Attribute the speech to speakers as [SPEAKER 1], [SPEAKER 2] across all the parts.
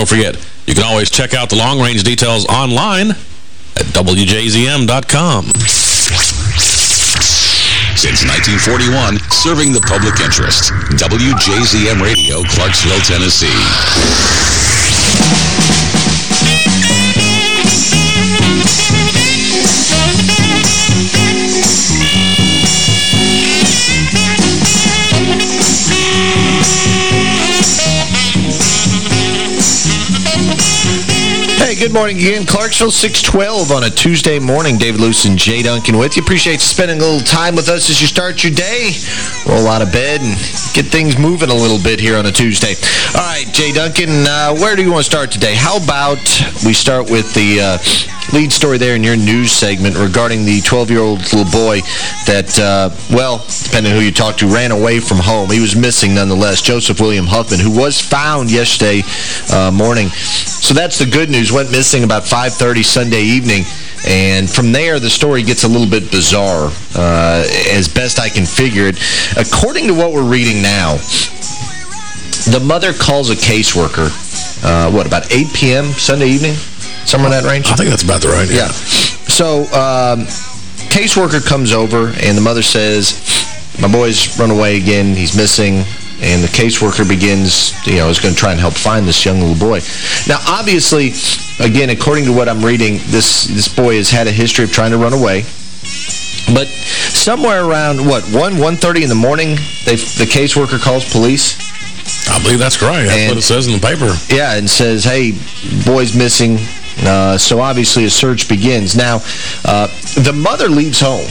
[SPEAKER 1] don't forget, you can always check out the long-range details online at WJZM.com.
[SPEAKER 2] Since 1941, serving the public interest. WJZM Radio, Clarksville, Tennessee.
[SPEAKER 3] Good morning again. Clarksville 612 on a Tuesday morning. David Luce and Jay Duncan with you. Appreciate spending a little time with us as you start your day. Roll out of bed and get things moving a little bit here on a Tuesday. All right, Jay Duncan, uh, where do you want to start today? How about we start with the uh, lead story there in your news segment regarding the 12-year-old little boy that, uh, well, depending who you talk to, ran away from home. He was missing nonetheless. Joseph William Huffman, who was found yesterday uh, morning. So that's the good news. Went missing about 5.30 Sunday evening. And from there, the story gets a little bit bizarre, uh, as best I can figure it. According to what we're reading now, the mother calls a caseworker, uh, what, about 8 p.m. Sunday evening? Somewhere in that range?
[SPEAKER 1] I think that's about the right.
[SPEAKER 3] Yeah. So, um, caseworker comes over, and the mother says, my boy's run away again. He's missing. And the caseworker begins, you know, is going to try and help find this young little boy. Now, obviously, again, according to what I'm reading, this, this boy has had a history of trying to run away. But somewhere around, what, 1, 1.30 in the morning, they, the caseworker calls police.
[SPEAKER 1] I believe that's correct. That's
[SPEAKER 3] And-
[SPEAKER 1] what it says in the paper.
[SPEAKER 3] Yeah, and says, hey, boy's missing. Uh, so obviously a search begins. Now, uh, the mother leaves home.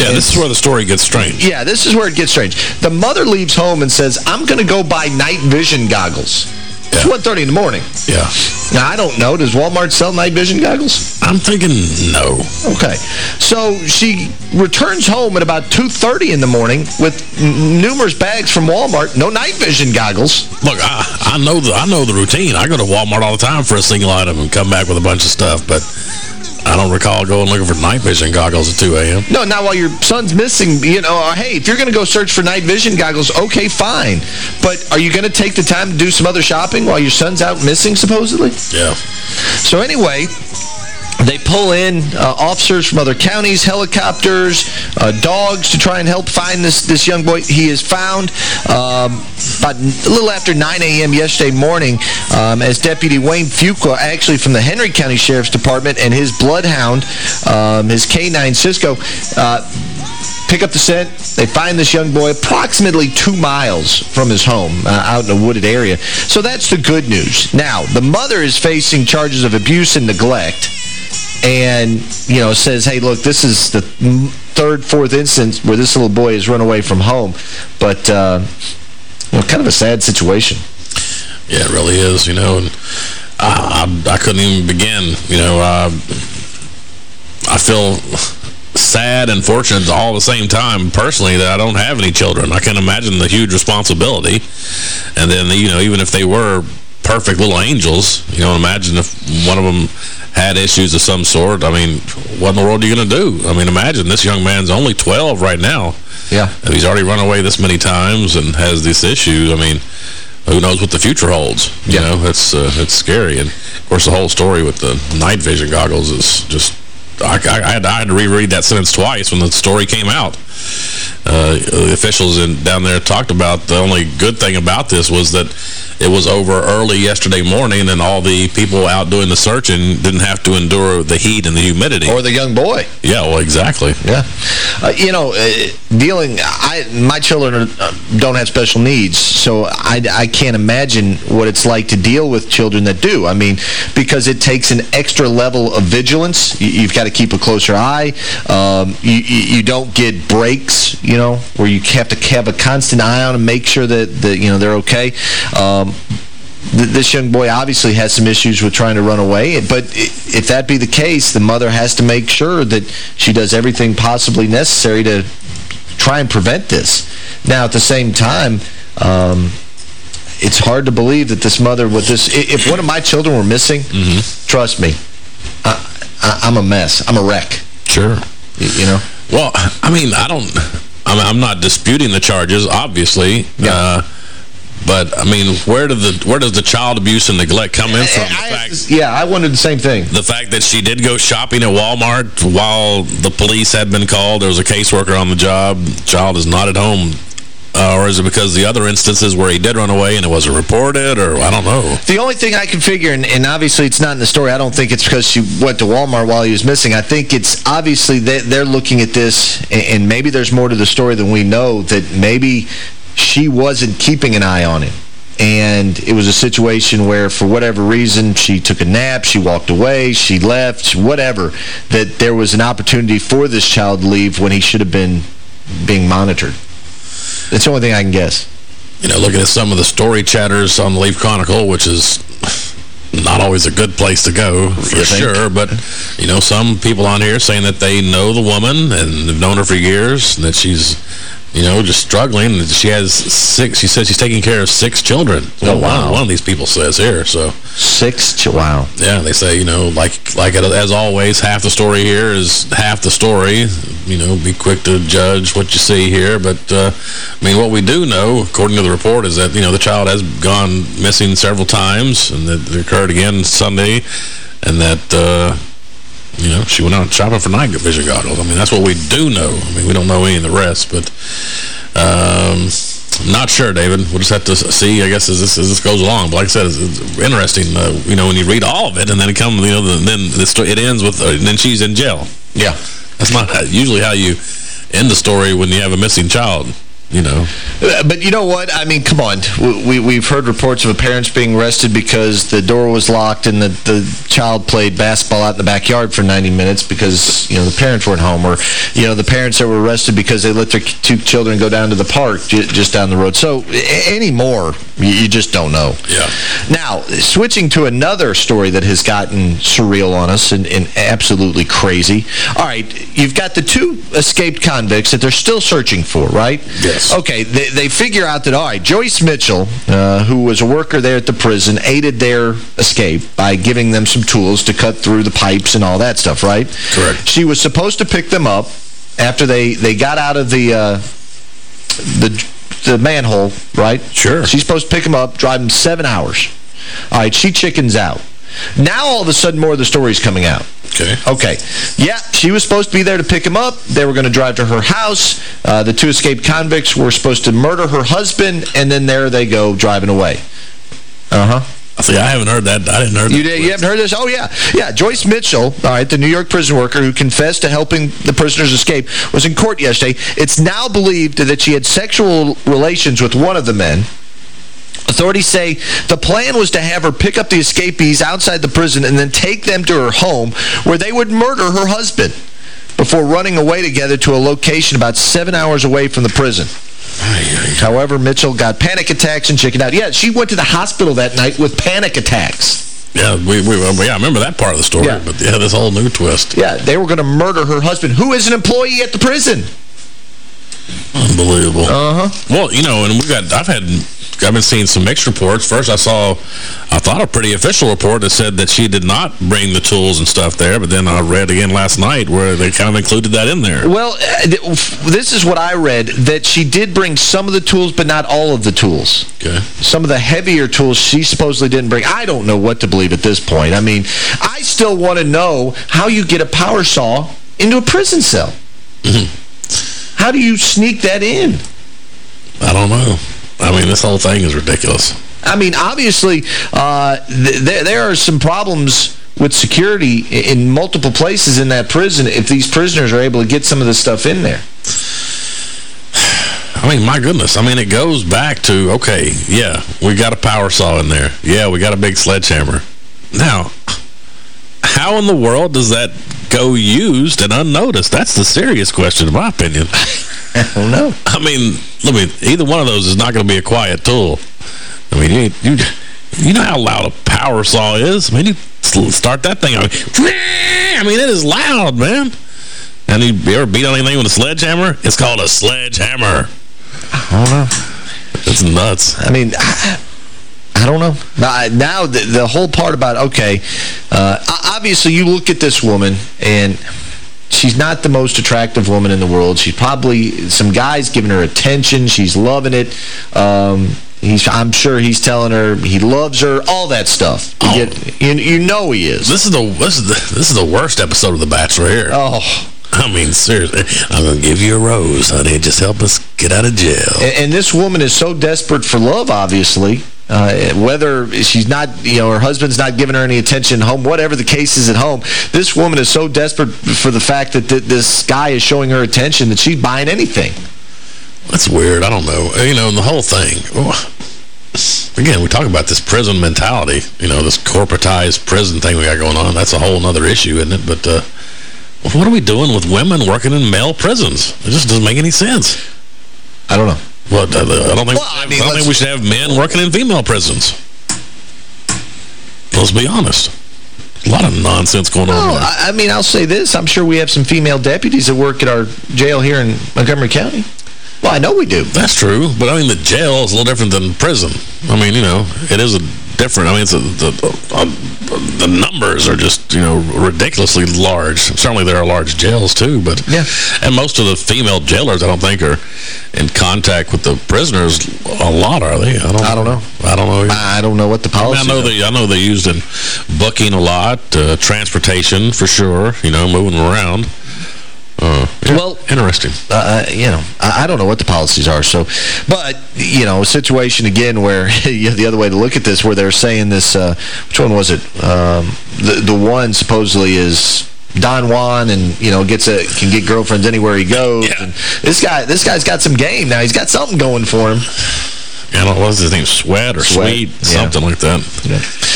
[SPEAKER 1] Yeah, this is where the story gets strange.
[SPEAKER 3] Yeah, this is where it gets strange. The mother leaves home and says, I'm going to go buy night vision goggles. It's
[SPEAKER 1] Yeah.
[SPEAKER 3] 1.30 in the morning.
[SPEAKER 1] Yeah.
[SPEAKER 3] Now, I don't know. Does Walmart sell night vision goggles?
[SPEAKER 1] I'm thinking no.
[SPEAKER 3] Okay. So she returns home at about 2.30 in the morning with n- numerous bags from Walmart. No night vision goggles.
[SPEAKER 1] Look, I, I know the I know the routine. I go to Walmart all the time for a single item and come back with a bunch of stuff, but I don't recall going looking for night vision goggles at 2 a.m.
[SPEAKER 3] No, now while your son's missing, you know, uh, hey, if you're going to go search for night vision goggles, okay, fine. But are you going to take the time to do some other shopping while your son's out missing, supposedly?
[SPEAKER 1] Yeah.
[SPEAKER 3] So anyway, they pull in uh, officers from other counties, helicopters, uh, dogs to try and help find this, this young boy. He is found um, about a little after 9 a.m. yesterday morning um, as Deputy Wayne Fuqua, actually from the Henry County Sheriff's Department, and his bloodhound, um, his K9 Cisco, uh, pick up the scent. They find this young boy approximately two miles from his home uh, out in a wooded area. So that's the good news. Now, the mother is facing charges of abuse and neglect and, you know, says, hey, look, this is the third, fourth instance where this little boy has run away from home. But, uh, you know, kind of a sad situation.
[SPEAKER 1] Yeah, it really is, you know, and I, I, I couldn't even begin, you know, uh, I feel sad and fortunate all the same time, personally, that I don't have any children. I can't imagine the huge responsibility, and then, you know, even if they were perfect little angels, you know, imagine if one of them had issues of some sort. I mean, what in the world are you going to do? I mean, imagine this young man's only 12 right now.
[SPEAKER 3] Yeah.
[SPEAKER 1] And he's already run away this many times and has this issue. I mean, who knows what the future holds? You
[SPEAKER 3] Yeah.
[SPEAKER 1] know, it's uh, it's scary. And, of course, the whole story with the night vision goggles is just... I, I, I, had, I had to reread that sentence twice when the story came out. Uh, the officials in, down there talked about the only good thing about this was that it was over early yesterday morning and all the people out doing the searching didn't have to endure the heat and the humidity.
[SPEAKER 3] Or the young boy.
[SPEAKER 1] yeah, well, exactly.
[SPEAKER 3] Yeah. Uh, you know, uh, dealing, I my children are, uh, don't have special needs, so I, I can't imagine what it's like to deal with children that do. I mean, because it takes an extra level of vigilance. You, you've got to keep a closer eye. Um, you, you, you don't get breaks, you know, where you have to have a constant eye on and make sure that, that you know, they're okay. Um, th this young boy obviously has some issues with trying to run away, but if that be the case, the mother has to make sure that she does everything possibly necessary to try and prevent this. Now, at the same time, um, it's hard to believe that this mother with this... If one of my children were missing, trust me, I, I, I'm a mess. I'm a wreck,
[SPEAKER 1] Sure.
[SPEAKER 3] you know?
[SPEAKER 1] Well, I mean, I don't... I'm, I'm not disputing the charges, obviously.
[SPEAKER 3] Yeah.
[SPEAKER 1] Uh, But I mean, where did the where does the child abuse and neglect come in from?
[SPEAKER 3] I, fact, yeah, I wondered the same thing.
[SPEAKER 1] The fact that she did go shopping at Walmart while the police had been called, there was a caseworker on the job. Child is not at home uh, or is it because the other instances where he did run away and it wasn't reported, or I don't know.
[SPEAKER 3] The only thing I can figure, and, and, obviously it's not in the story, I don't think it's because she went to Walmart while he was missing. I think it's obviously they, they're looking at this, and, and maybe there's more to the story than we know, that maybe she wasn't keeping an eye on him. And it was a situation where, for whatever reason, she took a nap, she walked away, she left, whatever, that there was an opportunity for this child to leave when he should have been being monitored. That's the only thing I can guess.
[SPEAKER 1] You know, looking at some of the story chatters on the Leaf Chronicle, which is not always a good place to go, for sure. But, you know, some people on here saying that they know the woman and have known her for years, and that she's you know, just struggling. She has six, she says she's taking care of six children.
[SPEAKER 3] Oh, wow.
[SPEAKER 1] One of these people says here, so.
[SPEAKER 3] Six, wow.
[SPEAKER 1] Yeah, they say, you know, like, like as always, half the story here is half the story. You know, be quick to judge what you see here. But, uh, I mean, what we do know, according to the report, is that, you know, the child has gone missing several times, and that it occurred again Sunday, and that, uh, you know, she went out shopping for night vision goggles. I mean, that's what we do know. I mean, we don't know any of the rest, but um, not sure, David. We'll just have to see, I guess, as this, as this goes along. But like I said, it's, it's interesting, uh, you know, when you read all of it, and then it comes, you know, then this story it ends with, uh, then she's in jail.
[SPEAKER 3] Yeah.
[SPEAKER 1] That's not usually how you end the story when you have a missing child you know.
[SPEAKER 3] Uh, but you know what? I mean, come on. We, we've heard reports of parents being arrested because the door was locked and the, the child played basketball out in the backyard for 90 minutes because, you know, the parents weren't home. Or, you know, the parents that were arrested because they let their two children go down to the park just down the road. So, anymore, you just don't know.
[SPEAKER 1] Yeah.
[SPEAKER 3] Now, switching to another story that has gotten surreal on us and, and absolutely crazy. All right, you've got the two escaped convicts that they're still searching for, right?
[SPEAKER 1] Yes.
[SPEAKER 3] Okay, they, they figure out that, all right, Joyce Mitchell, uh, who was a worker there at the prison, aided their escape by giving them some tools to cut through the pipes and all that stuff, right?
[SPEAKER 1] Correct.
[SPEAKER 3] She was supposed to pick them up after they, they got out of the, uh, the, the manhole, right?
[SPEAKER 1] Sure.
[SPEAKER 3] She's supposed to pick them up, drive them seven hours. All right, she chickens out. Now, all of a sudden, more of the story's coming out.
[SPEAKER 1] Okay.
[SPEAKER 3] Okay. Yeah, she was supposed to be there to pick him up. They were going to drive to her house. Uh, the two escaped convicts were supposed to murder her husband, and then there they go driving away. Uh-huh.
[SPEAKER 1] See, I haven't heard that. I didn't heard
[SPEAKER 3] you, did, you haven't heard this? Oh, yeah. Yeah, Joyce Mitchell, all right, the New York prison worker who confessed to helping the prisoners escape, was in court yesterday. It's now believed that she had sexual relations with one of the men. Authorities say the plan was to have her pick up the escapees outside the prison and then take them to her home where they would murder her husband before running away together to a location about seven hours away from the prison. However, Mitchell got panic attacks and chickened out. Yeah, she went to the hospital that night with panic attacks.
[SPEAKER 1] Yeah, we, we yeah, I remember that part of the story, yeah. but yeah, this whole new twist.
[SPEAKER 3] Yeah, they were going to murder her husband, who is an employee at the prison.
[SPEAKER 1] Unbelievable.
[SPEAKER 3] Uh-huh.
[SPEAKER 1] Well, you know, and we got, I've had I've been seeing some mixed reports. First, I saw, I thought a pretty official report that said that she did not bring the tools and stuff there, but then I read again last night where they kind of included that in there.
[SPEAKER 3] Well, uh, this is what I read, that she did bring some of the tools, but not all of the tools.
[SPEAKER 1] Okay.
[SPEAKER 3] Some of the heavier tools she supposedly didn't bring. I don't know what to believe at this point. I mean, I still want to know how you get a power saw into a prison cell.
[SPEAKER 1] Mm -hmm.
[SPEAKER 3] How do you sneak that in?
[SPEAKER 1] I don't know. I mean, this whole thing is ridiculous.
[SPEAKER 3] I mean, obviously, uh, th there, there are some problems with security in multiple places in that prison if these prisoners are able to get some of this stuff in there.
[SPEAKER 1] I mean, my goodness. I mean, it goes back to, okay, yeah, we got a power saw in there. Yeah, we got a big sledgehammer. Now, how in the world does that go used and unnoticed? That's the serious question, in my opinion.
[SPEAKER 3] I don't know.
[SPEAKER 1] I mean, let me. Either one of those is not going to be a quiet tool. I mean, you, you, you know how loud a power saw is. I mean, you start that thing. I mean, I mean, it is loud, man. And you ever beat on anything with a sledgehammer? It's called a sledgehammer.
[SPEAKER 3] I don't know.
[SPEAKER 1] It's nuts.
[SPEAKER 3] I mean, I, I don't know. Now, now the, the, whole part about, okay, uh, obviously you look at this woman and she's not the most attractive woman in the world. She's probably, some guys giving her attention. She's loving it. Um, He's, I'm sure he's telling her he loves her, all that stuff. You, oh. get, you, you know he is.
[SPEAKER 1] This is the this is the this is the worst episode of The Bachelor here.
[SPEAKER 3] Oh.
[SPEAKER 1] I mean, seriously, I'm going to give you a rose, honey. Just help us get out of jail.
[SPEAKER 3] And, and this woman is so desperate for love, obviously. Uh, whether she's not, you know, her husband's not giving her any attention home, whatever the case is at home, this woman is so desperate for the fact that th this guy is showing her attention that she's buying anything.
[SPEAKER 1] That's weird. I don't know. You know, the whole thing. Again, we talk about this prison mentality, you know, this corporatized prison thing we got going on. That's a whole other issue, isn't it? But uh, what are we doing with women working in male prisons? It just doesn't make any sense.
[SPEAKER 3] I don't know.
[SPEAKER 1] Well, uh, I don't think, well, I, mean, I don't think we should have men working in female prisons. Let's be honest. A lot of nonsense going well, on
[SPEAKER 3] I mean, I'll say this. I'm sure we have some female deputies that work at our jail here in Montgomery County. Well, I know we do.
[SPEAKER 1] That's true. But, I mean, the jail is a little different than prison. I mean, you know, it is a different. I mean, it's a, the, the numbers are just, you know, ridiculously large. Certainly there are large jails, too. but
[SPEAKER 3] yeah.
[SPEAKER 1] And most of the female jailers, I don't think, are in contact with the prisoners a lot, are they?
[SPEAKER 3] I don't, I don't know.
[SPEAKER 1] I don't know.
[SPEAKER 3] I don't know what the policy
[SPEAKER 1] I, mean, I know they I know they used in booking a lot, uh, transportation for sure, you know, moving around. Uh, well, interesting.
[SPEAKER 3] Uh, uh, you know, I, I, don't know what the policies are. So, but you know, a situation again where the other way to look at this, where they're saying this. Uh, which one was it? Um, the the one supposedly is Don Juan, and you know gets a can get girlfriends anywhere he goes. Yeah. And this guy, this guy's got some game now. He's got something going for him.
[SPEAKER 1] i don't what was his name? Sweat or Sweat. Sweet, something yeah. like that.
[SPEAKER 3] Yeah.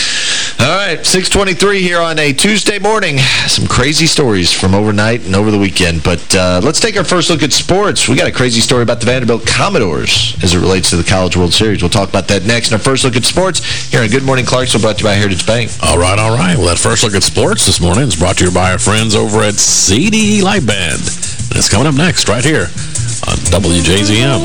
[SPEAKER 3] All right, 623 here on a Tuesday morning. Some crazy stories from overnight and over the weekend. But uh, let's take our first look at sports. We got a crazy story about the Vanderbilt Commodores as it relates to the College World Series. We'll talk about that next in our first look at sports here on Good Morning Clarksville, brought to you by Heritage Bank.
[SPEAKER 1] All right, all right. Well, that first look at sports this morning is brought to you by our friends over at CDE Lightband. And it's coming up next right here on WJZM.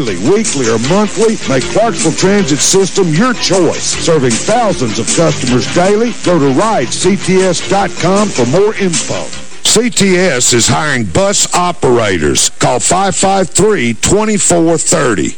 [SPEAKER 4] daily, weekly, or monthly, make Clarksville Transit System your choice. Serving thousands of customers daily, go to ridects.com for more info. CTS is hiring bus operators. Call 553-2430.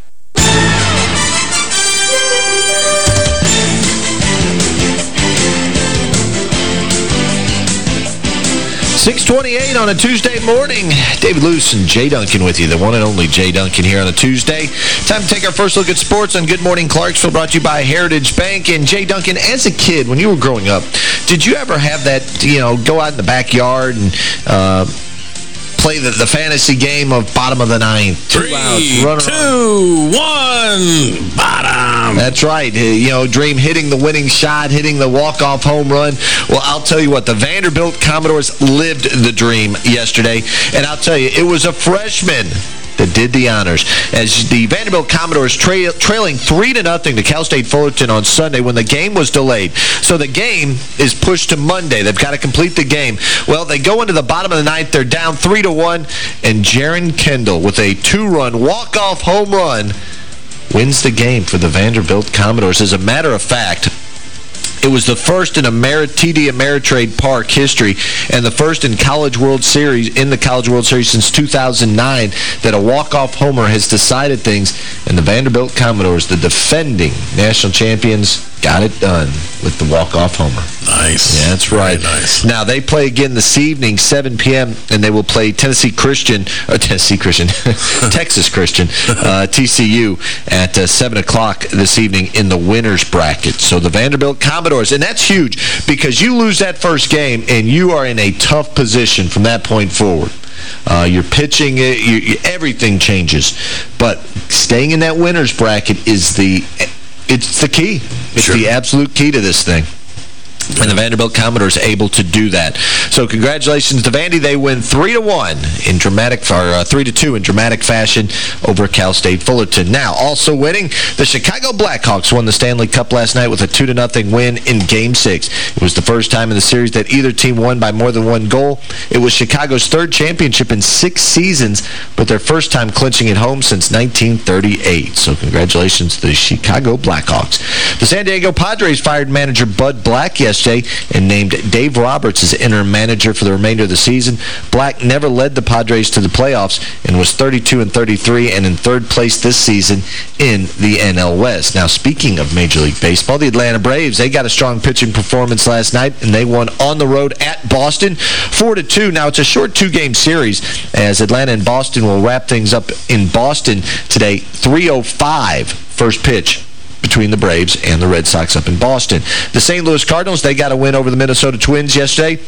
[SPEAKER 3] 628 on a Tuesday morning. David Luce and Jay Duncan with you, the one and only Jay Duncan here on a Tuesday. Time to take our first look at sports on Good Morning Clarksville, brought to you by Heritage Bank. And Jay Duncan, as a kid, when you were growing up, did you ever have that, you know, go out in the backyard and... Uh, play the, the fantasy game of bottom of the ninth.
[SPEAKER 1] Two Three, outs, run two, one, bottom.
[SPEAKER 3] That's right. Uh, you know, Dream hitting the winning shot, hitting the walk-off home run. Well, I'll tell you what, the Vanderbilt Commodores lived the dream yesterday. And I'll tell you, it was a freshman that did the honors. As the Vanderbilt Commodores tra trailing 3 to nothing to Cal State Fullerton on Sunday when the game was delayed. So the game is pushed to Monday. They've got to complete the game. Well, they go into the bottom of the ninth. They're down 3 to one, and Jeren Kendall with a two-run walk-off home run wins the game for the Vanderbilt Commodores. As a matter of fact, it was the first in Ameri TD Ameritrade Park history and the first in College World Series, in the College World Series since 2009, that a walk-off homer has decided things. And the Vanderbilt Commodores, the defending national champions, got it done with the walk-off homer.
[SPEAKER 1] Nice.
[SPEAKER 3] Yeah, that's right.
[SPEAKER 1] Very nice.
[SPEAKER 3] Now, they play again this evening, 7 p.m., and they will play Tennessee Christian, uh, Tennessee Christian, Texas Christian, uh, TCU, at uh, 7 o'clock this evening in the winner's bracket. So the Vanderbilt Commodores, and that's huge because you lose that first game, and you are in a tough position from that point forward. Uh, you're pitching, you, you, everything changes. But staying in that winner's bracket is the it's the key. It's sure. the absolute key to this thing. And the Vanderbilt Commodores able to do that. So congratulations to Vandy. They win 3 to one in dramatic, or uh, 3 to two in dramatic fashion over Cal State Fullerton. Now, also winning, the Chicago Blackhawks won the Stanley Cup last night with a 2 to nothing win in Game 6. It was the first time in the series that either team won by more than one goal. It was Chicago's third championship in six seasons, but their first time clinching at home since 1938. So congratulations to the Chicago Blackhawks. The San Diego Padres fired manager Bud Black yesterday and named Dave Roberts as interim manager for the remainder of the season. Black never led the Padres to the playoffs and was 32 and 33 and in third place this season in the NL West. Now, speaking of Major League Baseball, the Atlanta Braves, they got a strong pitching performance last night and they won on the road at Boston 4-2. Now, it's a short two-game series as Atlanta and Boston will wrap things up in Boston today, 3.05 first pitch between the Braves and the Red Sox up in Boston. The St. Louis Cardinals, they got a win over the Minnesota Twins yesterday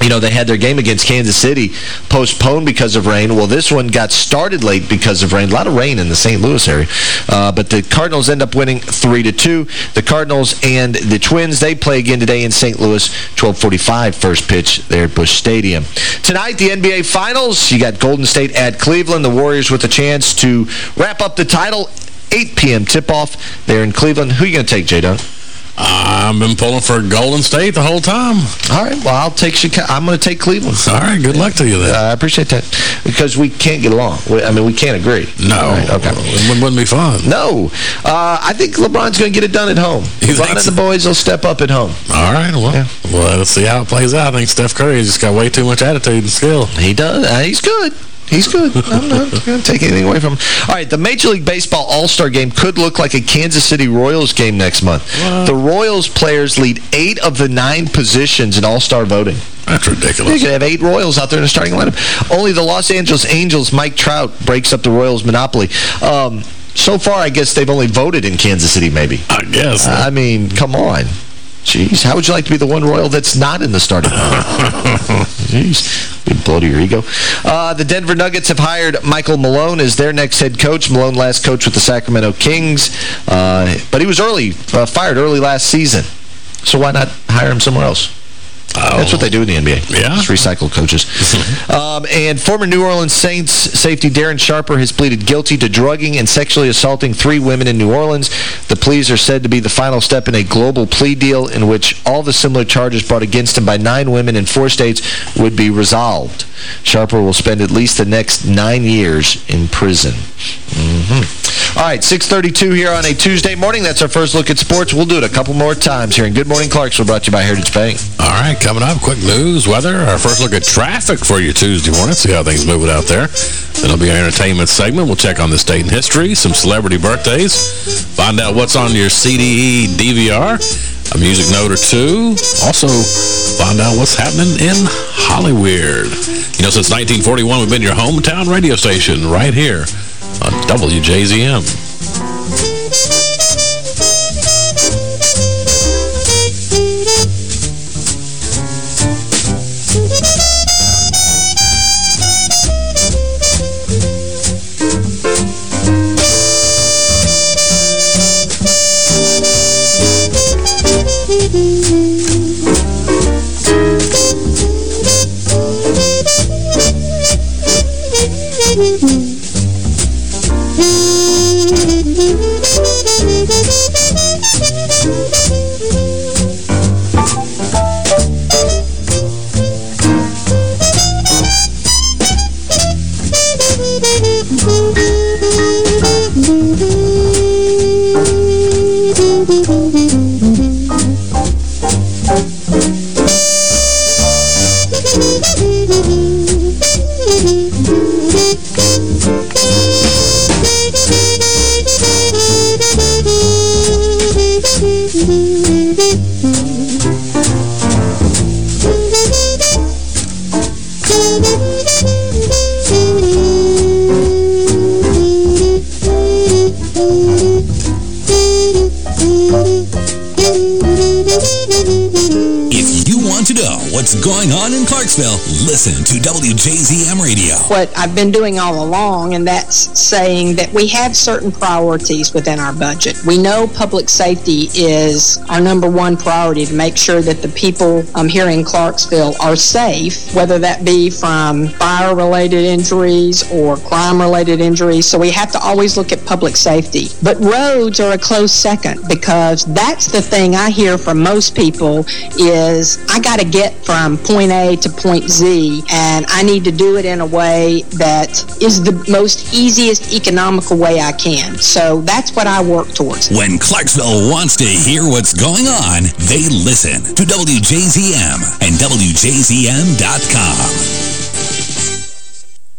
[SPEAKER 3] you know, they had their game against Kansas City postponed because of rain. Well, this one got started late because of rain. A lot of rain in the St. Louis area. Uh, but the Cardinals end up winning 3 to two. The Cardinals and the Twins, they play again today in St. Louis, 1245 first pitch there at Busch Stadium. Tonight, the NBA Finals. You got Golden State at Cleveland. The Warriors with a chance to wrap up the title 8 p.m. tip-off there in Cleveland. Who are you going to take, J-Dunk?
[SPEAKER 1] I've been pulling for Golden State the whole time.
[SPEAKER 3] All right, well, I'll take Chicago. I'm going to take Cleveland.
[SPEAKER 1] All right, good luck to you then.
[SPEAKER 3] I appreciate that. Because we can't get along. I mean, we can't agree.
[SPEAKER 1] No. Right, okay. It wouldn't be fun.
[SPEAKER 3] No. Uh, I think LeBron's going to get it done at home. You LeBron and so? the boys will step up at home.
[SPEAKER 1] All right, well, yeah. well, let's see how it plays out. I think Steph Curry has just got way too much attitude and skill.
[SPEAKER 3] He does. Uh, he's good. He's good. I'm not going to take anything away from him. All right, the Major League Baseball All-Star Game could look like a Kansas City Royals game next month. What? The Royals players lead eight of the nine positions in All-Star voting.
[SPEAKER 1] That's ridiculous.
[SPEAKER 3] You could have eight Royals out there in the starting lineup. Only the Los Angeles Angels' Mike Trout breaks up the Royals' monopoly. Um, so far, I guess they've only voted in Kansas City, maybe.
[SPEAKER 1] I guess.
[SPEAKER 3] I mean, come on. Jeez, how would you like to be the one Royal that's not in the starting lineup? Jeez, big blow to your ego. Uh, the Denver Nuggets have hired Michael Malone as their next head coach. Malone last coached with the Sacramento Kings, uh, but he was early, uh, fired early last season. So why not hire him somewhere else? Oh. That's what they do in the NBA.
[SPEAKER 1] Yeah.
[SPEAKER 3] Just recycle coaches. um, and former New Orleans Saints safety Darren Sharper has pleaded guilty to drugging and sexually assaulting three women in New Orleans. The pleas are said to be the final step in a global plea deal in which all the similar charges brought against him by nine women in four states would be resolved. Sharper will spend at least the next nine years in prison. Mm -hmm. All right, 632 here on a Tuesday morning. That's our first look at sports. We'll do it a couple more times here. And Good Morning Clarksville brought to you by Heritage Bank.
[SPEAKER 1] All right, coming up, quick news, weather, our first look at traffic for you Tuesday morning. See how things moving out there. Then it'll be our entertainment segment. We'll check on the state and history, some celebrity birthdays, find out what's on your CDE DVR, a music note or two. Also, find out what's happening in Hollywood. You know, since 1941, we've been your hometown radio station right here on WJZM.
[SPEAKER 5] What I've been doing all along, and that's saying that we have certain priorities within our budget. We know public safety is our number one priority to make sure that the people um, here in Clarksville are safe, whether that be from fire-related injuries or crime-related injuries. So we have to always look at public safety. But roads are a close second because that's the thing I hear from most people is I got to get from point A to point Z and I need to do it in a way that is the most easiest economical way I can. So that's what I work towards.
[SPEAKER 2] When Clarksville wants to hear what's going on, they listen to WJZM and WJZM.com.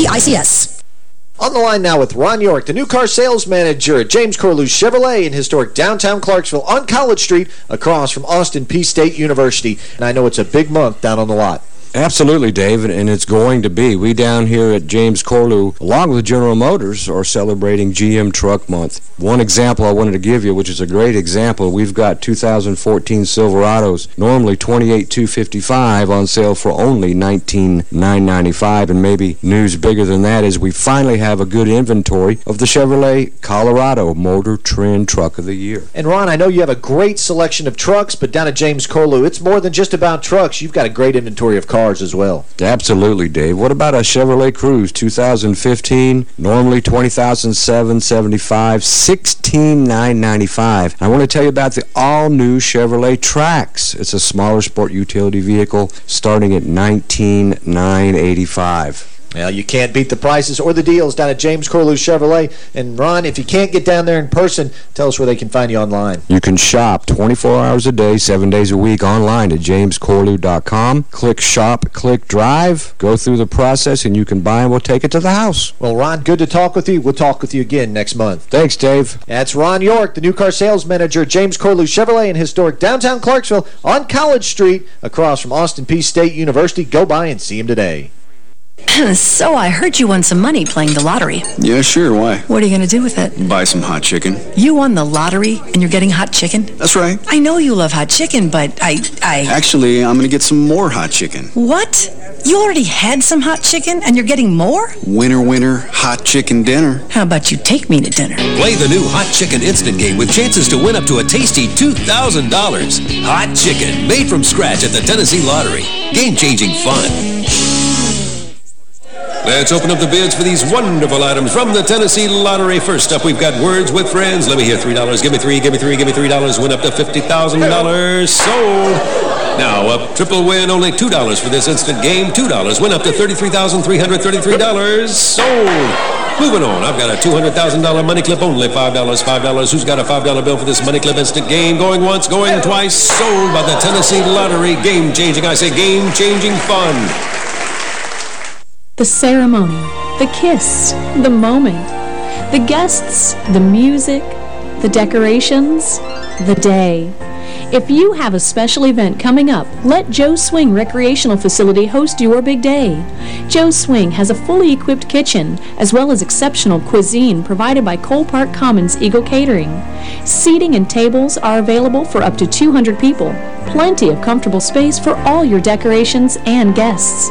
[SPEAKER 6] CICS.
[SPEAKER 7] On the line now with Ron York, the new car sales manager at James Corlew Chevrolet in historic downtown Clarksville on College Street across from Austin Peay State University. And I know it's a big month down on the lot.
[SPEAKER 8] Absolutely, David, and it's going to be. We down here at James Corlew, along with General Motors, are celebrating GM Truck Month. One example I wanted to give you, which is a great example, we've got 2014 Silverados, normally $28,255 on sale for only 19,995, and maybe news bigger than that is we finally have a good inventory of the Chevrolet Colorado Motor Trend Truck of the Year.
[SPEAKER 7] And Ron, I know you have a great selection of trucks, but down at James Corlew, it's more than just about trucks. You've got a great inventory of cars
[SPEAKER 3] cars as well.
[SPEAKER 8] Absolutely, Dave. What about a Chevrolet Cruze 2015? Normally 20775 16995 I want to tell you about the all-new Chevrolet Trax. It's a smaller sport utility vehicle starting at 19985
[SPEAKER 3] well, you can't beat the prices or the deals down at James Corlew Chevrolet. And, Ron, if you can't get down there in person, tell us where they can find you online.
[SPEAKER 8] You can shop 24 hours a day, 7 days a week online at jamescorlew.com. Click Shop, click Drive, go through the process, and you can buy and we'll take it to the house.
[SPEAKER 3] Well, Ron, good to talk with you. We'll talk with you again next month.
[SPEAKER 8] Thanks, Dave.
[SPEAKER 3] That's Ron York, the new car sales manager at James Corlew Chevrolet in historic downtown Clarksville on College Street across from Austin Peay State University. Go by and see him today.
[SPEAKER 9] so I heard you won some money playing the lottery.
[SPEAKER 10] Yeah, sure. Why?
[SPEAKER 9] What are you going to do with it?
[SPEAKER 10] Buy some hot chicken.
[SPEAKER 9] You won the lottery and you're getting hot chicken?
[SPEAKER 10] That's right.
[SPEAKER 9] I know you love hot chicken, but I... I...
[SPEAKER 10] Actually, I'm going to get some more hot chicken.
[SPEAKER 9] What? You already had some hot chicken and you're getting more?
[SPEAKER 10] Winner, winner, hot chicken dinner.
[SPEAKER 9] How about you take me to dinner?
[SPEAKER 11] Play the new Hot Chicken Instant Game with chances to win up to a tasty $2,000. Hot Chicken, made from scratch at the Tennessee Lottery. Game-changing fun. Let's open up the bids for these wonderful items from the Tennessee Lottery. First up, we've got Words with Friends. Let me hear $3. Give me 3 give me 3 give me $3. Win up to $50,000. Sold. Now, a triple win, only $2 for this instant game. $2. Win up to $33,333. Sold. Moving on, I've got a $200,000 money clip, only $5, $5. Who's got a $5 bill for this money clip instant game? Going once, going twice, sold by the Tennessee Lottery. Game-changing, I say game-changing fun.
[SPEAKER 12] The ceremony, the kiss, the moment, the guests, the music, the decorations, the day. If you have a special event coming up, let Joe Swing Recreational Facility host your big day. Joe Swing has a fully equipped kitchen, as well as exceptional cuisine provided by Cole Park Commons Eagle Catering. Seating and tables are available for up to 200 people. Plenty of comfortable space for all your decorations and guests.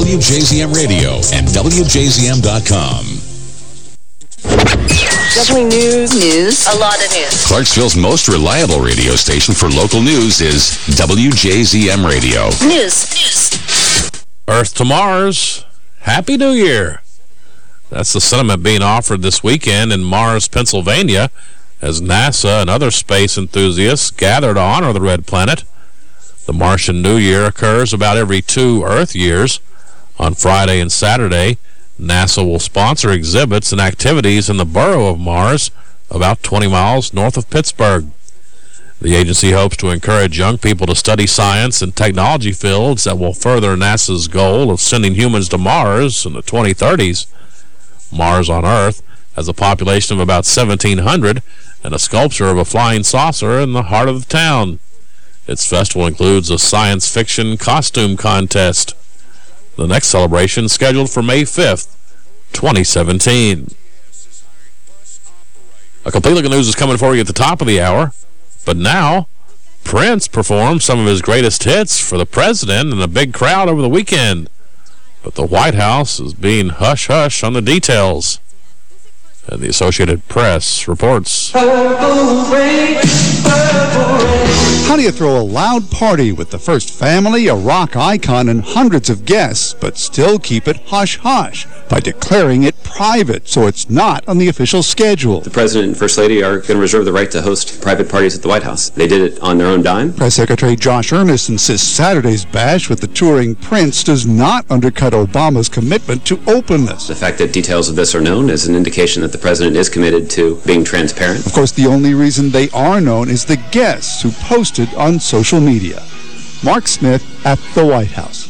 [SPEAKER 2] WJZM Radio and WJZM.com.
[SPEAKER 13] Definitely news. News. A lot of news.
[SPEAKER 2] Clarksville's most reliable radio station for local news is WJZM Radio.
[SPEAKER 13] News. News.
[SPEAKER 1] Earth to Mars. Happy New Year. That's the sentiment being offered this weekend in Mars, Pennsylvania, as NASA and other space enthusiasts gather to honor the red planet. The Martian New Year occurs about every two Earth years. On Friday and Saturday, NASA will sponsor exhibits and activities in the borough of Mars, about 20 miles north of Pittsburgh. The agency hopes to encourage young people to study science and technology fields that will further NASA's goal of sending humans to Mars in the 2030s. Mars on Earth has a population of about 1,700 and a sculpture of a flying saucer in the heart of the town. Its festival includes a science fiction costume contest. The next celebration scheduled for May 5th, 2017. A complete look at news is coming for you at the top of the hour. But now, Prince performed some of his greatest hits for the president and a big crowd over the weekend. But the White House is being hush-hush on the details. And the Associated Press reports.
[SPEAKER 14] How do you throw a loud party with the first family, a rock icon, and hundreds of guests, but still keep it hush-hush by declaring it private so it's not on the official schedule?
[SPEAKER 15] The President and First Lady are going to reserve the right to host private parties at the White House. They did it on their own dime.
[SPEAKER 14] Press Secretary Josh Earnest insists Saturday's bash with the touring prince does not undercut Obama's commitment to openness.
[SPEAKER 15] The fact that details of this are known is an indication that the President is committed to being transparent.
[SPEAKER 14] Of course, the only reason they are known is the guests who posted on social media. Mark Smith at the White House.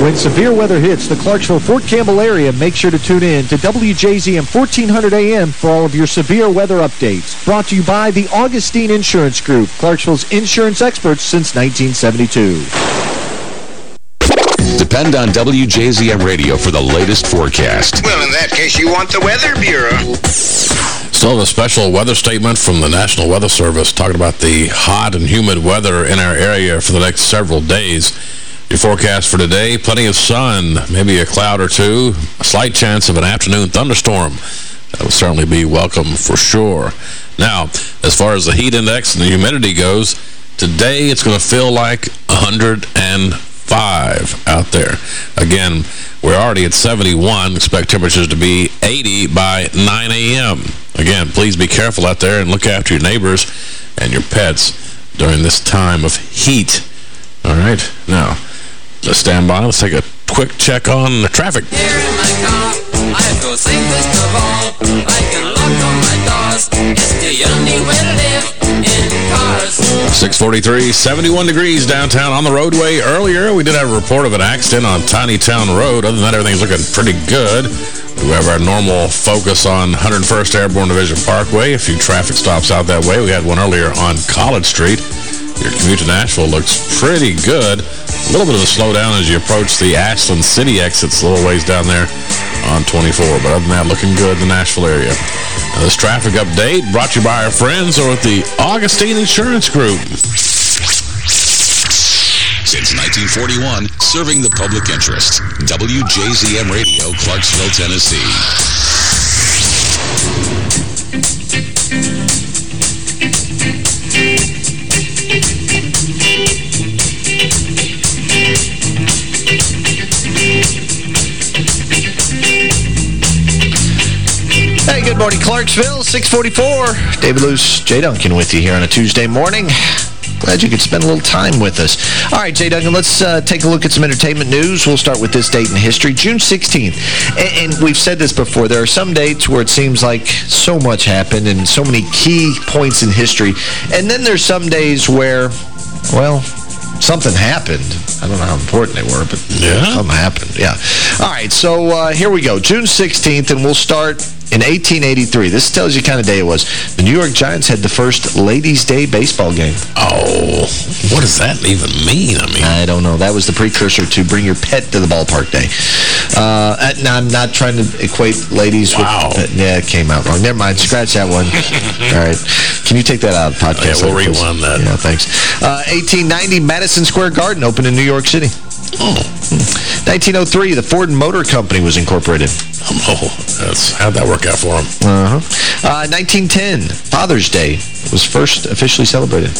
[SPEAKER 16] When severe weather hits the Clarksville-Fort Campbell area, make sure to tune in to WJZM 1400 AM for all of your severe weather updates. Brought to you by the Augustine Insurance Group, Clarksville's insurance experts since 1972.
[SPEAKER 2] Depend on WJZM Radio for the latest forecast.
[SPEAKER 17] Well, in that case, you want the Weather Bureau.
[SPEAKER 1] Still have a special weather statement from the National Weather Service talking about the hot and humid weather in our area for the next several days. Your forecast for today, plenty of sun, maybe a cloud or two, a slight chance of an afternoon thunderstorm. That will certainly be welcome for sure. Now, as far as the heat index and the humidity goes, today it's going to feel like 105 out there. Again, we're already at 71. Expect temperatures to be 80 by 9 a.m. Again, please be careful out there and look after your neighbors and your pets during this time of heat. All right, now, let's stand by. Let's take a quick check on the traffic. 643, 71 degrees downtown on the roadway. Earlier, we did have a report of an accident on Tiny Town Road. Other than that, everything's looking pretty good. We have our normal focus on 101st Airborne Division Parkway. A few traffic stops out that way. We had one earlier on College Street. Your commute to Nashville looks pretty good. A little bit of a slowdown as you approach the Ashland City exits a little ways down there on 24. But other than that, looking good in the Nashville area. Now, this traffic update brought to you by our friends over at the Augustine Insurance Group.
[SPEAKER 2] Since 1941, serving the public interest. WJZM Radio, Clarksville, Tennessee.
[SPEAKER 3] Morning, Clarksville, 644. David Luce, Jay Duncan with you here on a Tuesday morning. Glad you could spend a little time with us. All right, Jay Duncan, let's uh, take a look at some entertainment news. We'll start with this date in history, June 16th. And, and we've said this before. There are some dates where it seems like so much happened and so many key points in history. And then there's some days where, well, something happened. I don't know how important they were, but
[SPEAKER 1] yeah.
[SPEAKER 3] something happened. Yeah. All right, so uh, here we go. June 16th, and we'll start in 1883. This tells you kind of day it was. The New York Giants had the first Ladies' Day baseball game.
[SPEAKER 1] Oh, what does that even mean? I mean,
[SPEAKER 3] I don't know. That was the precursor to bring your pet to the ballpark day. Uh, now, I'm not trying to equate ladies
[SPEAKER 1] wow.
[SPEAKER 3] with... Uh, yeah, it came out wrong. Never mind. Scratch that one. All right. Can you take that out of the podcast?
[SPEAKER 1] Yeah, we'll rewind that.
[SPEAKER 3] Yeah, thanks. Uh, 1890, Madison Square Garden opened in New York City.
[SPEAKER 1] Oh.
[SPEAKER 3] 1903, the Ford Motor Company was incorporated.
[SPEAKER 1] Oh, that's, how'd that work out for him?
[SPEAKER 3] Uh-huh. Uh, 1910, Father's Day was first officially celebrated.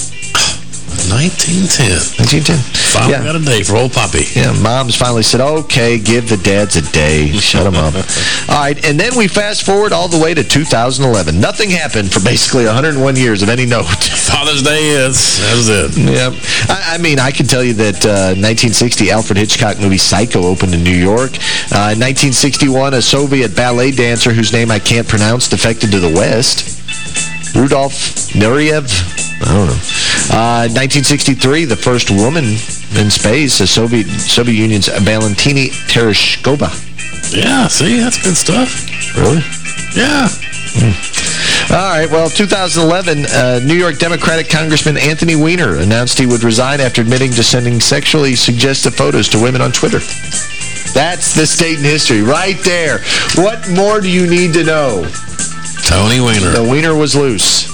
[SPEAKER 1] 1910.
[SPEAKER 3] 1910.
[SPEAKER 1] Finally
[SPEAKER 3] yeah.
[SPEAKER 1] got a day for old Poppy.
[SPEAKER 3] Yeah, moms finally said, okay, give the dads a day. Shut them up. all right, and then we fast forward all the way to 2011. Nothing happened for basically 101 years of any note.
[SPEAKER 1] Father's Day is. That was it.
[SPEAKER 3] Yeah. I, I mean, I can tell you that uh, 1960 Alfred Hitchcock movie Psycho opened in New York. Uh, 1961, a Soviet ballet dancer whose name I can't pronounce defected to the West. Rudolf Nureyev. I don't know. Uh, 1963, the first woman in space, the Soviet Soviet Union's Valentina Tereshkova.
[SPEAKER 1] Yeah, see, that's good stuff.
[SPEAKER 3] Really?
[SPEAKER 1] Yeah.
[SPEAKER 3] Hmm. All right, well, 2011, uh, New York Democratic Congressman Anthony Weiner announced he would resign after admitting to sending sexually suggestive photos to women on Twitter. That's the state in history right there. What more do you need to know?
[SPEAKER 1] Tony Weiner.
[SPEAKER 3] The wiener was loose.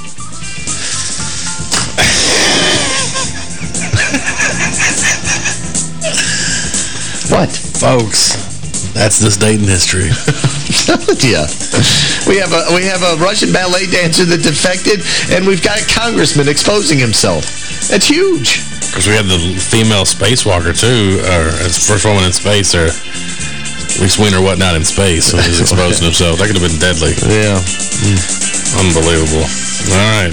[SPEAKER 3] what?
[SPEAKER 1] Folks, that's this date in history.
[SPEAKER 3] yeah. We have a we have a Russian ballet dancer that defected, and we've got a congressman exposing himself. That's huge.
[SPEAKER 1] Because we had the female spacewalker, too, or uh, first woman in space, or Reese Wiener wasn't out in space when he was exposing himself. That could have been deadly.
[SPEAKER 3] Yeah.
[SPEAKER 1] Unbelievable. All right.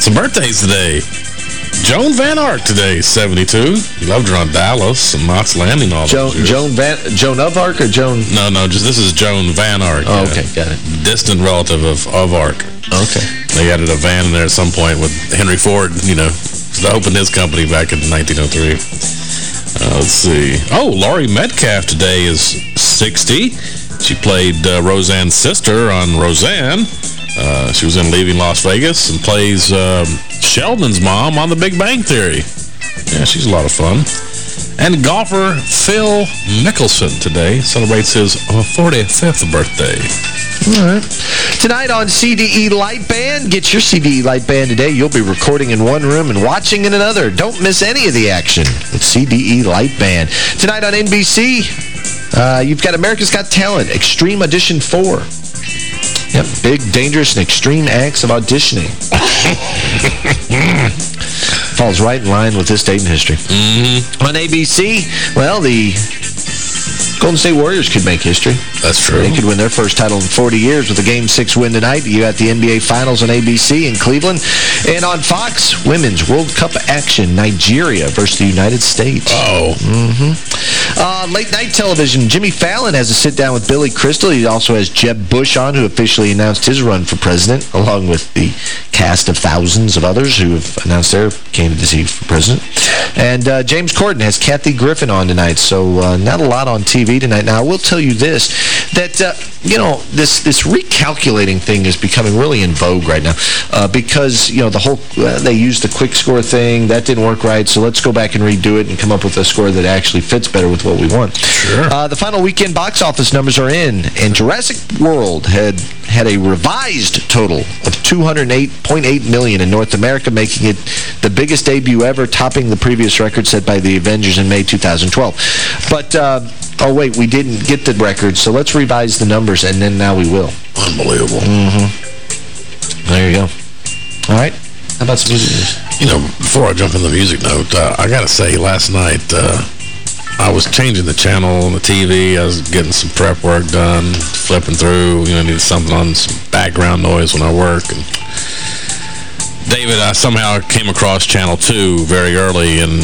[SPEAKER 1] Some birthdays today. Joan Van Ark today, 72. Loved her on Dallas and Knots Landing all
[SPEAKER 3] Joan. Joan Van, Joan of Arc or Joan?
[SPEAKER 1] No, no, just this is Joan Van Ark.
[SPEAKER 3] Oh,
[SPEAKER 1] yeah.
[SPEAKER 3] okay, got it.
[SPEAKER 1] Distant relative of, of Ark.
[SPEAKER 3] Okay.
[SPEAKER 1] They added a van in there at some point with Henry Ford, you know, to open his company back in 1903. Uh, let's see. Oh, Laurie Metcalf today is 60. She played uh, Roseanne's sister on Roseanne. Uh, she was in Leaving Las Vegas and plays um, Sheldon's mom on The Big Bang Theory. Yeah, she's a lot of fun. And golfer Phil Mickelson today celebrates his 45th birthday.
[SPEAKER 3] All right. Tonight on CDE Lightband, get your CDE Lightband today. You'll be recording in one room and watching in another. Don't miss any of the action with CDE Lightband. Tonight on NBC, uh, you've got America's Got Talent, Extreme Audition 4. Yep, big, dangerous, and extreme acts of auditioning. Falls right in line with this date in history.
[SPEAKER 1] Mm-hmm.
[SPEAKER 3] On ABC, well, the Golden State Warriors could make history.
[SPEAKER 1] That's true.
[SPEAKER 3] They could win their first title in 40 years with a Game 6 win tonight. You got the NBA Finals on ABC in Cleveland. And on Fox, Women's World Cup action, Nigeria versus the United States.
[SPEAKER 1] Oh.
[SPEAKER 3] Mm-hmm. Uh, late night television, Jimmy Fallon has a sit-down with Billy Crystal. He also has Jeb Bush on, who officially announced his run for president, along with the cast of thousands of others who have announced their candidacy for president. And uh, James Corden has Kathy Griffin on tonight, so uh, not a lot on TV tonight. Now, I will tell you this, that, uh, you know, this, this recalculating thing is becoming really in vogue right now uh, because, you know, the whole, uh, they used the quick score thing. That didn't work right, so let's go back and redo it and come up with a score that actually fits better with what we want.
[SPEAKER 1] Sure.
[SPEAKER 3] Uh, the final weekend box office numbers are in, and Jurassic World had had a revised total of 208.8 million in North America, making it the biggest debut ever, topping the previous record set by the Avengers in May 2012. But, uh, oh wait, we didn't get the record, so let's revise the numbers, and then now we will.
[SPEAKER 1] Unbelievable.
[SPEAKER 3] Mm-hmm. There you go. All right. How about some music news?
[SPEAKER 1] You know, before I jump in the music note, uh, I got to say, last night, uh, I was changing the channel on the TV. I was getting some prep work done, flipping through. You know, needed something on some background noise when I work. And David, I somehow came across Channel 2 very early, and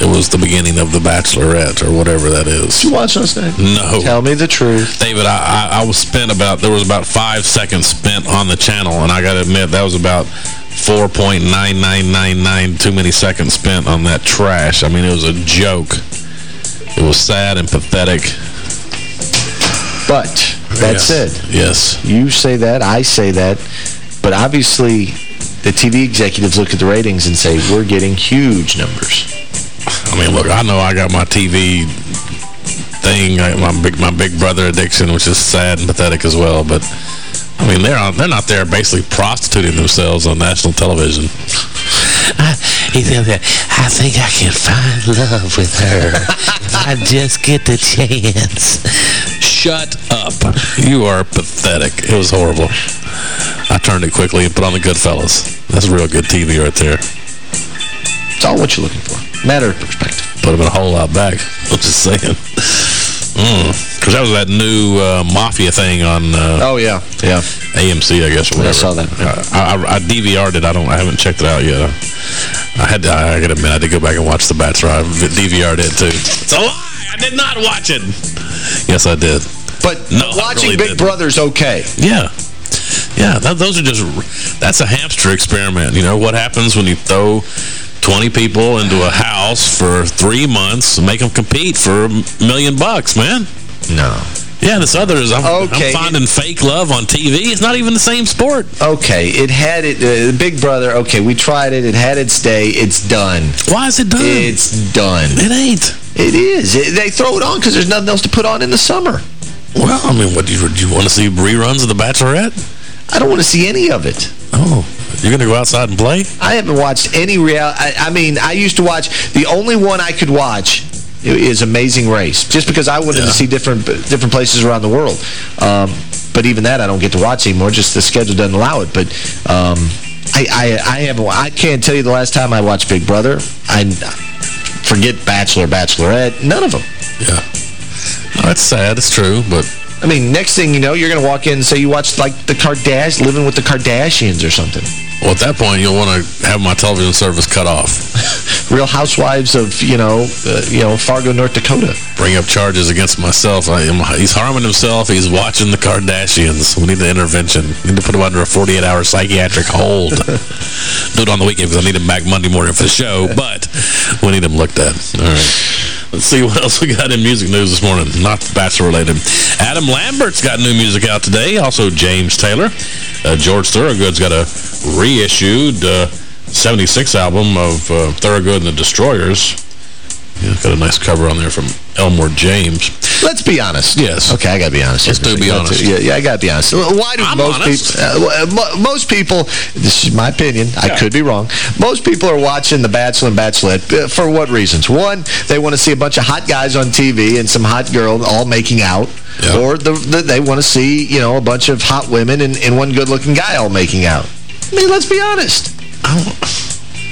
[SPEAKER 1] it was the beginning of The Bachelorette, or whatever that is.
[SPEAKER 3] Did you watch last night?
[SPEAKER 1] No.
[SPEAKER 3] Tell me the truth.
[SPEAKER 1] David, I, I, I was spent about, there was about five seconds spent on the channel, and I got to admit, that was about 4.9999 too many seconds spent on that trash. I mean, it was a joke. It was sad and pathetic.
[SPEAKER 3] But, that's
[SPEAKER 1] Yes.
[SPEAKER 3] said,
[SPEAKER 1] Yes.
[SPEAKER 3] you say that, I say that, but obviously the TV executives look at the ratings and say, we're getting huge numbers.
[SPEAKER 1] I mean, look, I know I got my TV thing, my big my big brother addiction, which is sad and pathetic as well, but I mean, they're they're not there basically prostituting themselves on national television.
[SPEAKER 18] He said that, I think I can find love with her if I just get the chance.
[SPEAKER 1] Shut up. You are pathetic. It was horrible. I turned it quickly and put on the Goodfellas. That's real good TV right there.
[SPEAKER 3] It's all what you're looking for. Matter of perspective.
[SPEAKER 1] Put them in a whole lot back. I'm just saying. Because that was that new uh, Mafia thing on uh,
[SPEAKER 3] Oh, yeah. Yeah.
[SPEAKER 1] AMC, I guess, or whatever.
[SPEAKER 3] I saw that.
[SPEAKER 1] I, I, I DVR'd it. I don't. I haven't checked it out yet. I had to, I gotta admit, I did go back and watch The Bachelor. I DVR'd it, too. It's a lie! I did not watch it! Yes, I did.
[SPEAKER 3] But
[SPEAKER 1] No,
[SPEAKER 3] watching
[SPEAKER 1] really
[SPEAKER 3] Big
[SPEAKER 1] didn't.
[SPEAKER 3] Brother's okay.
[SPEAKER 1] Yeah. Yeah, that, those are just, that's a hamster experiment. You know, what happens when you throw 20 people into a house for three months and make them compete for a million bucks, man?
[SPEAKER 3] No.
[SPEAKER 1] Yeah, this other is, I'm,
[SPEAKER 3] Okay.
[SPEAKER 1] I'm finding fake love on TV. It's not even the same sport.
[SPEAKER 3] Okay, it had it, uh, Big Brother, okay, we tried it, it had its day, it's done.
[SPEAKER 1] Why is it done?
[SPEAKER 3] It's done.
[SPEAKER 1] It ain't.
[SPEAKER 3] It is. It, they throw it on because there's nothing else to put on in the summer.
[SPEAKER 1] Well, I mean, what do you, do you want to see reruns of The Bachelorette?
[SPEAKER 3] I don't want to see any of it.
[SPEAKER 1] Oh, you're going to go outside and play?
[SPEAKER 3] I haven't watched any real. I, mean, I used to watch, the only one I could watch is Amazing Race. Just because I wanted to see different different places around the world. Um, but even that I don't get to watch anymore. Just the schedule doesn't allow it. But um, I, I, I, have, I can't tell you the last time I watched Big Brother. I forget Bachelor, Bachelorette. None of them.
[SPEAKER 1] Yeah. No, that's sad. It's true, but...
[SPEAKER 3] I mean, next thing you know, you're going to walk in and say you watched, like, the Kardashians, Living with the Kardashians or something.
[SPEAKER 1] Well, at that point, you'll want to have my television service cut off.
[SPEAKER 3] Real Housewives of, you know, uh, you know, Fargo, North Dakota.
[SPEAKER 1] Bring up charges against myself. I am, he's harming himself. He's watching the Kardashians. We need an intervention. We need to put him under a 48-hour psychiatric hold. Do it on the weekend because I need him back Monday morning for the show, but we need him looked at. All right. Let's see what else we got in music news this morning. Not Bachelor-related. Adam Lambert's got new music out today. Also, James Taylor. Uh, George Thorogood's got a reissued uh, 76 album of uh, Thorogood and the Destroyers. Yeah, got a nice cover on there from Elmore James.
[SPEAKER 3] Let's be honest.
[SPEAKER 1] Yes.
[SPEAKER 3] Okay, I got to be honest.
[SPEAKER 1] Let's do be honest.
[SPEAKER 3] Yeah, yeah, I got to be honest. Why do
[SPEAKER 1] I'm
[SPEAKER 3] most people, uh, most people, this is my opinion, I could be wrong, most people are watching The Bachelor and Bachelorette uh, for what reasons? One, they want to see a bunch of hot guys on TV and some hot girl all making out. Yeah. Or the, the, they want to see, you know, a bunch of hot women and, and one good-looking guy all making out. I mean, let's be honest.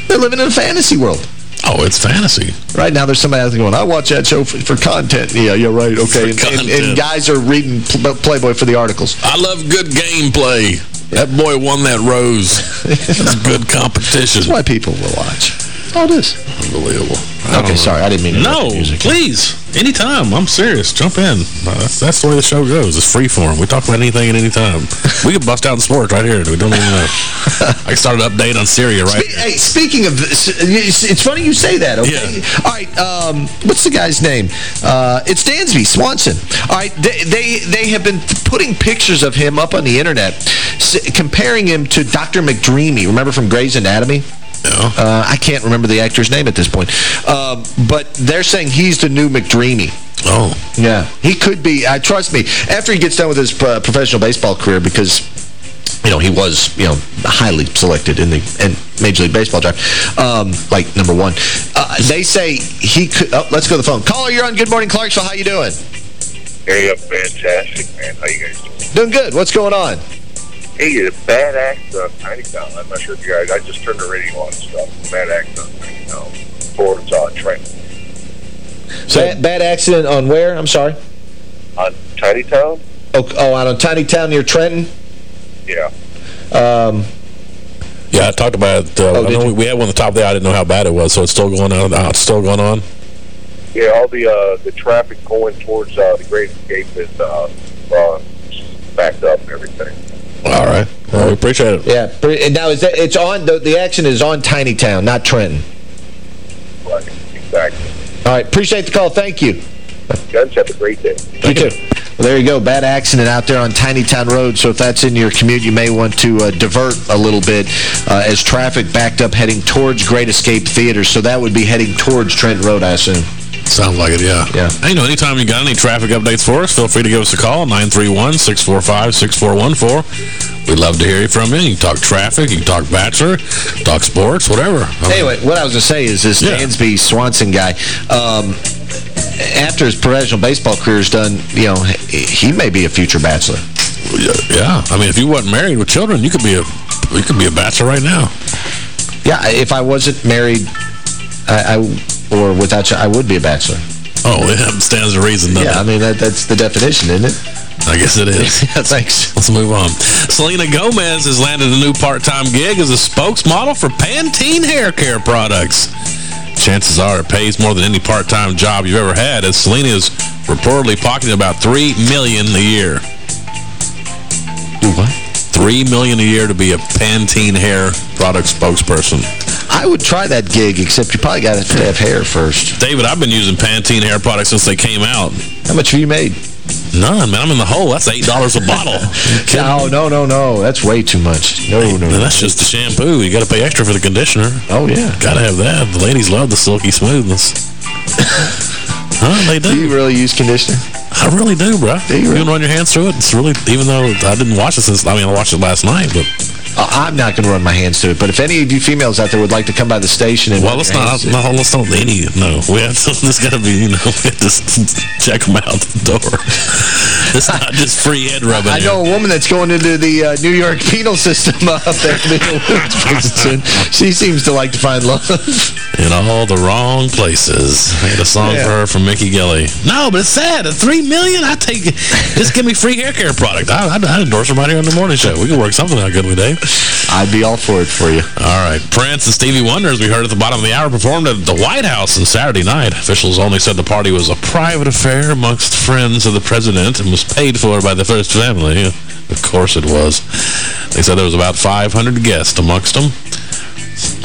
[SPEAKER 3] They're living in a fantasy world.
[SPEAKER 1] Oh, it's fantasy.
[SPEAKER 3] Right now, there's somebody out there going, I watch that show for, for content. Yeah, you're yeah, right, okay. And, and, and guys are reading Playboy for the articles.
[SPEAKER 1] I love good gameplay. That boy won that rose. That's good competition.
[SPEAKER 3] That's why people will watch. All this.
[SPEAKER 1] Unbelievable.
[SPEAKER 3] Okay, sorry, I didn't mean to
[SPEAKER 1] No,
[SPEAKER 3] music.
[SPEAKER 1] please. Anytime. I'm serious. Jump in. No, that's, that's the way the show goes. It's free form. We talk about anything at any time. we can bust out in sports right here. We don't even know. I started an update on Syria, right?
[SPEAKER 3] Spe- Hey, speaking of this, it's it's funny you say that, okay? All right, um, what's the guy's name? Uh, it's Dansby Swanson. All right, they, they, they have been putting pictures of him up on the internet, comparing him to Dr. McDreamy. Remember from Grey's Anatomy? Uh, I can't remember the actor's name at this point. Um, but they're saying he's the new McDreamy.
[SPEAKER 1] Oh.
[SPEAKER 3] Yeah. He could be. Uh, trust me, after he gets done with his uh, professional baseball career, because, you know, he was, you know, highly selected in the in Major League Baseball draft, um, like number one. Uh, they say he could... Oh, let's go to the phone. Caller, you're on Good Morning Clarksville. How you doing?
[SPEAKER 19] Hey, up, fantastic, man. How you guys doing?
[SPEAKER 3] Doing good. What's going on?
[SPEAKER 19] Hey, a bad act on Tiny Town. I'm not sure if you guys... I just turned the radio on and stuff. Bad act on Tiny Town. Ford's on Trent.
[SPEAKER 3] Bad, bad accident on where? I'm sorry.
[SPEAKER 19] On Tiny Town?
[SPEAKER 3] Oh, oh out on Tiny Town near Trenton?
[SPEAKER 19] Yeah.
[SPEAKER 3] Um,
[SPEAKER 1] Yeah, I talked about it. Uh,
[SPEAKER 3] Oh,
[SPEAKER 1] I
[SPEAKER 3] did
[SPEAKER 1] know
[SPEAKER 3] you?
[SPEAKER 1] we had one on the top of the I didn't know how bad it was, so it's still going on. Uh, it's still going on.
[SPEAKER 19] Yeah, all the uh, the traffic going towards uh, the Great Escape is uh, uh, backed up and everything.
[SPEAKER 1] All right. Well, we appreciate it.
[SPEAKER 3] Yeah. and Now, is that, it's on... The, the action is on Tiny Town, not Trenton.
[SPEAKER 19] Right. Exactly.
[SPEAKER 3] All right. Appreciate the call. Thank you.
[SPEAKER 19] Guys, have a great day.
[SPEAKER 3] You too. Well, there you go. Bad accident out there on Tiny Town Road. So if that's in your commute, you may want to uh, divert a little bit uh, as traffic backed up heading towards Great Escape Theater. So that would be heading towards Trenton Road, I assume.
[SPEAKER 1] Sounds like it, yeah.
[SPEAKER 3] Yeah.
[SPEAKER 1] Hey, you know, anytime you got any traffic updates for us, feel free to give us a call, 931-645-6414. We'd love to hear you from you. You can talk traffic, you can talk bachelor, talk sports, whatever.
[SPEAKER 3] Anyway, what I was going to say is this
[SPEAKER 1] Yeah.
[SPEAKER 3] Dansby Swanson guy, um, after his professional baseball career is done, you know, he, he may be a future bachelor.
[SPEAKER 1] Yeah, I mean, if you wasn't married with children, you could be a you could be a bachelor right now.
[SPEAKER 3] Yeah, if I wasn't married I, I or without you, I would be a bachelor.
[SPEAKER 1] Oh, that stands to reason, doesn't
[SPEAKER 3] Yeah,
[SPEAKER 1] it?
[SPEAKER 3] I mean, that, that's the definition, isn't it?
[SPEAKER 1] I guess it is.
[SPEAKER 3] yeah, thanks.
[SPEAKER 1] Let's move on. Selena Gomez has landed a new part-time gig as a spokesmodel for Pantene hair care products. Chances are it pays more than any part-time job you've ever had, as Selena is reportedly pocketing about 3 million a year.
[SPEAKER 3] Do what?
[SPEAKER 1] 3 million a year to be a Pantene hair product spokesperson.
[SPEAKER 3] I would try that gig, except you probably got to have hair first.
[SPEAKER 1] David, I've been using Pantene hair products since they came out.
[SPEAKER 3] How much have you made?
[SPEAKER 1] None, man. I'm in the hole. That's $8 a bottle.
[SPEAKER 3] No, no, no, no. That's way too much. No, no, no.
[SPEAKER 1] that's just the shampoo. You got to pay extra for the conditioner.
[SPEAKER 3] Oh, yeah.
[SPEAKER 1] Got to have that. The ladies love the silky smoothness. huh? They do.
[SPEAKER 3] Do you really use conditioner?
[SPEAKER 1] I really do, bro.
[SPEAKER 3] Do you
[SPEAKER 1] you
[SPEAKER 3] really?
[SPEAKER 1] can run your hands through it. It's really, even though I didn't watch it since, I mean, I watched it last night, but I'm not going to run my hands through it, but if any of you females out there would like to come by the station and...
[SPEAKER 13] Well, let's not, no, let's not any, no. We have to, there's got to be, you know, we have to check them out the door. It's not just free head rubbing.
[SPEAKER 1] I know a woman that's going into the uh, New York penal system uh, up there. she seems to like to find love.
[SPEAKER 13] In all the wrong places. I had a song
[SPEAKER 1] Yeah.
[SPEAKER 13] for her from Mickey Gilley. No, but it's sad. At 3 million, I take it. Just give me free hair care product. I, I'd, I'd endorse her right here on the morning show. We can work something out, couldn't we, Dave?
[SPEAKER 1] I'd be all for it for you.
[SPEAKER 13] All right. Prince and Stevie Wonder, as we heard at the bottom of the hour, performed at the White House on Saturday night. Officials only said the party was a private affair amongst friends of the president and was paid for by the first family. Of course it was. They said there was about 500 guests amongst them.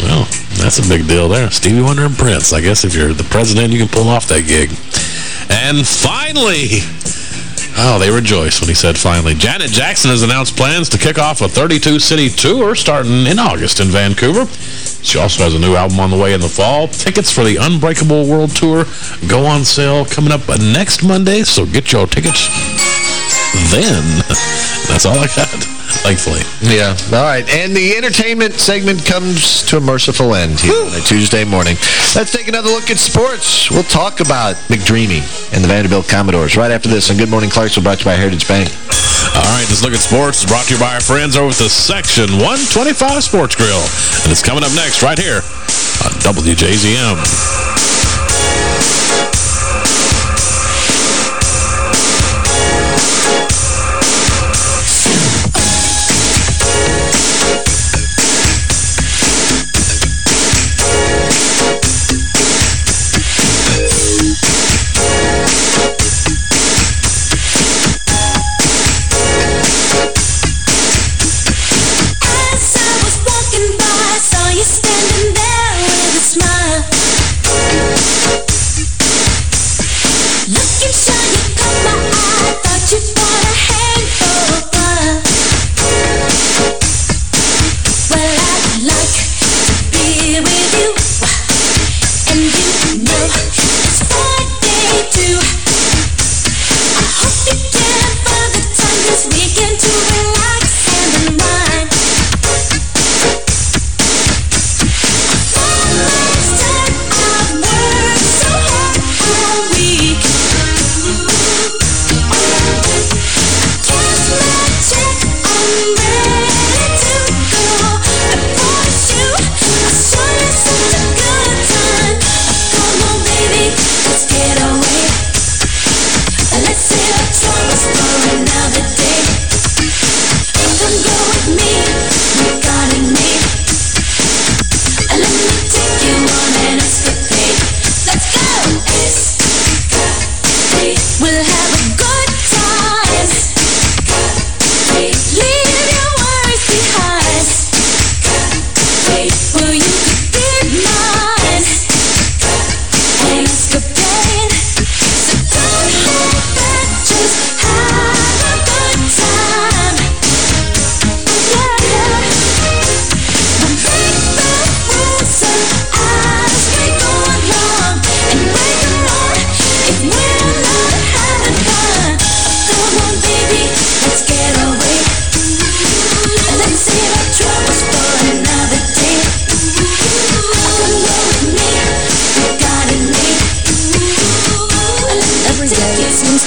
[SPEAKER 13] Well, that's a big deal there. Stevie Wonder and Prince. I guess if you're the president, you can pull off that gig. And finally... Oh, they rejoiced when he said finally. Janet Jackson has announced plans to kick off a 32-city tour starting in August in Vancouver. She also has a new album on the way in the fall. Tickets for the Unbreakable World Tour go on sale coming up next Monday, so get your tickets then. That's all I got, thankfully.
[SPEAKER 1] Yeah. All right. And the entertainment segment comes to a merciful end here on a Tuesday morning. Let's take another look at sports. We'll talk about McDreamy and the Vanderbilt Commodores right after this on Good Morning Clarksville, brought to you by Heritage Bank.
[SPEAKER 13] All right, this look at sports is brought to you by our friends over at the Section 125 Sports Grill. And it's coming up next right here on WJZM.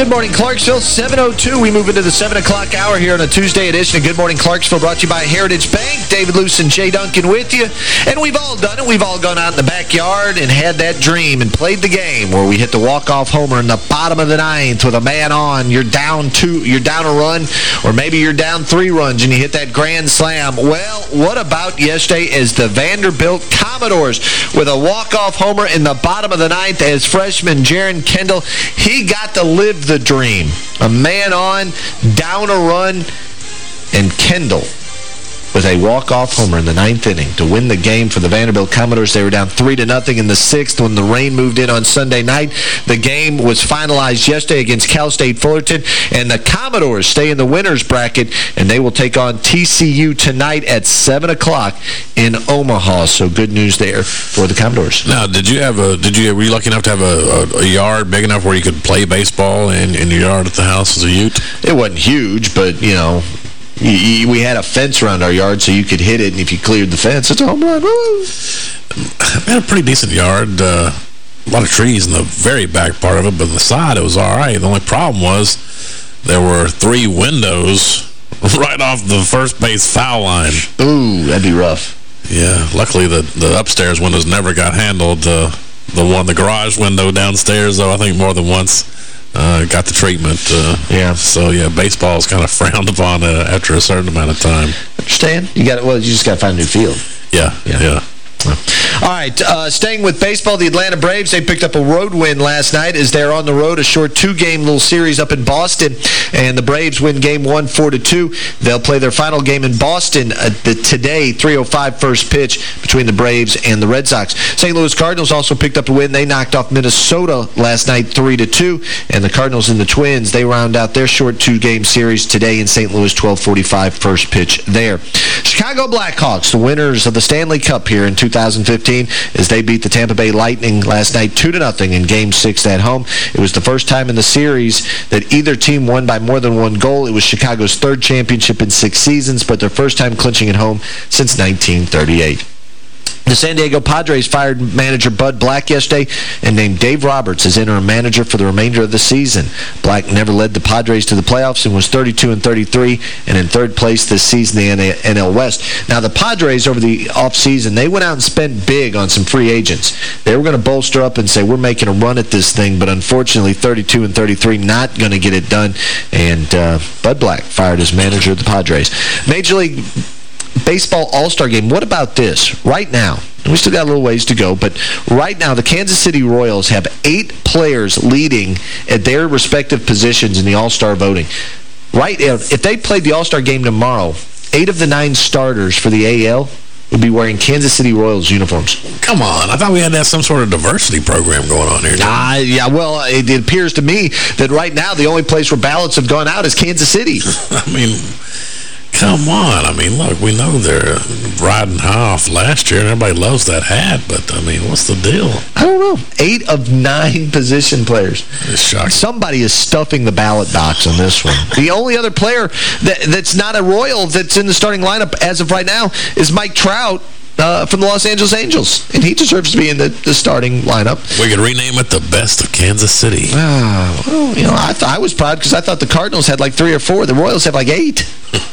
[SPEAKER 3] Good morning, Clarksville. 7.02. We move into the 7 o'clock hour here on a Tuesday edition of Good Morning Clarksville brought to you by Heritage Bank. David Luce and Jay Duncan with you. And we've all done it. We've all gone out in the backyard and had that dream and played the game where we hit the walk-off homer in the bottom of the ninth with a man on. You're down two, you're down a run, or maybe you're down three runs and you hit that grand slam. Well, what about yesterday as the Vanderbilt Commodores with a walk-off homer in the bottom of the ninth as freshman Jeren Kendall, he got to live the dream. A man on, down a run, and Kendall with a walk-off homer in the ninth inning to win the game for the Vanderbilt Commodores. They were down 3 to nothing in the sixth when the rain moved in on Sunday night. The game was finalized yesterday against Cal State Fullerton, and the Commodores stay in the winner's bracket, and they will take on TCU tonight at 7 o'clock in Omaha. So good news there for the Commodores.
[SPEAKER 1] Now, did you have a, did you, were you lucky enough to have a, a, a yard big enough where you could play baseball in, in your yard at the house as a ute?
[SPEAKER 3] It wasn't huge, but, you know, you, you, we had a fence around our yard so you could hit it, and if you cleared the fence, it's a home run. Woo!
[SPEAKER 1] We had a pretty decent yard. Uh, a lot of trees in the very back part of it, but on the side it was all right. The only problem was there were three windows right off the first base foul line.
[SPEAKER 3] Ooh, that'd be rough.
[SPEAKER 1] Yeah, luckily the, the upstairs windows never got handled. Uh, the one, the garage window downstairs, though, I think more than once uh, got the treatment. Uh,
[SPEAKER 3] yeah.
[SPEAKER 1] So, yeah, baseball is kind of frowned upon uh, after a certain amount of time.
[SPEAKER 3] Understand? You got Well, you just got to find a new field.
[SPEAKER 1] Yeah, yeah. yeah.
[SPEAKER 3] All right, uh, staying with baseball, the Atlanta Braves, they picked up a road win last night as they're on the road, a short two-game little series up in Boston, and the Braves win game one, 4-2. They'll play their final game in Boston uh, the, today, 3.05 first pitch between the Braves and the Red Sox. St. Louis Cardinals also picked up a win. They knocked off Minnesota last night 3-2, and the Cardinals and the Twins, they round out their short two-game series today in St. Louis, 12.45 first pitch there. Chicago Blackhawks, the winners of the Stanley Cup here in 2015, as they beat the Tampa Bay Lightning last night 2-0 in Game 6 at home. It was the first time in the series that either team won by more than one goal. It was Chicago's third championship in six seasons, but their first time clinching at home since 1938. The San Diego Padres fired manager Bud Black yesterday and named Dave Roberts as interim manager for the remainder of the season. Black never led the Padres to the playoffs and was 32 and 33 and in third place this season in the NL West. Now, the Padres over the offseason, they went out and spent big on some free agents. They were going to bolster up and say, we're making a run at this thing, but unfortunately, 32 and 33 not going to get it done. And uh, Bud Black fired as manager of the Padres. Major League Baseball All-Star Game. What about this? Right now, we still got a little ways to go, but right now the Kansas City Royals have eight players leading at their respective positions in the All-Star voting. Right, if they played the All-Star Game tomorrow, eight of the nine starters for the AL would be wearing Kansas City Royals uniforms.
[SPEAKER 1] Come on. I thought we had to have some sort of diversity program going on here.
[SPEAKER 3] Ah, yeah, well, it, it appears to me that right now the only place where ballots have gone out is Kansas City.
[SPEAKER 1] I mean... Come on. I mean, look, we know they're riding high off last year, and everybody loves that hat, but, I mean, what's the deal?
[SPEAKER 3] I don't know. Eight of nine position players.
[SPEAKER 1] It's shocking.
[SPEAKER 3] Somebody is stuffing the ballot box on this one. the only other player that, that's not a Royal that's in the starting lineup as of right now is Mike Trout, uh, from the Los Angeles Angels, and he deserves to be in the, the starting lineup.
[SPEAKER 1] We could rename it the best of Kansas City.
[SPEAKER 3] Ah, well, you know, I, I was proud because I thought the Cardinals had like three or four. The Royals have like eight.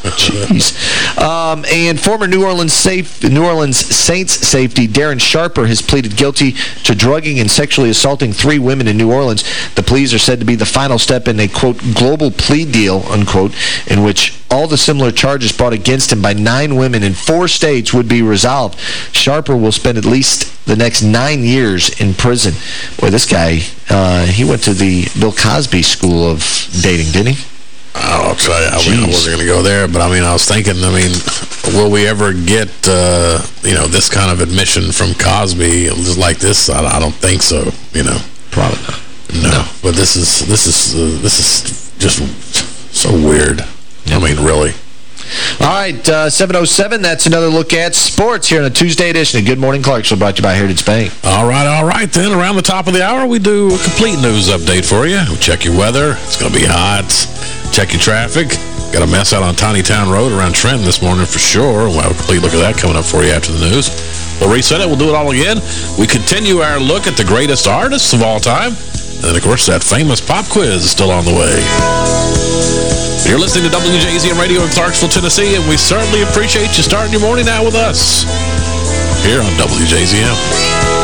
[SPEAKER 3] Jeez. Um, and former New Orleans safe New Orleans Saints safety Darren Sharper has pleaded guilty to drugging and sexually assaulting three women in New Orleans. The pleas are said to be the final step in a, quote, global plea deal, unquote, in which all the similar charges brought against him by nine women in four states would be resolved. Sharper will spend at least the next nine years in prison. Boy, this guy, uh, he went to the Bill Cosby School of Dating, didn't he?
[SPEAKER 1] I'll try. I, mean, I wasn't going to go there, but I mean, I was thinking, I mean, will we ever get, uh, you know, this kind of admission from Cosby just like this? I, I don't think so, you know.
[SPEAKER 3] Probably not.
[SPEAKER 1] No, but this is, this is, uh, this is just so weird. I mean, really.
[SPEAKER 3] All right, uh, 707, that's another look at sports here on a Tuesday edition of Good Morning Clarksville, brought to you by Heritage Bank.
[SPEAKER 1] All right, all right, then. Around the top of the hour, we do a complete news update for you. We check your weather. It's going to be hot. Check your traffic. Got a mess out on Tiny Town Road around Trenton this morning for sure. We'll have a complete look at that coming up for you after the news. We'll reset it. We'll do it all again. We continue our look at the greatest artists of all time. And, of course, that famous pop quiz is still on the way. You're listening to WJZM Radio in Clarksville, Tennessee, and we certainly appreciate you starting your morning out with us here on WJZM.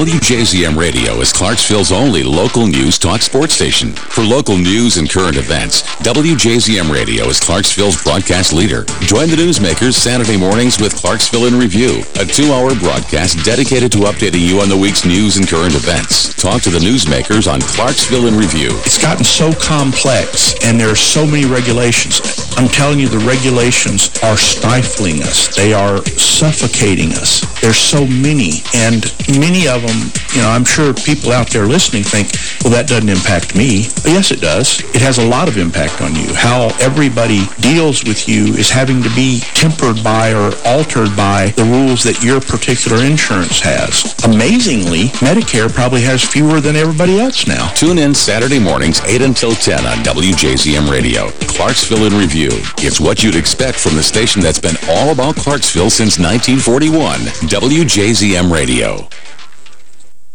[SPEAKER 2] WJZM Radio is Clarksville's only local news talk sports station. For local news and current events, WJZM Radio is Clarksville's broadcast leader. Join the newsmakers Saturday mornings with Clarksville in Review, a two-hour broadcast dedicated to updating you on the week's news and current events. Talk to the newsmakers on Clarksville in Review.
[SPEAKER 20] It's gotten so complex, and there are so many regulations. I'm telling you, the regulations are stifling us. They are suffocating us. There's so many, and many of them, Um, you know, I'm sure people out there listening think, well, that doesn't impact me. But yes, it does. It has a lot of impact on you. How everybody deals with you is having to be tempered by or altered by the rules that your particular insurance has. Amazingly, Medicare probably has fewer than everybody else now.
[SPEAKER 2] Tune in Saturday mornings 8 until 10 on WJZM Radio. Clarksville in Review. It's what you'd expect from the station that's been all about Clarksville since 1941. WJZM Radio.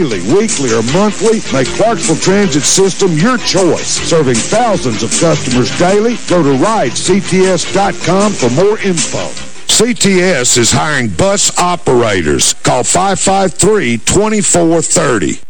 [SPEAKER 4] Daily, weekly, or monthly, make Clarksville Transit System your choice. Serving thousands of customers daily, go to ridects.com for more info. CTS is hiring bus operators. Call 553-2430.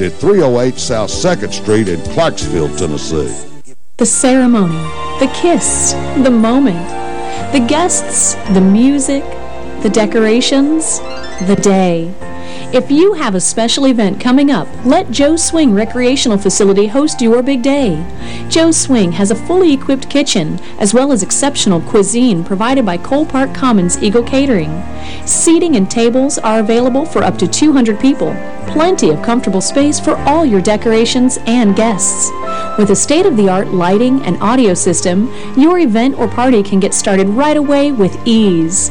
[SPEAKER 4] at 308 South 2nd Street in Clarksville, Tennessee.
[SPEAKER 12] The ceremony, the kiss, the moment, the guests, the music, the decorations, the day. If you have a special event coming up, let Joe Swing Recreational Facility host your big day. Joe Swing has a fully equipped kitchen, as well as exceptional cuisine provided by Cole Park Commons Eagle Catering. Seating and tables are available for up to 200 people. Plenty of comfortable space for all your decorations and guests. With a state-of-the-art lighting and audio system, your event or party can get started right away with ease.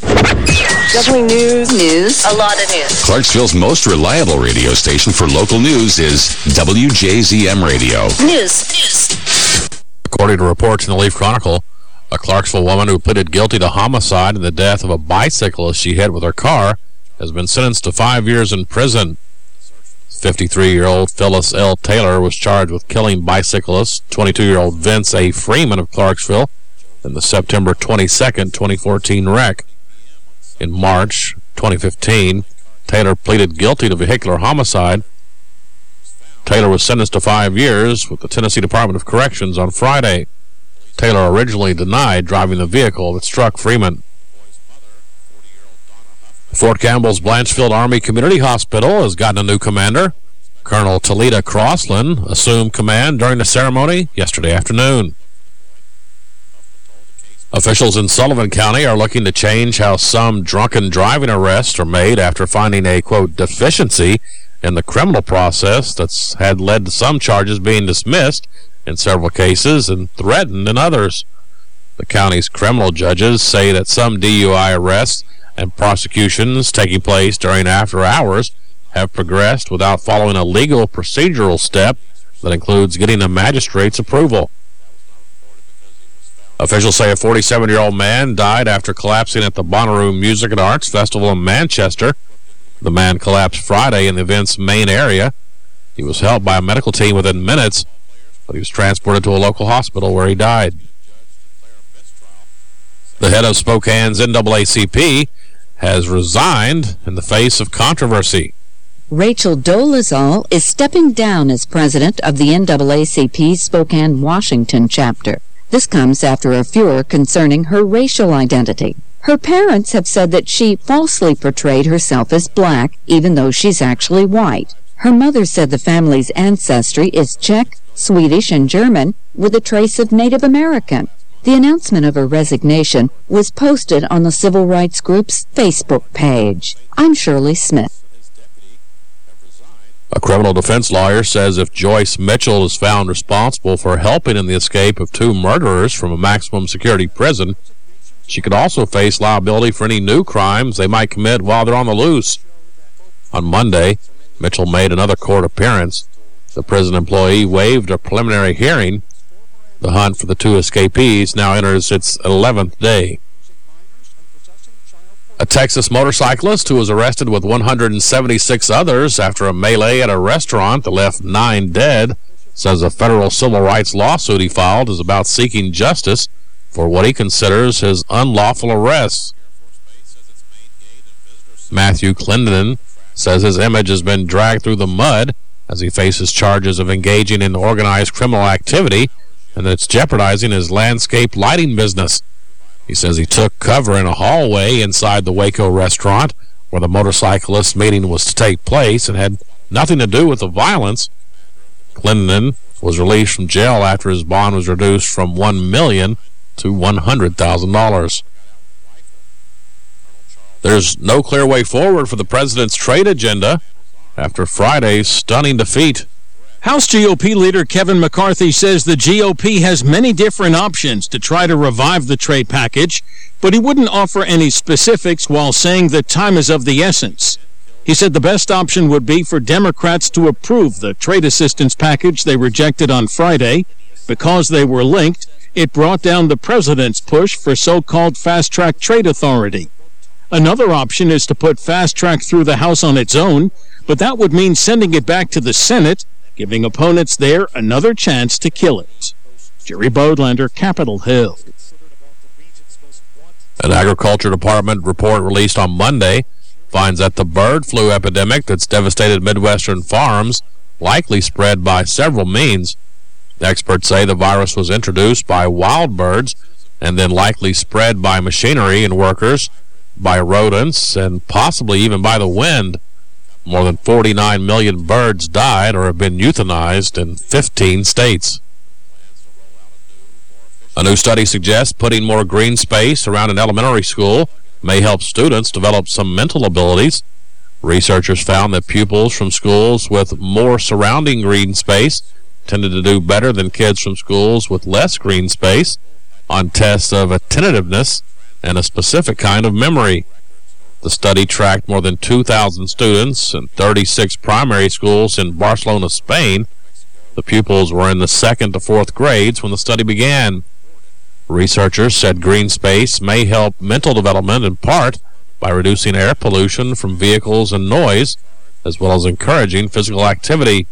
[SPEAKER 21] Definitely news. News. A lot of news.
[SPEAKER 2] Clarksville's most reliable radio station for local news is WJZM Radio.
[SPEAKER 21] News. News.
[SPEAKER 1] According to reports in the Leaf Chronicle, a Clarksville woman who pleaded guilty to homicide and the death of a bicyclist she hit with her car has been sentenced to five years in prison. 53-year-old Phyllis L. Taylor was charged with killing bicyclist 22-year-old Vince A. Freeman of Clarksville in the September 22, 2014 wreck. In March 2015, Taylor pleaded guilty to vehicular homicide. Taylor was sentenced to five years with the Tennessee Department of Corrections on Friday. Taylor originally denied driving the vehicle that struck Freeman. Fort Campbell's Blanchfield Army Community Hospital has gotten a new commander. Colonel Telita Crosland assumed command during the ceremony yesterday afternoon. Officials in Sullivan County are looking to change how some drunken driving arrests are made after finding a, quote, deficiency in the criminal process that's had led to some charges being dismissed in several cases and threatened in others. The county's criminal judges say that some DUI arrests and prosecutions taking place during after hours have progressed without following a legal procedural step that includes getting a magistrate's approval. Officials say a 47-year-old man died after collapsing at the Bonnaroo Music and Arts Festival in Manchester. The man collapsed Friday in the event's main area. He was helped by a medical team within minutes. but he was transported to a local hospital where he died. The head of Spokane's NAACP has resigned in the face of controversy.
[SPEAKER 21] Rachel Dolezal is stepping down as president of the NAACP Spokane, Washington chapter. This comes after a furor concerning her racial identity. Her parents have said that she falsely portrayed herself as black, even though she's actually white. Her mother said the family's ancestry is Czech, Swedish, and German, with a trace of Native American. The announcement of her resignation was posted on the civil rights group's Facebook page. I'm Shirley Smith.
[SPEAKER 1] A criminal defense lawyer says if Joyce Mitchell is found responsible for helping in the escape of two murderers from a maximum security prison, she could also face liability for any new crimes they might commit while they're on the loose. On Monday, Mitchell made another court appearance. The prison employee waived a preliminary hearing. The hunt for the two escapees now enters its 11th day. A Texas motorcyclist who was arrested with 176 others after a melee at a restaurant that left nine dead says a federal civil rights lawsuit he filed is about seeking justice for what he considers his unlawful arrests. Matthew Clendennen says his image has been dragged through the mud as he faces charges of engaging in organized criminal activity and that it's jeopardizing his landscape lighting business. He says he took cover in a hallway inside the Waco restaurant where the motorcyclist meeting was to take place and had nothing to do with the violence. Clendennen was released from jail after his bond was reduced from 1 million to $100,000. There's no clear way forward for the president's trade agenda after Friday's stunning defeat.
[SPEAKER 22] House GOP leader Kevin McCarthy says the GOP has many different options to try to revive the trade package, but he wouldn't offer any specifics while saying that time is of the essence. He said the best option would be for Democrats to approve the trade assistance package they rejected on Friday. Because they were linked, it brought down the president's push for so-called fast-track trade authority. Another option is to put fast-track through the House on its own, but that would mean sending it back to the Senate, giving opponents there another chance to kill it. Jerry Bodlander, Capitol Hill.
[SPEAKER 1] An Agriculture Department report released on Monday finds that the bird flu epidemic that's devastated Midwestern farms likely spread by several means. Experts say the virus was introduced by wild birds and then likely spread by machinery and workers, by rodents, and possibly even by the wind. More than 49 million birds died or have been euthanized in 15 states. A new study suggests putting more green space around an elementary school may help students develop some mental abilities. Researchers found that pupils from schools with more surrounding green space tended to do better than kids from schools with less green space on tests of attentiveness and a specific kind of memory. The study tracked more than 2,000 students in 36 primary schools in Barcelona, Spain. The pupils were in the second to fourth grades when the study began. Researchers said green space may help mental development in part by reducing air pollution from vehicles and noise, as well as encouraging physical activity.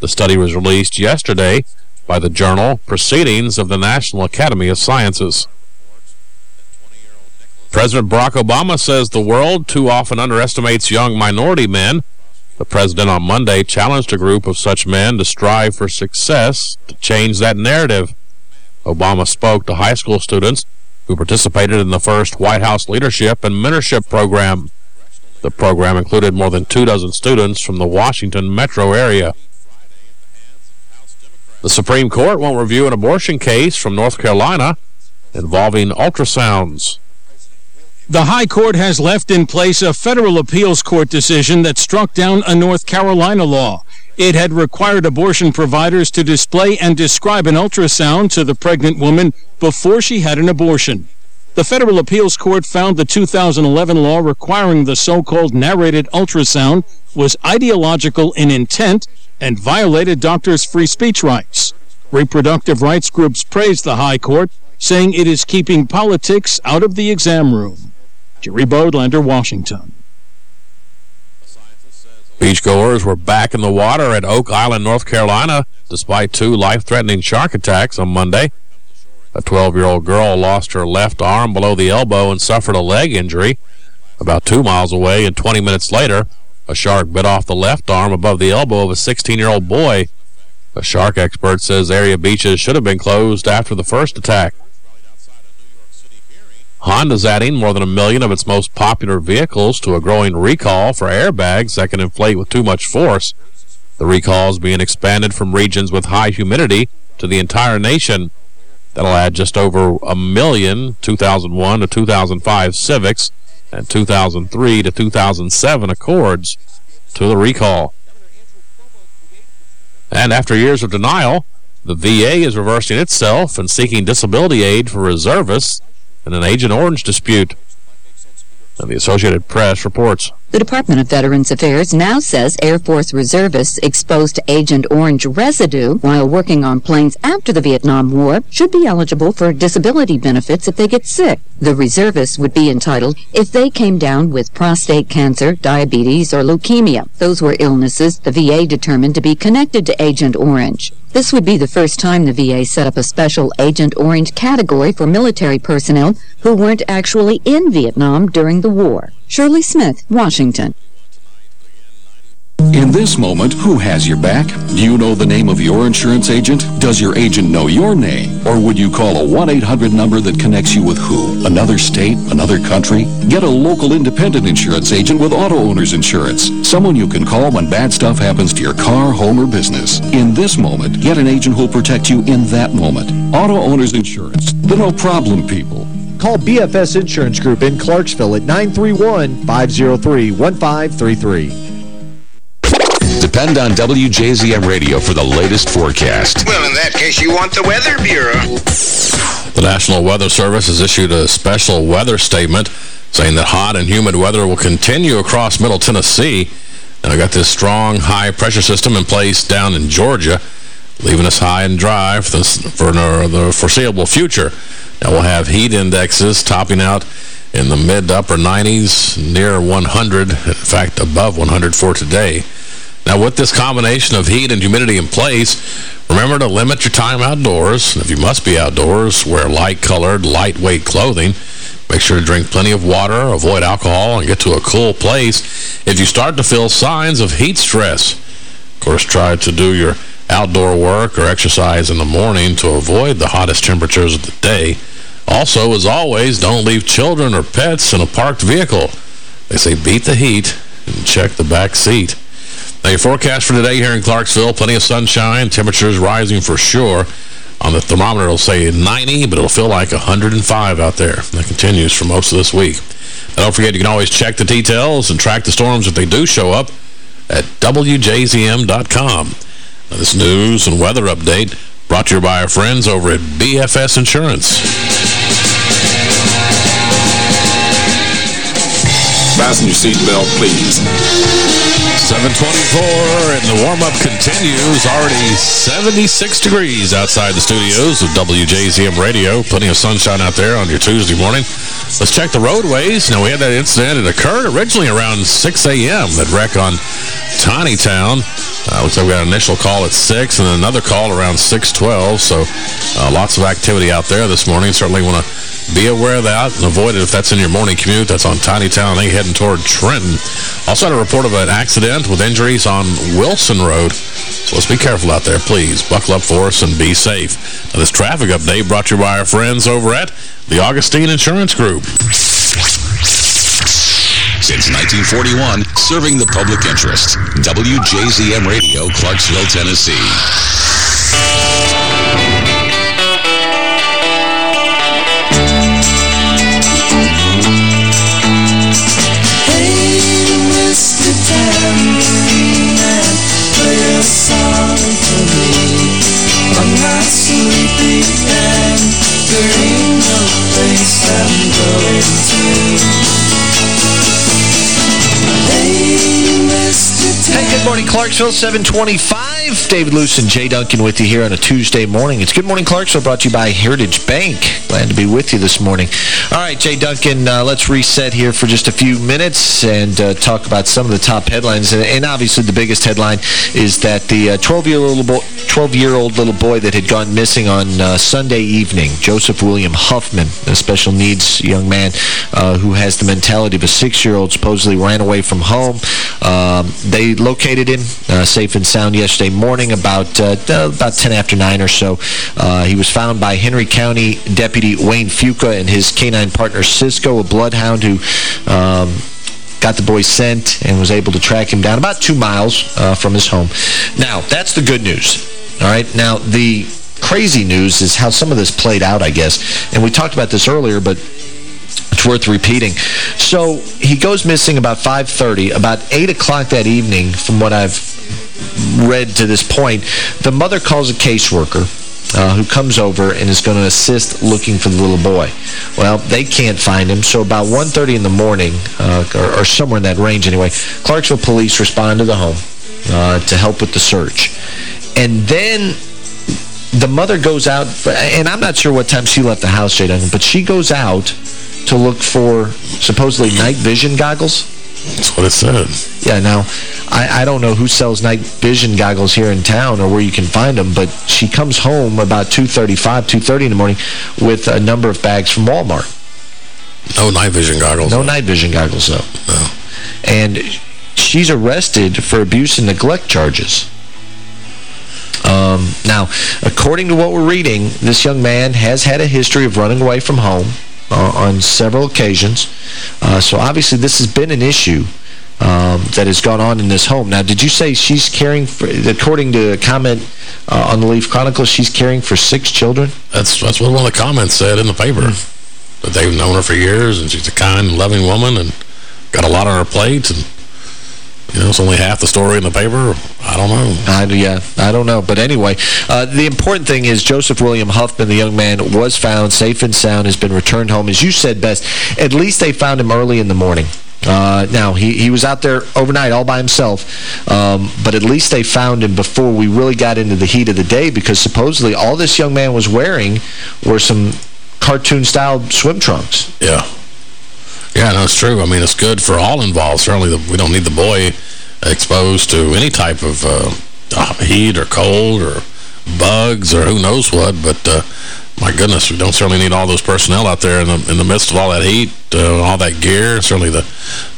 [SPEAKER 1] The study was released yesterday by the journal Proceedings of the National Academy of Sciences. President Barack Obama says the world too often underestimates young minority men. The president on Monday challenged a group of such men to strive for success to change that narrative. Obama spoke to high school students who participated in the first White House Leadership and Mentorship Program. The program included more than two dozen students from the Washington metro area. The Supreme Court won't review an abortion case from North Carolina involving ultrasounds.
[SPEAKER 22] The High Court has left in place a federal appeals court decision that struck down a North Carolina law. It had required abortion providers to display and describe an ultrasound to the pregnant woman before she had an abortion. The Federal Appeals Court found the 2011 law requiring the so-called narrated ultrasound was ideological in intent and violated doctors' free speech rights. Reproductive rights groups praised the High Court, saying it is keeping politics out of the exam room. Jerry Bodlander, Washington.
[SPEAKER 1] Beachgoers were back in the water at Oak Island, North Carolina, despite two life-threatening shark attacks on Monday. A 12-year-old girl lost her left arm below the elbow and suffered a leg injury. About two miles away and 20 minutes later, a shark bit off the left arm above the elbow of a 16-year-old boy. A shark expert says area beaches should have been closed after the first attack. Honda's adding more than a million of its most popular vehicles to a growing recall for airbags that can inflate with too much force. The recall is being expanded from regions with high humidity to the entire nation. That'll add just over a million 2001 to 2005 Civics and 2003 to 2007 Accords to the recall. And after years of denial, the VA is reversing itself and seeking disability aid for reservists an Agent Orange dispute. And the Associated Press reports.
[SPEAKER 21] The Department of Veterans Affairs now says Air Force reservists exposed to Agent Orange residue while working on planes after the Vietnam War should be eligible for disability benefits if they get sick. The reservists would be entitled if they came down with prostate cancer, diabetes, or leukemia. Those were illnesses the VA determined to be connected to Agent Orange. This would be the first time the VA set up a special Agent Orange category for military personnel who weren't actually in Vietnam during the war. Shirley Smith, Washington.
[SPEAKER 2] In this moment, who has your back? Do you know the name of your insurance agent? Does your agent know your name? Or would you call a 1-800 number that connects you with who? Another state? Another country? Get a local independent insurance agent with auto owner's insurance. Someone you can call when bad stuff happens to your car, home, or business. In this moment, get an agent who'll protect you in that moment. Auto owner's insurance. The no problem people.
[SPEAKER 16] Call BFS Insurance Group in Clarksville at 931-503-1533.
[SPEAKER 2] Depend on WJZM Radio for the latest forecast.
[SPEAKER 17] Well, in that case, you want the Weather Bureau.
[SPEAKER 1] The National Weather Service has issued a special weather statement saying that hot and humid weather will continue across Middle Tennessee. And I got this strong high-pressure system in place down in Georgia, leaving us high and dry for the, for uh, the foreseeable future. Now we'll have heat indexes topping out in the mid to upper 90s, near 100, in fact above 100 for today. Now, with this combination of heat and humidity in place, remember to limit your time outdoors. If you must be outdoors, wear light-colored, lightweight clothing. Make sure to drink plenty of water, avoid alcohol, and get to a cool place. If you start to feel signs of heat stress, of course, try to do your outdoor work or exercise in the morning to avoid the hottest temperatures of the day. Also, as always, don't leave children or pets in a parked vehicle. They say beat the heat and check the back seat. Now, your forecast for today here in Clarksville, plenty of sunshine, temperatures rising for sure. On the thermometer, it'll say 90, but it'll feel like 105 out there. That continues for most of this week. Now, don't forget, you can always check the details and track the storms if they do show up at WJZM.com. This news and weather update brought to you by our friends over at BFS Insurance.
[SPEAKER 23] Fasten your seatbelt, please.
[SPEAKER 1] 724, and the warm-up continues. Already 76 degrees outside the studios of WJZM Radio. Plenty of sunshine out there on your Tuesday morning. Let's check the roadways. Now, we had that incident. It occurred originally around 6 a.m., that wreck on Tiny Town. Uh, looks like we got an initial call at 6 and another call around 612. So uh, lots of activity out there this morning. Certainly want to be aware of that and avoid it if that's in your morning commute. That's on Tiny Town. They heading toward Trenton. Also had a report of an accident with injuries on Wilson Road. So let's be careful out there, please. Buckle up for us and be safe. Now, this traffic update brought to you by our friends over at the Augustine Insurance Group.
[SPEAKER 2] Since 1941, serving the public interest. WJZM Radio, Clarksville, Tennessee.
[SPEAKER 24] A song me. I'm not sleepy and there ain't no place I'm going to. Hey, Mr.
[SPEAKER 3] Hey, good morning, Clarksville, 725. David Luce and Jay Duncan with you here on a Tuesday morning. It's Good Morning Clarksville brought to you by Heritage Bank. Glad to be with you this morning. All right, Jay Duncan, uh, let's reset here for just a few minutes and uh, talk about some of the top headlines. And, and obviously the biggest headline is that the 12-year-old boy, 12-year-old little boy that had gone missing on uh, Sunday evening, Joseph William Huffman, a special needs young man uh, who has the mentality of a six-year-old, supposedly ran away from home. Um, they located him uh, safe and sound yesterday morning about uh, about 10 after 9 or so. Uh, he was found by Henry County Deputy Wayne Fuca and his canine partner Cisco, a bloodhound who... Um, got the boy scent and was able to track him down about two miles uh, from his home. Now, that's the good news. All right. Now, the crazy news is how some of this played out, I guess. And we talked about this earlier, but it's worth repeating. So he goes missing about 5.30. About 8 o'clock that evening, from what I've read to this point, the mother calls a caseworker uh, who comes over and is going to assist looking for the little boy. Well, they can't find him, so about 1.30 in the morning, uh, or, or, somewhere in that range anyway, Clarksville police respond to the home uh, to help with the search. And then the mother goes out, and I'm not sure what time she left the house, Jay Duncan, but she goes out to look for supposedly night vision goggles.
[SPEAKER 1] That's what it said.
[SPEAKER 3] Yeah, now, I, I don't know who sells night vision goggles here in town or where you can find them, but she comes home about 2.35, 2.30 in the morning with a number of bags from Walmart.
[SPEAKER 1] No night vision goggles.
[SPEAKER 3] No though. night vision goggles, though.
[SPEAKER 1] No.
[SPEAKER 3] And she's arrested for abuse and neglect charges. Um, now, according to what we're reading, this young man has had a history of running away from home uh, on several occasions. Uh, so obviously this has been an issue um, that has gone on in this home. Now, did you say she's caring for, according to a comment uh, on the Leaf Chronicle, she's caring for six children?
[SPEAKER 1] That's that's what one of the comments said in the paper. Mm. That they've known her for years, and she's a kind, loving woman, and got a lot on her plate, and you know, it's only half the story in the paper. I don't know.
[SPEAKER 3] I, yeah, I don't know. But anyway, uh, the important thing is Joseph William Huffman, the young man, was found safe and sound, has been returned home. As you said best, at least they found him early in the morning. Uh, now, he, he was out there overnight all by himself, um, but at least they found him before we really got into the heat of the day because supposedly all this young man was wearing were some cartoon-style swim trunks.
[SPEAKER 1] Yeah. Yeah, no, it's true. I mean, it's good for all involved. Certainly, the, we don't need the boy exposed to any type of uh, heat or cold or bugs or who knows what. But uh, my goodness, we don't certainly need all those personnel out there in the in the midst of all that heat, uh, all that gear. Certainly the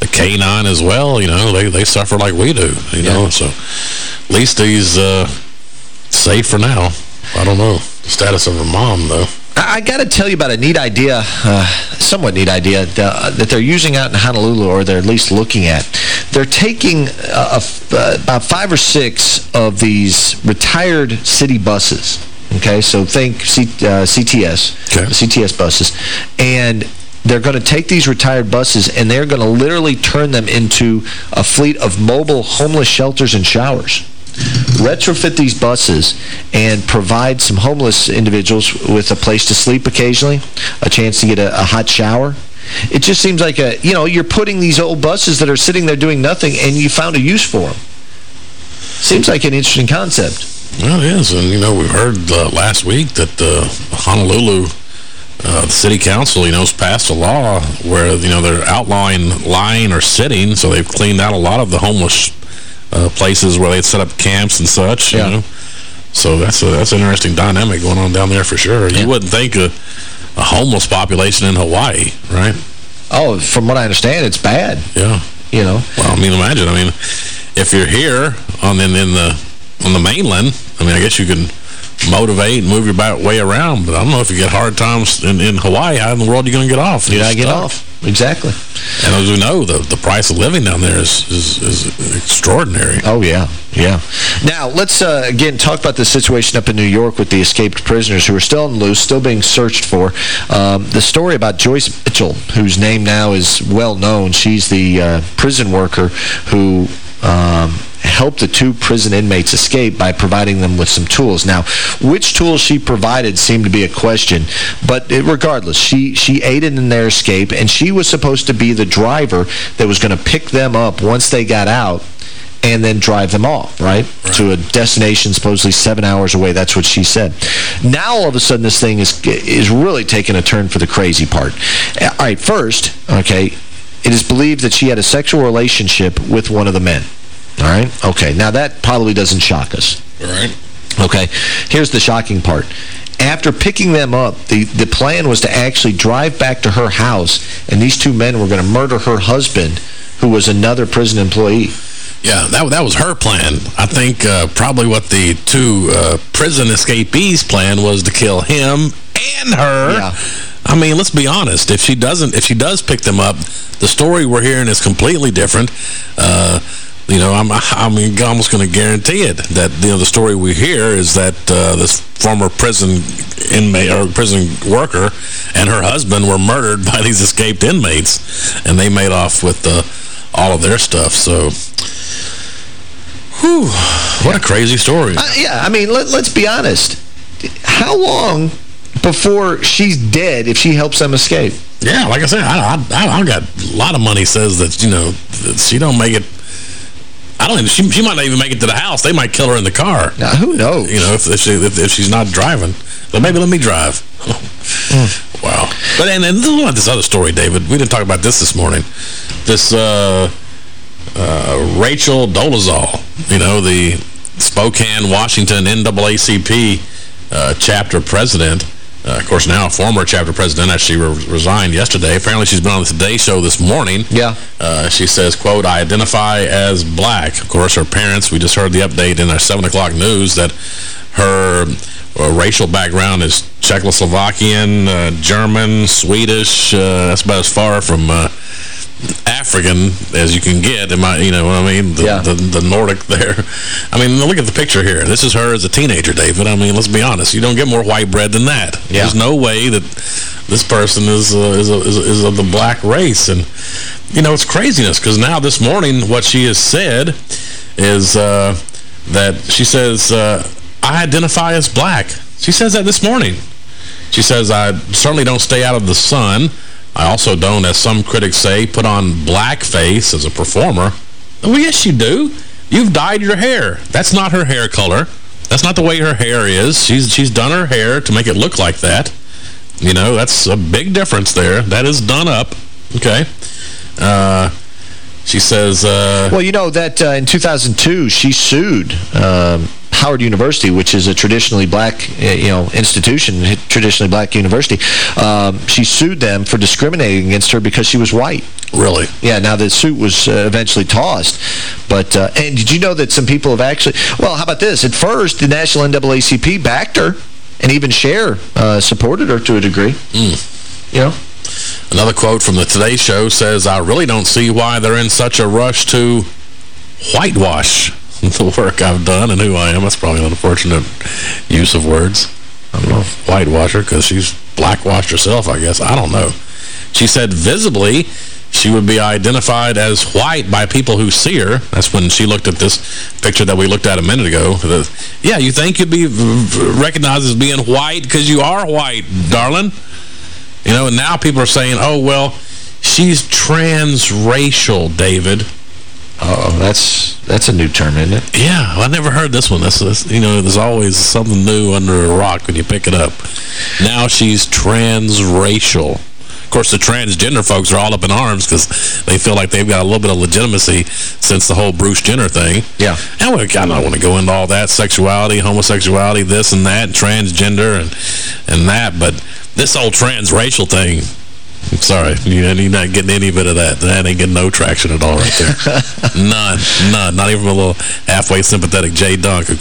[SPEAKER 1] the K9 as well. You know, they they suffer like we do. You yeah. know, so at least he's uh, safe for now. I don't know the status of her mom though.
[SPEAKER 3] I got to tell you about a neat idea, uh, somewhat neat idea, uh, that they're using out in Honolulu, or they're at least looking at. They're taking uh, about five or six of these retired city buses, okay? So think C CTS,
[SPEAKER 1] okay.
[SPEAKER 3] CTS buses, and they're going to take these retired buses and they're going to literally turn them into a fleet of mobile homeless shelters and showers retrofit these buses and provide some homeless individuals with a place to sleep occasionally, a chance to get a, a hot shower. It just seems like, a you know, you're putting these old buses that are sitting there doing nothing and you found a use for them. Seems like an interesting concept.
[SPEAKER 1] Well, it is. And, you know, we heard uh, last week that uh, Honolulu, uh, the city council, you know, has passed a law where, you know, they're outlawing lying or sitting, so they've cleaned out a lot of the homeless uh, places where they'd set up camps and such. Yeah. You know? So that's a, that's an interesting dynamic going on down there for sure. Yeah. You wouldn't think a, a homeless population in Hawaii, right?
[SPEAKER 3] Oh, from what I understand, it's bad.
[SPEAKER 1] Yeah.
[SPEAKER 3] You know?
[SPEAKER 1] Well, I mean, imagine. I mean, if you're here on in, in the on the mainland, I mean, I guess you can motivate and move your way around. But I don't know if you get hard times in, in Hawaii, how in the world are you going to get off?
[SPEAKER 3] You're not get off. Exactly.
[SPEAKER 1] And as we know, the, the price of living down there is, is, is extraordinary.
[SPEAKER 3] Oh, yeah. Yeah. Now, let's, uh, again, talk about the situation up in New York with the escaped prisoners who are still on loose, still being searched for. Um, the story about Joyce Mitchell, whose name now is well known. She's the uh, prison worker who... Um, helped the two prison inmates escape by providing them with some tools. Now, which tools she provided seemed to be a question, but it, regardless, she, she aided in their escape, and she was supposed to be the driver that was going to pick them up once they got out and then drive them off, right? To a destination supposedly seven hours away. That's what she said. Now, all of a sudden, this thing is is really taking a turn for the crazy part. All right, first, okay, it is believed that she had a sexual relationship with one of the men. All right? Okay, now that probably doesn't shock us.
[SPEAKER 1] All right.
[SPEAKER 3] Okay, here's the shocking part. After picking them up, the, the plan was to actually drive back to her house, and these two men were going to murder her husband, who was another prison employee.
[SPEAKER 1] Yeah, that that was her plan. I think uh, probably what the two uh, prison escapees' plan was to kill him and her. Yeah. I mean, let's be honest. If she doesn't, if she does pick them up, the story we're hearing is completely different. Uh, you know, I'm I'm almost going to guarantee it that you know the story we hear is that uh, this former prison inmate or prison worker and her husband were murdered by these escaped inmates, and they made off with uh, all of their stuff. So. Whew, what a crazy story.
[SPEAKER 3] Uh, yeah, I mean, let, let's be honest. How long before she's dead if she helps them escape?
[SPEAKER 1] Yeah, like I said, I, I, I got a lot of money says that, you know, that she don't make it. I don't even, she, she might not even make it to the house. They might kill her in the car.
[SPEAKER 3] Now, who knows?
[SPEAKER 1] You know, if, if, she, if, if she's not driving. But maybe let me drive. Wow. But and, and look at this other story, David. We didn't talk about this this morning. This uh, uh, Rachel Dolezal, you know, the Spokane, Washington NAACP uh, chapter president. Uh, of course, now former chapter president as she re resigned yesterday. Apparently, she's been on the Today Show this morning.
[SPEAKER 3] Yeah.
[SPEAKER 1] Uh, she says, quote, I identify as black. Of course, her parents, we just heard the update in our 7 o'clock news that her uh, racial background is Czechoslovakian, uh, German, Swedish. Uh, that's about as far from uh, African as you can get. Am I, you know what I mean? The, the, the Nordic there. I mean, look at the picture here. This is her as a teenager, David. I mean, let's be honest. You don't get more white bread than that.
[SPEAKER 3] Yeah.
[SPEAKER 1] There's no way that this person is, uh, is, a, is, a, is of the black race. And, you know, it's craziness because now this morning what she has said is uh, that she says, uh, I identify as black. She says that this morning. She says, I certainly don't stay out of the sun. I also don't, as some critics say, put on blackface as a performer. Well, yes, you do. You've dyed your hair. That's not her hair color. That's not the way her hair is. She's she's done her hair to make it look like that. You know, that's a big difference there. That is done up. Okay. Uh, she says... Uh,
[SPEAKER 3] Well, you know that uh, in 2002, she sued um, Howard University, which is a traditionally black, uh, you know, institution, traditionally black university. Um, she sued them for discriminating against her because she was white.
[SPEAKER 1] Really?
[SPEAKER 3] Yeah, now the suit was uh, eventually tossed. But, uh, and did you know that some people have actually, well, how about this? At first, the National NAACP backed her, and even Cher uh, supported her to a degree. You know?
[SPEAKER 1] Another quote from the Today Show says, I really don't see why they're in such a rush to whitewash the work I've done and who I am. That's probably an unfortunate use of words. I don't know, whitewasher, because she's blackwashed herself, I guess. I don't know. She said visibly she would be identified as white by people who see her. That's when she looked at this picture that we looked at a minute ago. The, yeah, you think you'd be recognized as being white because you are white, darling. You know, and now people are saying, oh, well, she's transracial, David.
[SPEAKER 3] Uh oh that's that's a new term, isn't it?
[SPEAKER 1] Yeah, well, I never heard this one. That's, that's, you know, there's always something new under a rock when you pick it up. Now she's transracial. Of course, the transgender folks are all up in arms because they feel like they've got a little bit of legitimacy since the whole Bruce Jenner thing.
[SPEAKER 3] Yeah.
[SPEAKER 1] And we kind of want to go into all that, sexuality, homosexuality, this and that, transgender and and that. But this whole transracial thing, sorry, you're not getting any bit of that. That ain't getting no traction at all right there. none, none. Not even a little halfway sympathetic Jay Duncan,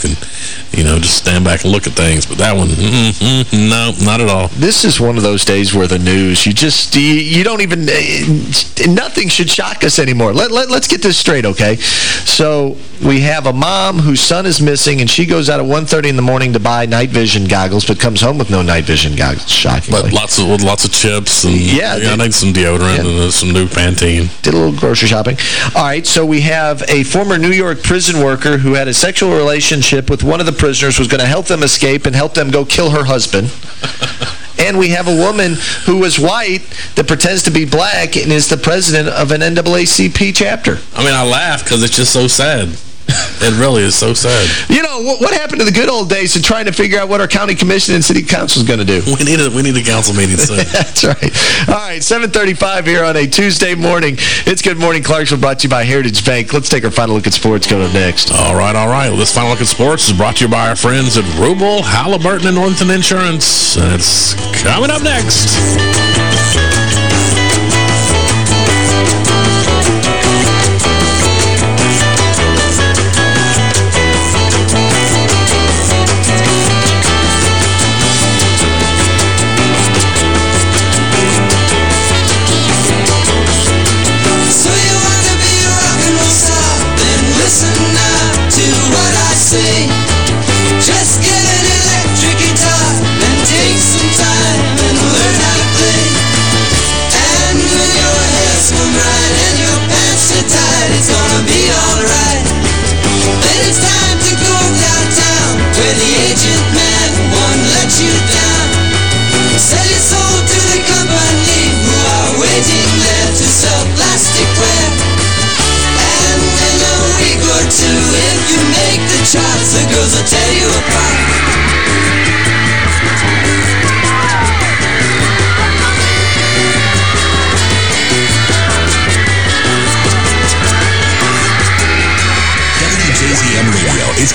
[SPEAKER 1] you know, just stand back and look at things. But that one, mm -mm, no, not at all.
[SPEAKER 3] This is one of those days where the news, you just, you, you don't even, uh, nothing should shock us anymore. Let, let, let's get this straight, okay? So we have a mom whose son is missing, and she goes out at 1.30 in the morning to buy night vision goggles, but comes home with no night vision goggles, shockingly.
[SPEAKER 1] But lots of lots of chips and
[SPEAKER 3] Yeah,
[SPEAKER 1] I need some deodorant and uh, some new Pantene.
[SPEAKER 3] Did a little grocery shopping. All right, so we have a former New York prison worker who had a sexual relationship with one of the prisoners, was going to help them escape and help them go kill her husband. and we have a woman who was white that pretends to be black and is the president of an NAACP chapter.
[SPEAKER 1] I mean, I laugh because it's just so sad. It really is so sad.
[SPEAKER 3] You know, what, what happened to the good old days of trying to figure out what our county commission and city council is going to do?
[SPEAKER 1] We need a we need a council meeting soon.
[SPEAKER 3] That's right. All right, 735 here on a Tuesday morning. It's Good Morning Clarksville brought to you by Heritage Bank. Let's take our final look at sports coming up next.
[SPEAKER 1] All right, all right. Well, this final look at sports is brought to you by our friends at Rubel, Halliburton, and Northington Insurance. And it's coming up next.
[SPEAKER 24] If you make the charts, the girls will tear you apart.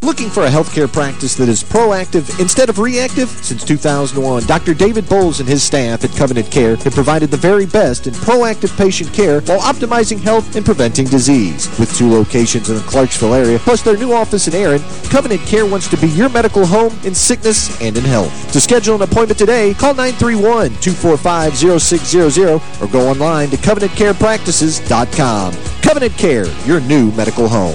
[SPEAKER 16] Looking for a healthcare practice that is proactive instead of reactive? Since 2001, Dr. David Bowles and his staff at Covenant Care have provided the very best in proactive patient care while optimizing health and preventing disease. With two locations in the Clarksville area, plus their new office in Erin, Covenant Care wants to be your medical home in sickness and in health. To schedule an appointment today, call 931-245-0600 or go online to covenantcarepractices.com. Covenant Care, your new medical home.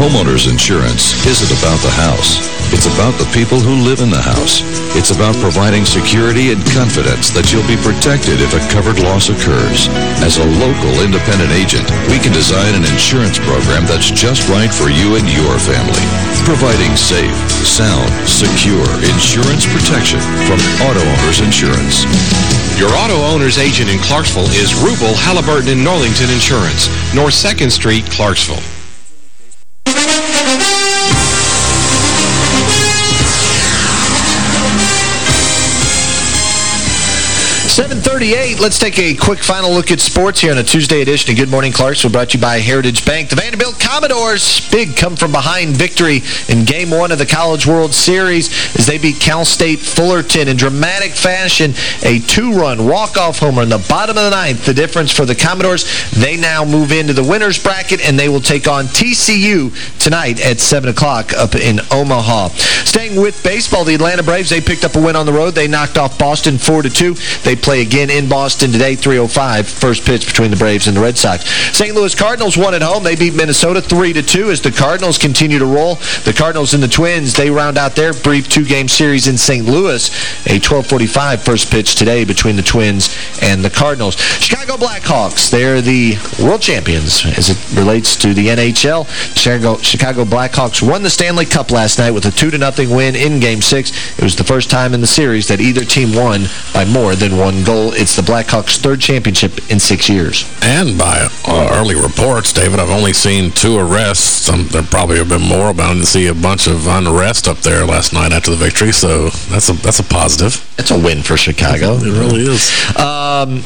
[SPEAKER 25] Homeowners insurance isn't about the house. It's about the people who live in the house. It's about providing security and confidence that you'll be protected if a covered loss occurs. As a local independent agent, we can design an insurance program that's just right for you and your family. Providing safe, sound, secure insurance protection from Auto Owners Insurance.
[SPEAKER 26] Your auto owner's agent in Clarksville is Rubel, Halliburton, and Northington Insurance, North 2nd Street, Clarksville.
[SPEAKER 3] 738, let's take a quick final look at sports here on a Tuesday edition of Good Morning Clarksville, brought to you by Heritage Bank. The Vanderbilt Commodores, big come-from-behind victory in Game 1 of the College World Series as they beat Cal State Fullerton in dramatic fashion. A two-run walk-off homer in the bottom of the ninth. The difference for the Commodores, they now move into the winner's bracket, and they will take on TCU tonight at 7 o'clock up in Omaha. Staying with baseball, the Atlanta Braves, they picked up a win on the road. They knocked off Boston 4-2. They play again in Boston today, 3.05, first pitch between the Braves and the Red Sox. St. Louis Cardinals won at home. They beat Minnesota 3-2 as the Cardinals continue to roll. The Cardinals and the Twins, they round out their brief two-game series in St. Louis. A 12.45 first pitch today between the Twins and the Cardinals. Chicago Blackhawks, they're the world champions as it relates to the NHL. Chicago, Chicago Blackhawks won the Stanley Cup last night with a 2-0 win in Game 6. It was the first time in the series that either team won by more than one goal. It's the Blackhawks' third championship in six years.
[SPEAKER 1] And by uh, early reports, David, I've only seen two arrests. Um, there probably have been more. But I didn't see a bunch of unrest up there last night after the victory, so that's a that's a positive.
[SPEAKER 3] It's a win for Chicago.
[SPEAKER 1] It really is.
[SPEAKER 3] Um,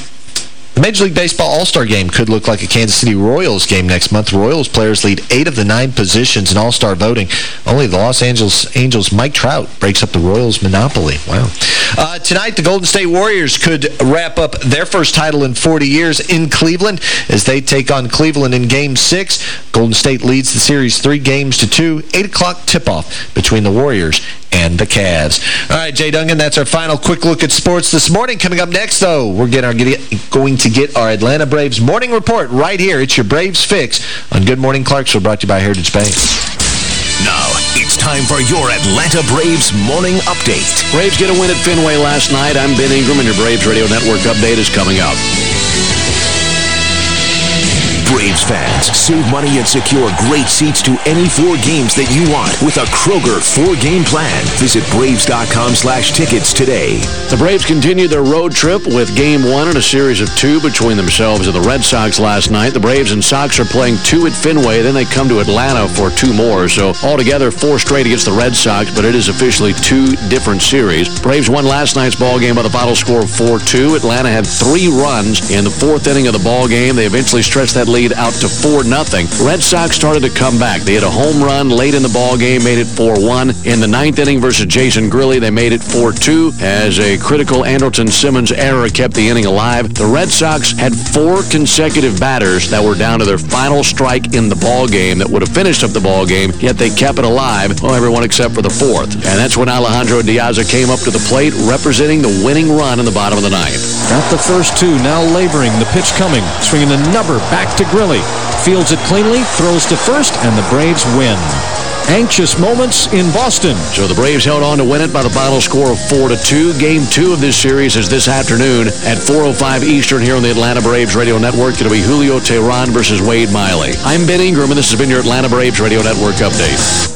[SPEAKER 3] the Major League Baseball All-Star Game could look like a Kansas City Royals game next month. Royals players lead eight of the nine positions in All-Star voting. Only the Los Angeles Angels' Mike Trout breaks up the Royals' monopoly. Wow. Uh, tonight, the Golden State Warriors could wrap up their first title in 40 years in Cleveland as they take on Cleveland in Game 6. Golden State leads the series three games to two. 8 o'clock tip-off between the Warriors and the Cavs. All right, Jay Duncan, that's our final quick look at sports this morning. Coming up next, though, we're our, going to get our Atlanta Braves morning report right here. It's your Braves Fix on Good Morning Clarksville, brought to you by Heritage Bank.
[SPEAKER 2] Now, time for your Atlanta Braves morning update.
[SPEAKER 27] Braves get a win at Fenway last night. I'm Ben Ingram, and your Braves Radio Network update is coming up.
[SPEAKER 2] Braves fans, save money and secure great seats to any four games that you want with a Kroger four-game plan. Visit Braves.com slash tickets today.
[SPEAKER 27] The Braves continued their road trip with Game 1 in a series of two between themselves and the Red Sox last night. The Braves and Sox are playing two at Fenway, then they come to Atlanta for two more. So altogether, four straight against the Red Sox, but it is officially two different series. Braves won last night's ball game by the final score of 4-2. Atlanta had three runs in the fourth inning of the ball game. They eventually stretched that lead out to 4-0. Red Sox started to come back. They had a home run late in the ball game, made it 4-1. In the ninth inning versus Jason Grilli, they made it 4-2 as a critical Andrelton Simmons error kept the inning alive. The Red Sox had four consecutive batters that were down to their final strike in the ball game that would have finished up the ball game, yet they kept it alive, well, everyone except for the fourth. And that's when Alejandro De Aza came up to the plate representing the winning run in the bottom of the ninth.
[SPEAKER 28] Got the first two, now laboring, the pitch coming, swinging the number back to Grilli. Fields it cleanly, throws to first, and the Braves win. Anxious moments in Boston.
[SPEAKER 27] So the Braves held on to win it by the final score of 4-2. Game two of this series is this afternoon at 4.05 Eastern here on the Atlanta Braves Radio Network. It'll be Julio Teheran versus Wade Miley. I'm Ben Ingram, and this has been your Atlanta Braves Radio Network update.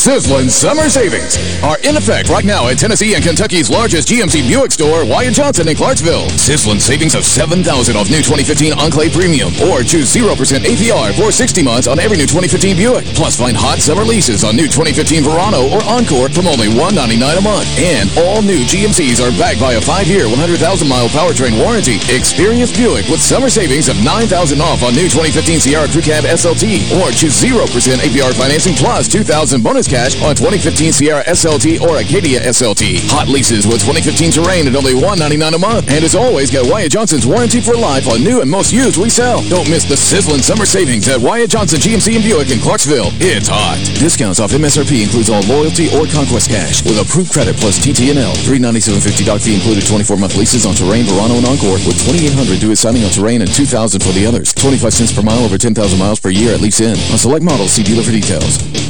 [SPEAKER 29] Sizzling summer savings are in effect right now at Tennessee and Kentucky's largest GMC Buick store, Wyatt Johnson in Clarksville. Sizzling savings of 7,000 off new 2015 Enclave Premium or choose 0% APR for 60 months on every new 2015 Buick. Plus find hot summer leases on new 2015 Verano or Encore from only 199 a month. And all new GMCs are backed by a 5-year, 100,000-mile powertrain warranty. Experience Buick with summer savings of 9,000 off on new 2015 Sierra Crew Cab SLT or choose 0% APR financing plus 2,000 bonus cash on 2015 Sierra SLT or Acadia SLT. Hot leases with 2015 Terrain at only 199 a month. And as always, get Wyatt Johnson's warranty for life on new and most used we sell. Don't miss the sizzling summer savings at Wyatt Johnson GMC and Buick in Clarksville. It's hot. Discounts off MSRP includes all loyalty or conquest cash with approved credit plus TTNL. $397.50 doc fee included 24-month leases on Terrain, Verano, and Encore with $2,800 due at signing on Terrain and 2,000 for the others. 25 cents per mile over 10,000 miles per year at lease in. On select models, see dealer for details.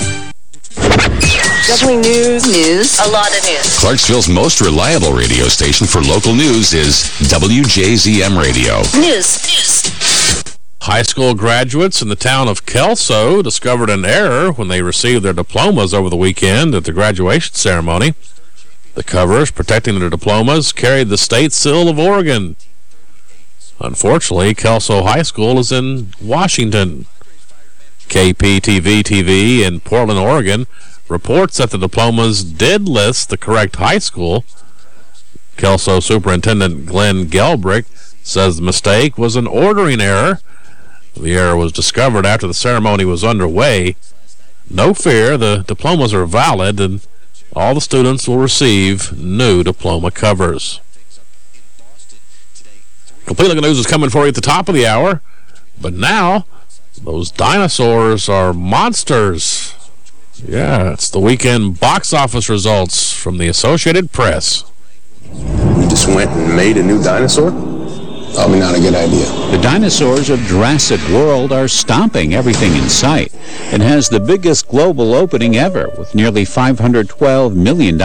[SPEAKER 30] Definitely news. News. A lot of news.
[SPEAKER 2] Clarksville's most reliable radio station for local news is WJZM Radio.
[SPEAKER 30] News. News.
[SPEAKER 1] High school graduates in the town of Kelso discovered an error when they received their diplomas over the weekend at the graduation ceremony. The covers protecting their diplomas carried the state seal of Oregon. Unfortunately, Kelso High School is in Washington. KPTV TV in Portland, Oregon reports that the diplomas did list the correct high school. Kelso Superintendent Glenn Gelbrich says the mistake was an ordering error. The error was discovered after the ceremony was underway. No fear, the diplomas are valid and all the students will receive new diploma covers. Complete Look News is coming for you at the top of the hour. But now, those dinosaurs are monsters. Yeah, it's the weekend box office results from the Associated Press.
[SPEAKER 31] We just went and made a new dinosaur? Probably not a good idea.
[SPEAKER 32] The dinosaurs of Jurassic World are stomping everything in sight. It has the biggest global opening ever, with nearly $512 million.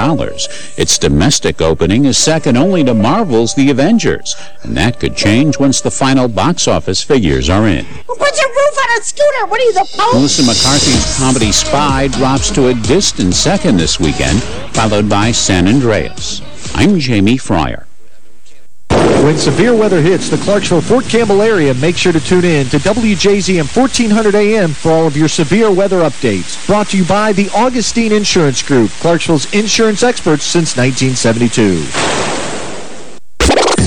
[SPEAKER 32] Its domestic opening is second only to Marvel's The Avengers, and that could change once the final box office figures are in.
[SPEAKER 33] Who puts a roof on a scooter? What are you, the Pope?
[SPEAKER 32] Melissa McCarthy's comedy Spy drops to a distant second this weekend, followed by San Andreas. I'm Jamie Fryer.
[SPEAKER 16] When severe weather hits the Clarksville-Fort Campbell area, make sure to tune in to WJZM 1400 AM for all of your severe weather updates. Brought to you by the Augustine Insurance Group, Clarksville's insurance experts since 1972.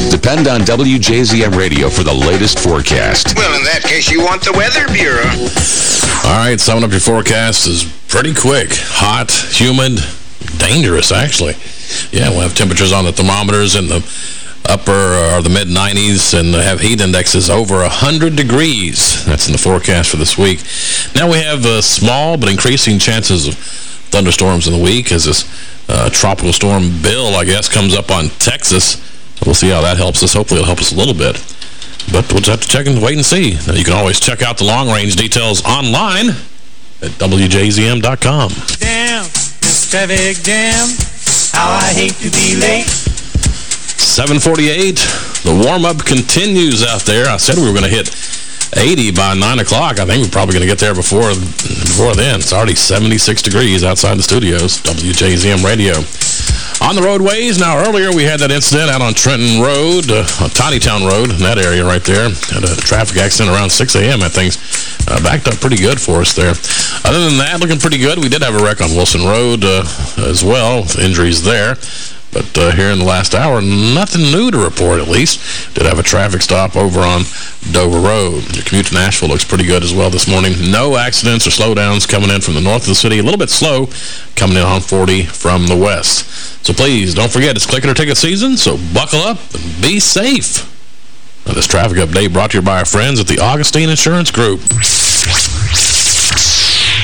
[SPEAKER 2] Depend on WJZM Radio for the latest forecast.
[SPEAKER 17] Well, in that case, you want the Weather Bureau.
[SPEAKER 1] All right, summing up your forecast is pretty quick. Hot, humid, dangerous, actually. Yeah, we'll have temperatures on the thermometers in the upper or the mid-90s and have heat indexes over 100 degrees. That's in the forecast for this week. Now we have uh, small but increasing chances of thunderstorms in the week as this uh, tropical storm Bill, I guess, comes up on Texas. We'll see how that helps us. Hopefully it'll help us a little bit. But we'll just have to check and wait and see. Now, you can always check out the long-range details online at WJZM.com.
[SPEAKER 34] Damn, this traffic jam. How I hate to be late.
[SPEAKER 1] 748. The warm-up continues out there. I said we were going to hit 80 by 9 o'clock. I think we're probably going to get there before before then. It's already 76 degrees outside the studios. WJZM Radio. On the roadways, now earlier we had that incident out on Trenton Road, uh, on Tiny Town Road, in that area right there. Had a traffic accident around 6 a.m. That thing's uh, backed up pretty good for us there. Other than that, looking pretty good. We did have a wreck on Wilson Road uh, as well, injuries there. But uh, here in the last hour, nothing new to report, at least. Did have a traffic stop over on Dover Road. Your commute to Nashville looks pretty good as well this morning. No accidents or slowdowns coming in from the north of the city. A little bit slow coming in on 40 from the west. So please, don't forget, it's click it or ticket season, so buckle up and be safe. Now, this traffic update brought to you by our friends at the Augustine Insurance Group.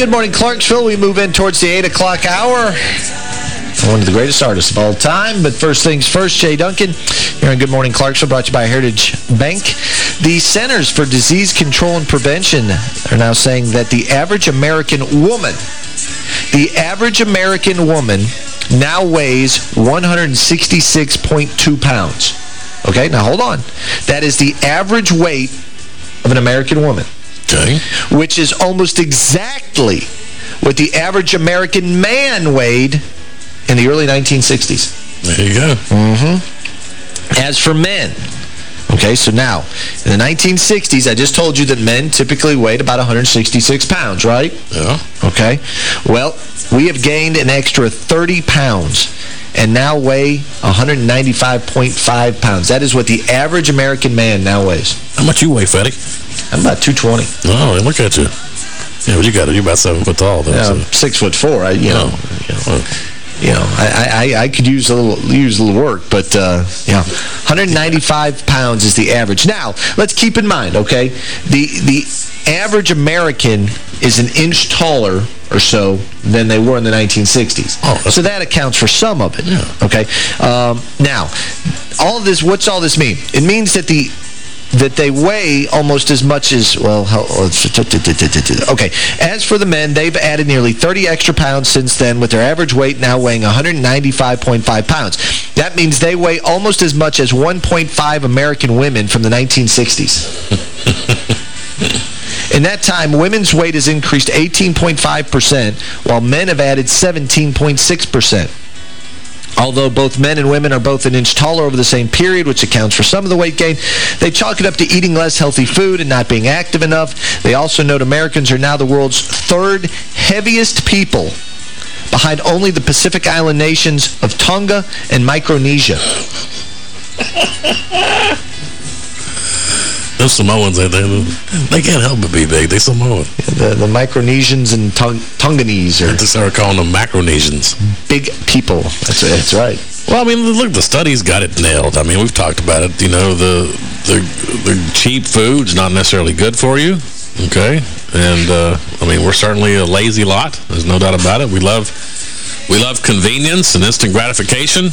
[SPEAKER 3] Good morning, Clarksville. We move in towards the 8 o'clock hour. One of the greatest artists of all time. But first things first, Jay Duncan here on Good Morning Clarksville, brought to you by Heritage Bank. The Centers for Disease Control and Prevention are now saying that the average American woman, the average American woman now weighs 166.2 pounds. Okay, now hold on. That is the average weight of an American woman.
[SPEAKER 1] Okay.
[SPEAKER 3] Which is almost exactly what the average American man weighed in the early 1960s.
[SPEAKER 1] There you go.
[SPEAKER 3] Mm-hmm. As for men, okay, so now, in the 1960s, I just told you that men typically weighed about 166 pounds, right?
[SPEAKER 1] Yeah.
[SPEAKER 3] Okay. Well, we have gained an extra 30 pounds and now weigh 195.5 pounds. That is what the average American man now weighs.
[SPEAKER 1] How much you weigh, Fetty?
[SPEAKER 3] I'm about 220.
[SPEAKER 1] Oh, look at you. Yeah, but you got it. You're about seven foot tall, though.
[SPEAKER 3] Yeah,
[SPEAKER 1] so.
[SPEAKER 3] Six foot four. I, you know,
[SPEAKER 1] Oh.
[SPEAKER 3] you know, you know, I, I, I could use a little use a little work, but uh, yeah, 195 pounds is the average. Now, let's keep in mind, okay, the the average American is an inch taller or so than they were in the 1960s.
[SPEAKER 1] Oh,
[SPEAKER 3] so that accounts for some of it. Yeah. Okay. Um, now, all this. What's all this mean? It means that the that they weigh almost as much as, well, oh, okay. As for the men, they've added nearly 30 extra pounds since then, with their average weight now weighing 195.5 pounds. That means they weigh almost as much as 1.5 American women from the 1960s. In that time, women's weight has increased 18.5%, while men have added 17.6%. Although both men and women are both an inch taller over the same period, which accounts for some of the weight gain, they chalk it up to eating less healthy food and not being active enough. They also note Americans are now the world's third heaviest people, behind only the Pacific Island nations of Tonga and Micronesia.
[SPEAKER 1] Those Samoans, they, they, they can't help but be big. They Samoan.
[SPEAKER 3] The, the Micronesians and Tong Tonganese are
[SPEAKER 1] just started calling them Macronesians.
[SPEAKER 3] big people. That's, that's right.
[SPEAKER 1] Well, I mean, look, the studies got it nailed. I mean, we've talked about it. You know, the the, the cheap food's not necessarily good for you, okay? And, uh, I mean, we're certainly a lazy lot. There's no doubt about it. We love, we love convenience and instant gratification.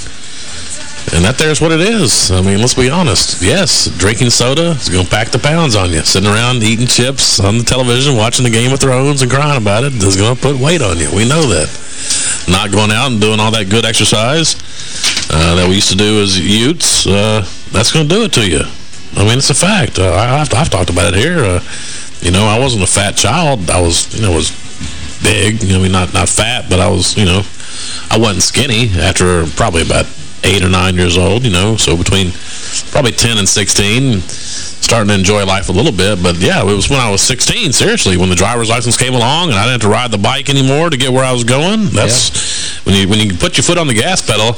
[SPEAKER 1] And that there's what it is. I mean, let's be honest. Yes, drinking soda is going to pack the pounds on you. Sitting around eating chips on the television, watching the Game of Thrones and crying about it is going to put weight on you. We know that. Not going out and doing all that good exercise uh, that we used to do as youths, uh, that's going to do it to you. I mean, it's a fact. Uh, I, I've, I've talked about it here. Uh, you know, I wasn't a fat child. I was, you know, was big. I mean, not, not fat, but I was, you know, I wasn't skinny after probably about eight or nine years old, you know, so between probably 10 and 16, starting to enjoy life a little bit. But, yeah, it was when I was 16, seriously, when the driver's license came along and I didn't have to ride the bike anymore to get where I was going. That's when you when you put your foot on the gas pedal,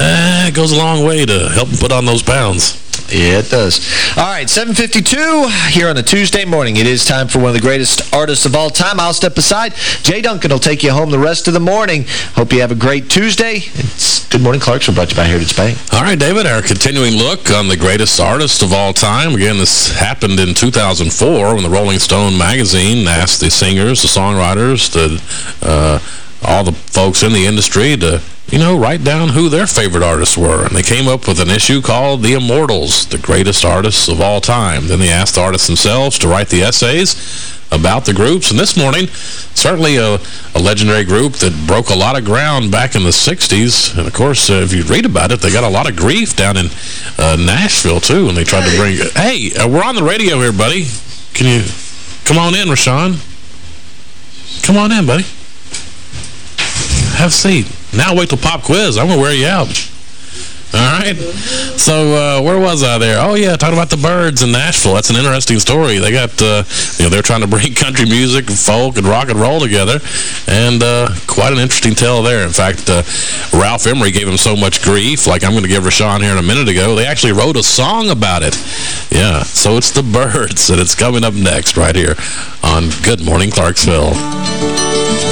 [SPEAKER 1] eh, it goes a long way to help put on those pounds.
[SPEAKER 3] It does. All right, 752 here on a Tuesday morning. It is time for one of the greatest artists of all time. I'll step aside. Jay Duncan will take you home the rest of the morning. Hope you have a great Tuesday. It's Good Morning Clarksville brought to you by Heritage Bank.
[SPEAKER 1] All right, David, our continuing look on the greatest artist of all time. Again, this happened in 2004 when the Rolling Stone magazine asked the singers, the songwriters, the, uh, all the folks in the industry to, you know, write down who their favorite artists were. And they came up with an issue called The Immortals, the greatest artists of all time. Then they asked the artists themselves to write the essays about the groups. And this morning, certainly a, a legendary group that broke a lot of ground back in the 60s. And, of course, uh, if you read about it, they got a lot of grief down in uh, Nashville, too, and they tried to bring... Hey, uh, we're on the radio here, buddy. Can you... Come on in, Rashawn. Come on in, buddy. Have a seat. Now wait till pop quiz. I'm going to wear you out. All right. So uh, where was I there? Oh, yeah, talking about the Byrds in Nashville. That's an interesting story. They got, uh, you know, they're trying to bring country music and folk and rock and roll together. And uh, quite an interesting tale there. In fact, uh, Ralph Emery gave him so much grief, like I'm going to give Rashawn here in a minute ago, they actually wrote a song about it. Yeah, so it's the Byrds, and it's coming up next right here on Good Morning Clarksville.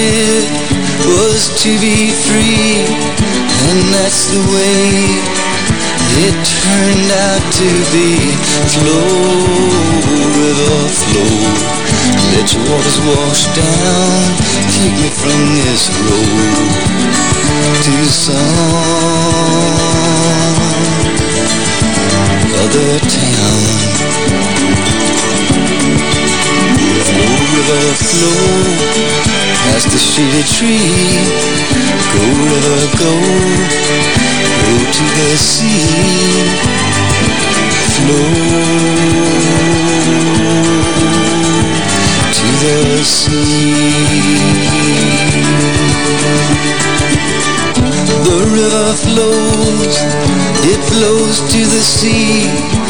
[SPEAKER 35] Wanted was to be free, and that's the way it turned out to be. Flow, river, flow. Let your waters wash down, take me from this road to some other town. River flow, past the shady tree. Go river, go, go to the sea. Flow to the sea. The river flows, it flows to the sea.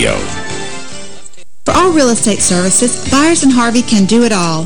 [SPEAKER 36] For all real estate services, Byers and Harvey can do it all.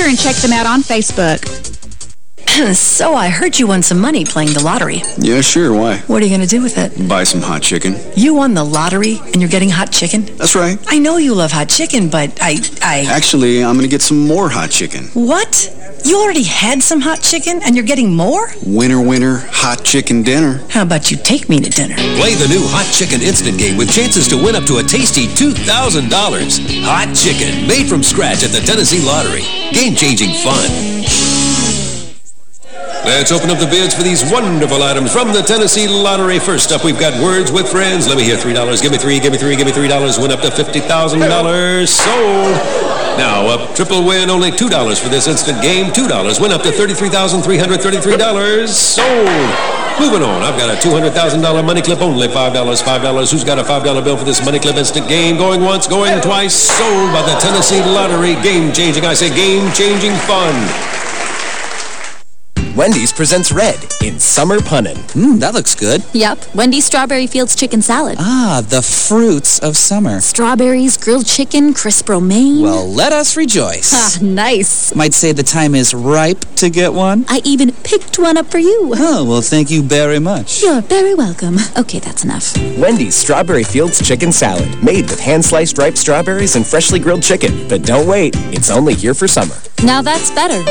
[SPEAKER 37] and check them out on Facebook.
[SPEAKER 9] so I heard you won some money playing the lottery.
[SPEAKER 10] Yeah, sure. Why?
[SPEAKER 9] What are you going to do with it?
[SPEAKER 10] Buy some hot chicken.
[SPEAKER 9] You won the lottery and you're getting hot chicken?
[SPEAKER 10] That's right.
[SPEAKER 9] I know you love hot chicken, but I... I...
[SPEAKER 10] Actually, I'm going to get some more hot chicken.
[SPEAKER 9] What? You already had some hot chicken and you're getting more?
[SPEAKER 10] Winner, winner, hot chicken dinner.
[SPEAKER 9] How about you take me to dinner?
[SPEAKER 11] Play the new Hot Chicken Instant Game with chances to win up to a tasty $2,000. Hot Chicken, made from scratch at the Tennessee Lottery. Game-changing fun. Let's open up the bids for these wonderful items from the Tennessee Lottery. First up, we've got Words with Friends. Let me hear $3. Give me three, give me three, give me $3. Win up to $50,000. Sold. Now, a triple win, only $2 for this instant game. $2. Win up to $33,333. Sold. Moving on, I've got a $200,000 money clip, only $5. $5. Who's got a $5 bill for this money clip instant game? Going once, going twice. Sold by the Tennessee Lottery. Game-changing, I say game-changing fun.
[SPEAKER 38] Wendy's presents Red in Summer Punnin'.
[SPEAKER 39] Mmm, that looks good.
[SPEAKER 13] Yep, Wendy's Strawberry Fields Chicken Salad.
[SPEAKER 39] Ah, the fruits of summer.
[SPEAKER 13] Strawberries, grilled chicken, crisp romaine.
[SPEAKER 39] Well, let us rejoice.
[SPEAKER 13] Ah, nice.
[SPEAKER 39] Might say the time is ripe to get one.
[SPEAKER 13] I even picked one up for you.
[SPEAKER 39] Oh, well, thank you very much.
[SPEAKER 13] You're very welcome. Okay, that's enough.
[SPEAKER 38] Wendy's Strawberry Fields Chicken Salad, made with hand-sliced ripe strawberries and freshly grilled chicken. But don't wait, it's only here for summer.
[SPEAKER 13] Now that's better.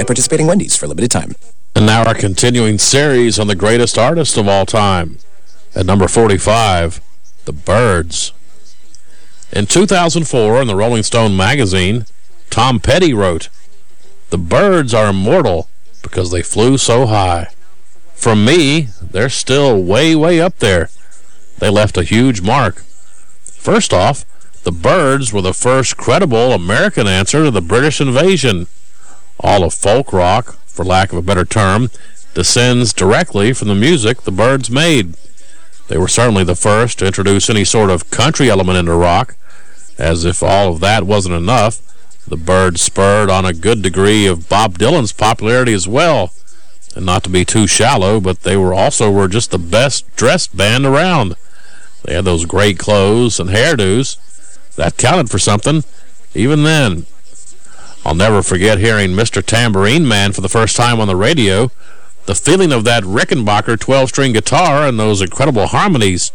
[SPEAKER 38] At participating Wendy's for a limited time.
[SPEAKER 1] And now our continuing series on the greatest artist of all time. At number 45, The Byrds. In 2004, in the Rolling Stone magazine, Tom Petty wrote, The Byrds are immortal because they flew so high. From me, they're still way, way up there. They left a huge mark. First off, the Byrds were the first credible American answer to the British invasion. All of folk rock, for lack of a better term, descends directly from the music the Byrds made. They were certainly the first to introduce any sort of country element into rock. As if all of that wasn't enough, the Byrds spurred on a good degree of Bob Dylan's popularity as well. And not to be too shallow, but they were also were just the best dressed band around. They had those great clothes and hairdos. That counted for something, even then. I'll never forget hearing Mr. Tambourine Man for the first time on the radio. The feeling of that Rickenbacker 12-string guitar and those incredible harmonies.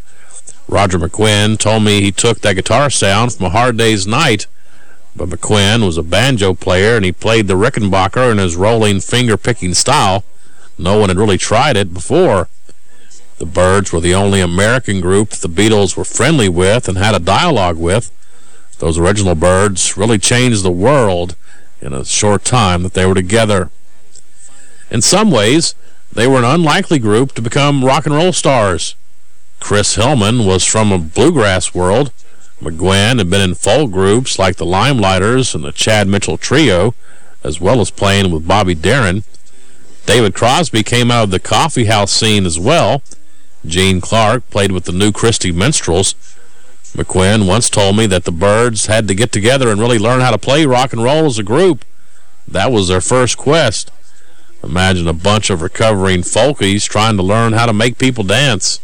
[SPEAKER 1] Roger McGuinn told me he took that guitar sound from A Hard Day's Night, but McGuinn was a banjo player and he played the Rickenbacker in his rolling finger-picking style. No one had really tried it before. The Byrds were the only American group the Beatles were friendly with and had a dialogue with. Those original Byrds really changed the world in a short time that they were together. In some ways, they were an unlikely group to become rock and roll stars. Chris Hillman was from a bluegrass world. McGuinn had been in folk groups like the Limeliters and the Chad Mitchell Trio, as well as playing with Bobby Darin. David Crosby came out of the coffee house scene as well. Gene Clark played with the New Christy Minstrels. McGuinn once told me that the Byrds had to get together and really learn how to play rock and roll as a group. That was their first quest. Imagine a bunch of recovering folkies trying to learn how to make people dance.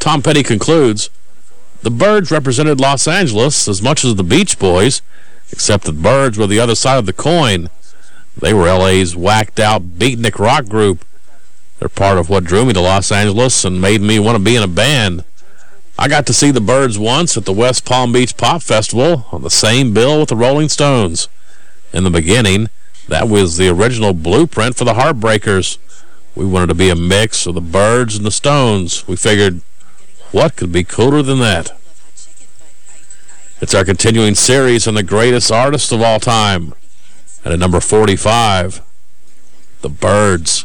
[SPEAKER 1] Tom Petty concludes, the Byrds represented Los Angeles as much as the Beach Boys, except that Byrds were the other side of the coin. They were L.A.'s whacked-out beatnik rock group. They're part of what drew me to Los Angeles and made me want to be in a band. I got to see the Byrds once at the West Palm Beach Pop Festival on the same bill with the Rolling Stones. In the beginning, that was the original blueprint for the Heartbreakers. We wanted to be a mix of the Byrds and the Stones. We figured, what could be cooler than that? It's our continuing series on the greatest artist of all time. And at number 45, The Byrds.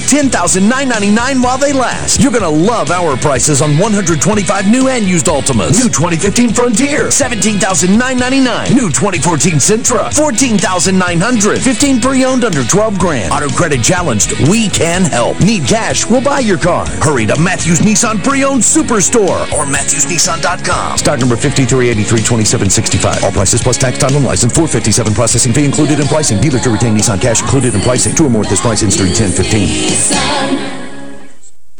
[SPEAKER 40] just $10,999 while they last. You're going to love our prices on 125 new and used Altimas. New 2015 Frontier, $17,999. New 2014 Sentra, $14,900. 15 pre-owned under 12 grand. Auto credit challenged, we can help. Need cash, we'll buy your car. Hurry to Matthews Nissan Pre-Owned Superstore or MatthewsNissan.com. Stock number 53832765. All prices plus tax, time, and license. 457 processing fee included in pricing. Dealer to retain Nissan cash included in pricing. Two or more at this price in ten fifteen sun.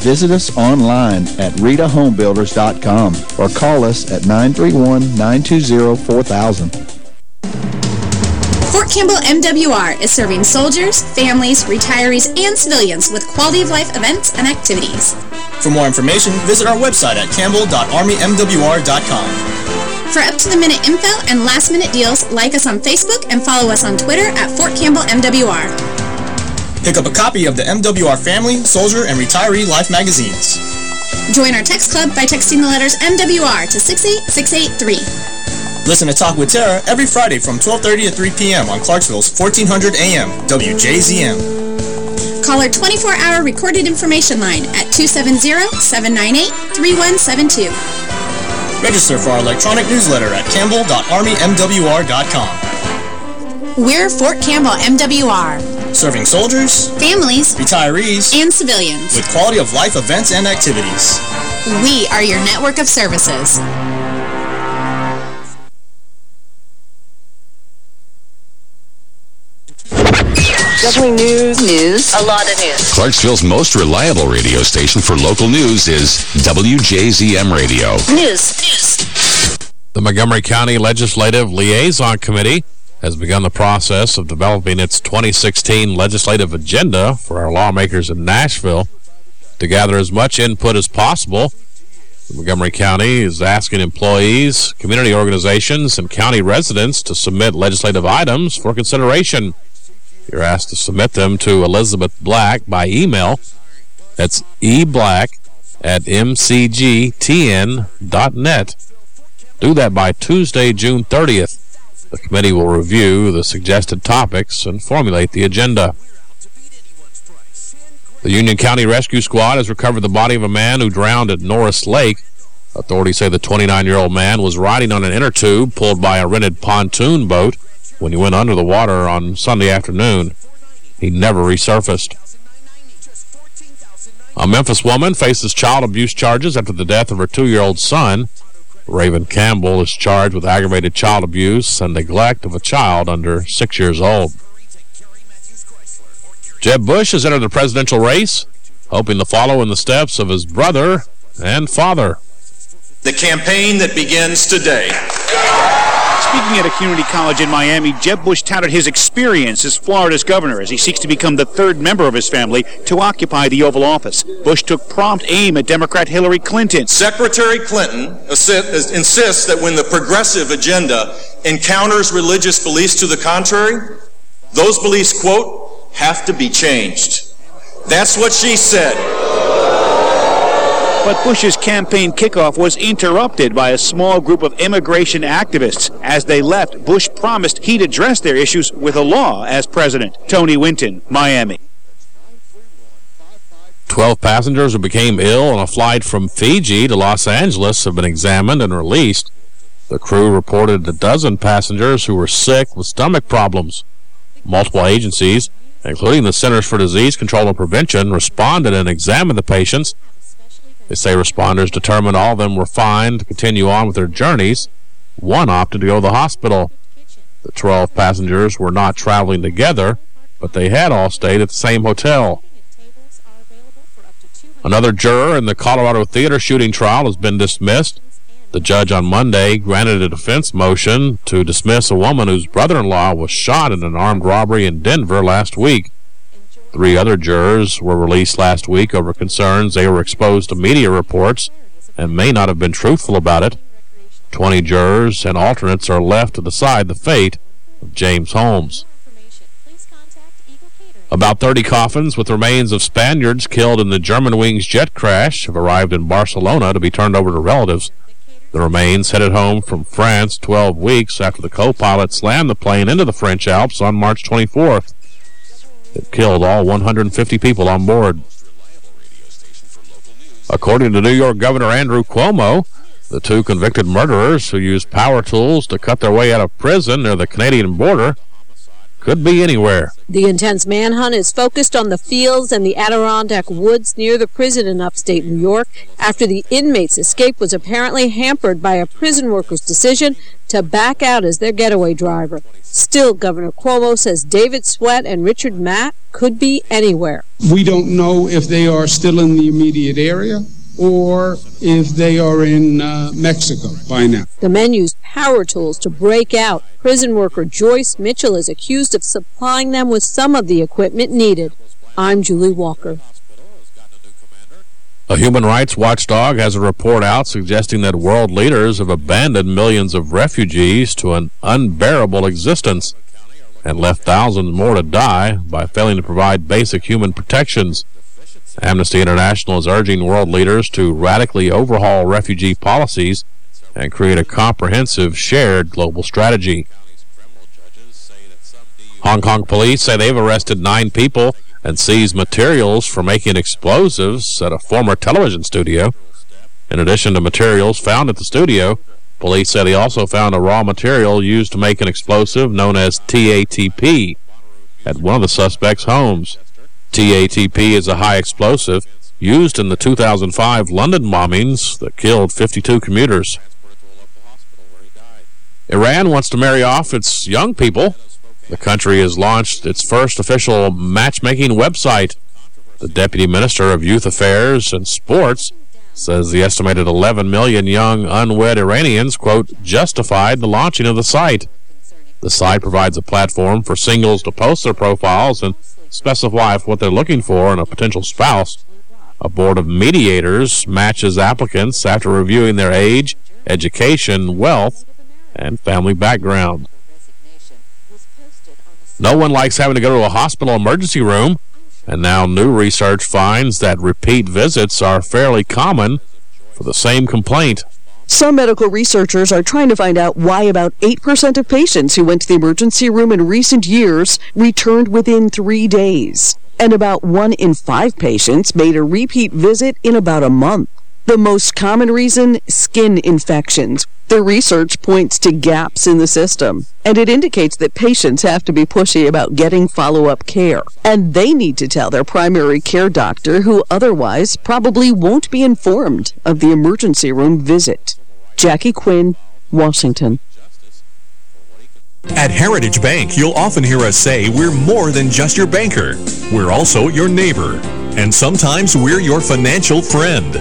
[SPEAKER 41] Visit us online at ritahomebuilders.com or call us at 931-920-4000.
[SPEAKER 42] Fort Campbell MWR is serving soldiers, families, retirees, and civilians with quality of life events and activities.
[SPEAKER 43] For more information, visit our website at campbell.armymwr.com.
[SPEAKER 42] For up-to-the-minute info and last-minute deals, like us on Facebook and follow us on Twitter at Fort Campbell MWR.
[SPEAKER 43] Pick up a copy of the MWR Family, Soldier, and Retiree Life magazines.
[SPEAKER 42] Join our text club by texting the letters MWR to 68683.
[SPEAKER 43] Listen to Talk with Tara every Friday from 12.30 to 3 p.m. on Clarksville's 1400 AM, WJZM.
[SPEAKER 42] Call our 24-hour recorded information line at 270-798-3172.
[SPEAKER 43] Register for our electronic newsletter at campbell.armymwr.com.
[SPEAKER 42] We're Fort Campbell MWR.
[SPEAKER 43] Serving soldiers,
[SPEAKER 42] families,
[SPEAKER 43] retirees,
[SPEAKER 42] and civilians
[SPEAKER 43] with quality of life events and activities.
[SPEAKER 42] We are your network of services.
[SPEAKER 30] Definitely news. News. A lot of news.
[SPEAKER 2] Clarksville's most reliable radio station for local news is WJZM Radio.
[SPEAKER 30] News. News.
[SPEAKER 1] The Montgomery County Legislative Liaison Committee has begun the process of developing its 2016 legislative agenda for our lawmakers in Nashville to gather as much input as possible. Montgomery County is asking employees, community organizations, and county residents to submit legislative items for consideration. You're asked to submit them to Elizabeth Black by email. That's eblack at mcgtn.net. Do that by Tuesday, June 30th. The committee will review the suggested topics and formulate the agenda. The Union County Rescue Squad has recovered the body of a man who drowned at Norris Lake. Authorities say the 29-year-old man was riding on an inner tube pulled by a rented pontoon boat when he went under the water on Sunday afternoon. He never resurfaced. A Memphis woman faces child abuse charges after the death of her two-year-old son. Raven Campbell is charged with aggravated child abuse and neglect of a child under six years old. Jeb Bush has entered the presidential race, hoping to follow in the steps of his brother and father.
[SPEAKER 44] The campaign that begins today.
[SPEAKER 45] Speaking at a community college in Miami, Jeb Bush touted his experience as Florida's governor as he seeks to become the third member of his family to occupy the Oval Office. Bush took prompt aim at Democrat Hillary Clinton.
[SPEAKER 44] Secretary Clinton insists that when the progressive agenda encounters religious beliefs to the contrary, those beliefs, quote, have to be changed. That's what she said.
[SPEAKER 45] But Bush's campaign kickoff was interrupted by a small group of immigration activists. As they left, Bush promised he'd address their issues with a law as president. Tony Winton, Miami.
[SPEAKER 1] 12 passengers who became ill on a flight from Fiji to Los Angeles have been examined and released. The crew reported a dozen passengers who were sick with stomach problems. Multiple agencies, including the Centers for Disease Control and Prevention, responded and examined the patients. They say responders determined all of them were fine to continue on with their journeys. One opted to go to the hospital. The 12 passengers were not traveling together, but they had all stayed at the same hotel. Another juror in the Colorado theater shooting trial has been dismissed. The judge on Monday granted a defense motion to dismiss a woman whose brother-in-law was shot in an armed robbery in Denver last week. Three other jurors were released last week over concerns they were exposed to media reports and may not have been truthful about it. Twenty jurors and alternates are left to decide the fate of James Holmes. About 30 coffins with remains of Spaniards killed in the Germanwings jet crash have arrived in Barcelona to be turned over to relatives. The remains headed home from France 12 weeks after the co-pilot slammed the plane into the French Alps on March 24th. It killed all 150 people on board. According to New York Governor Andrew Cuomo, the two convicted murderers who used power tools to cut their way out of prison near the Canadian border could be anywhere.
[SPEAKER 46] The intense manhunt is focused on the fields and the Adirondack woods near the prison in upstate New York after the inmate's escape was apparently hampered by a prison worker's decision to back out as their getaway driver. Still, Governor Cuomo says David Sweat and Richard Matt could be anywhere.
[SPEAKER 47] We don't know if they are still in the immediate area or if they are in uh, Mexico by now.
[SPEAKER 46] The men used power tools to break out. Prison worker Joyce Mitchell is accused of supplying them with some of the equipment needed. I'm Julie Walker.
[SPEAKER 1] A human rights watchdog has a report out suggesting that world leaders have abandoned millions of refugees to an unbearable existence and left thousands more to die by failing to provide basic human protections. Amnesty International is urging world leaders to radically overhaul refugee policies and create a comprehensive shared global strategy. Hong Kong police say they've arrested nine people and seized materials for making explosives at a former television studio. In addition to materials found at the studio, police say they also found a raw material used to make an explosive known as TATP at one of the suspects' homes. TATP is a high explosive used in the 2005 London bombings that killed 52 commuters. Iran wants to marry off its young people. The country has launched its first official matchmaking website. The Deputy Minister of Youth Affairs and Sports says the estimated 11 million young unwed Iranians, quote, justified the launching of the site. The site provides a platform for singles to post their profiles and specify what they're looking for in a potential spouse. A board of mediators matches applicants after reviewing their age, education, wealth, and family background. No one likes having to go to a hospital emergency room, and now new research finds that repeat visits are fairly common for the same complaint.
[SPEAKER 48] Some medical researchers are trying to find out why about 8% of patients who went to the emergency room in recent years returned within three days. And about one in five patients made a repeat visit in about a month. The most common reason, skin infections. The research points to gaps in the system, and it indicates that patients have to be pushy about getting follow-up care. And they need to tell their primary care doctor who otherwise probably won't be informed of the emergency room visit. Jackie Quinn, Washington.
[SPEAKER 49] At Heritage Bank, you'll often hear us say we're more than just your banker. We're also your neighbor. And sometimes we're your financial friend.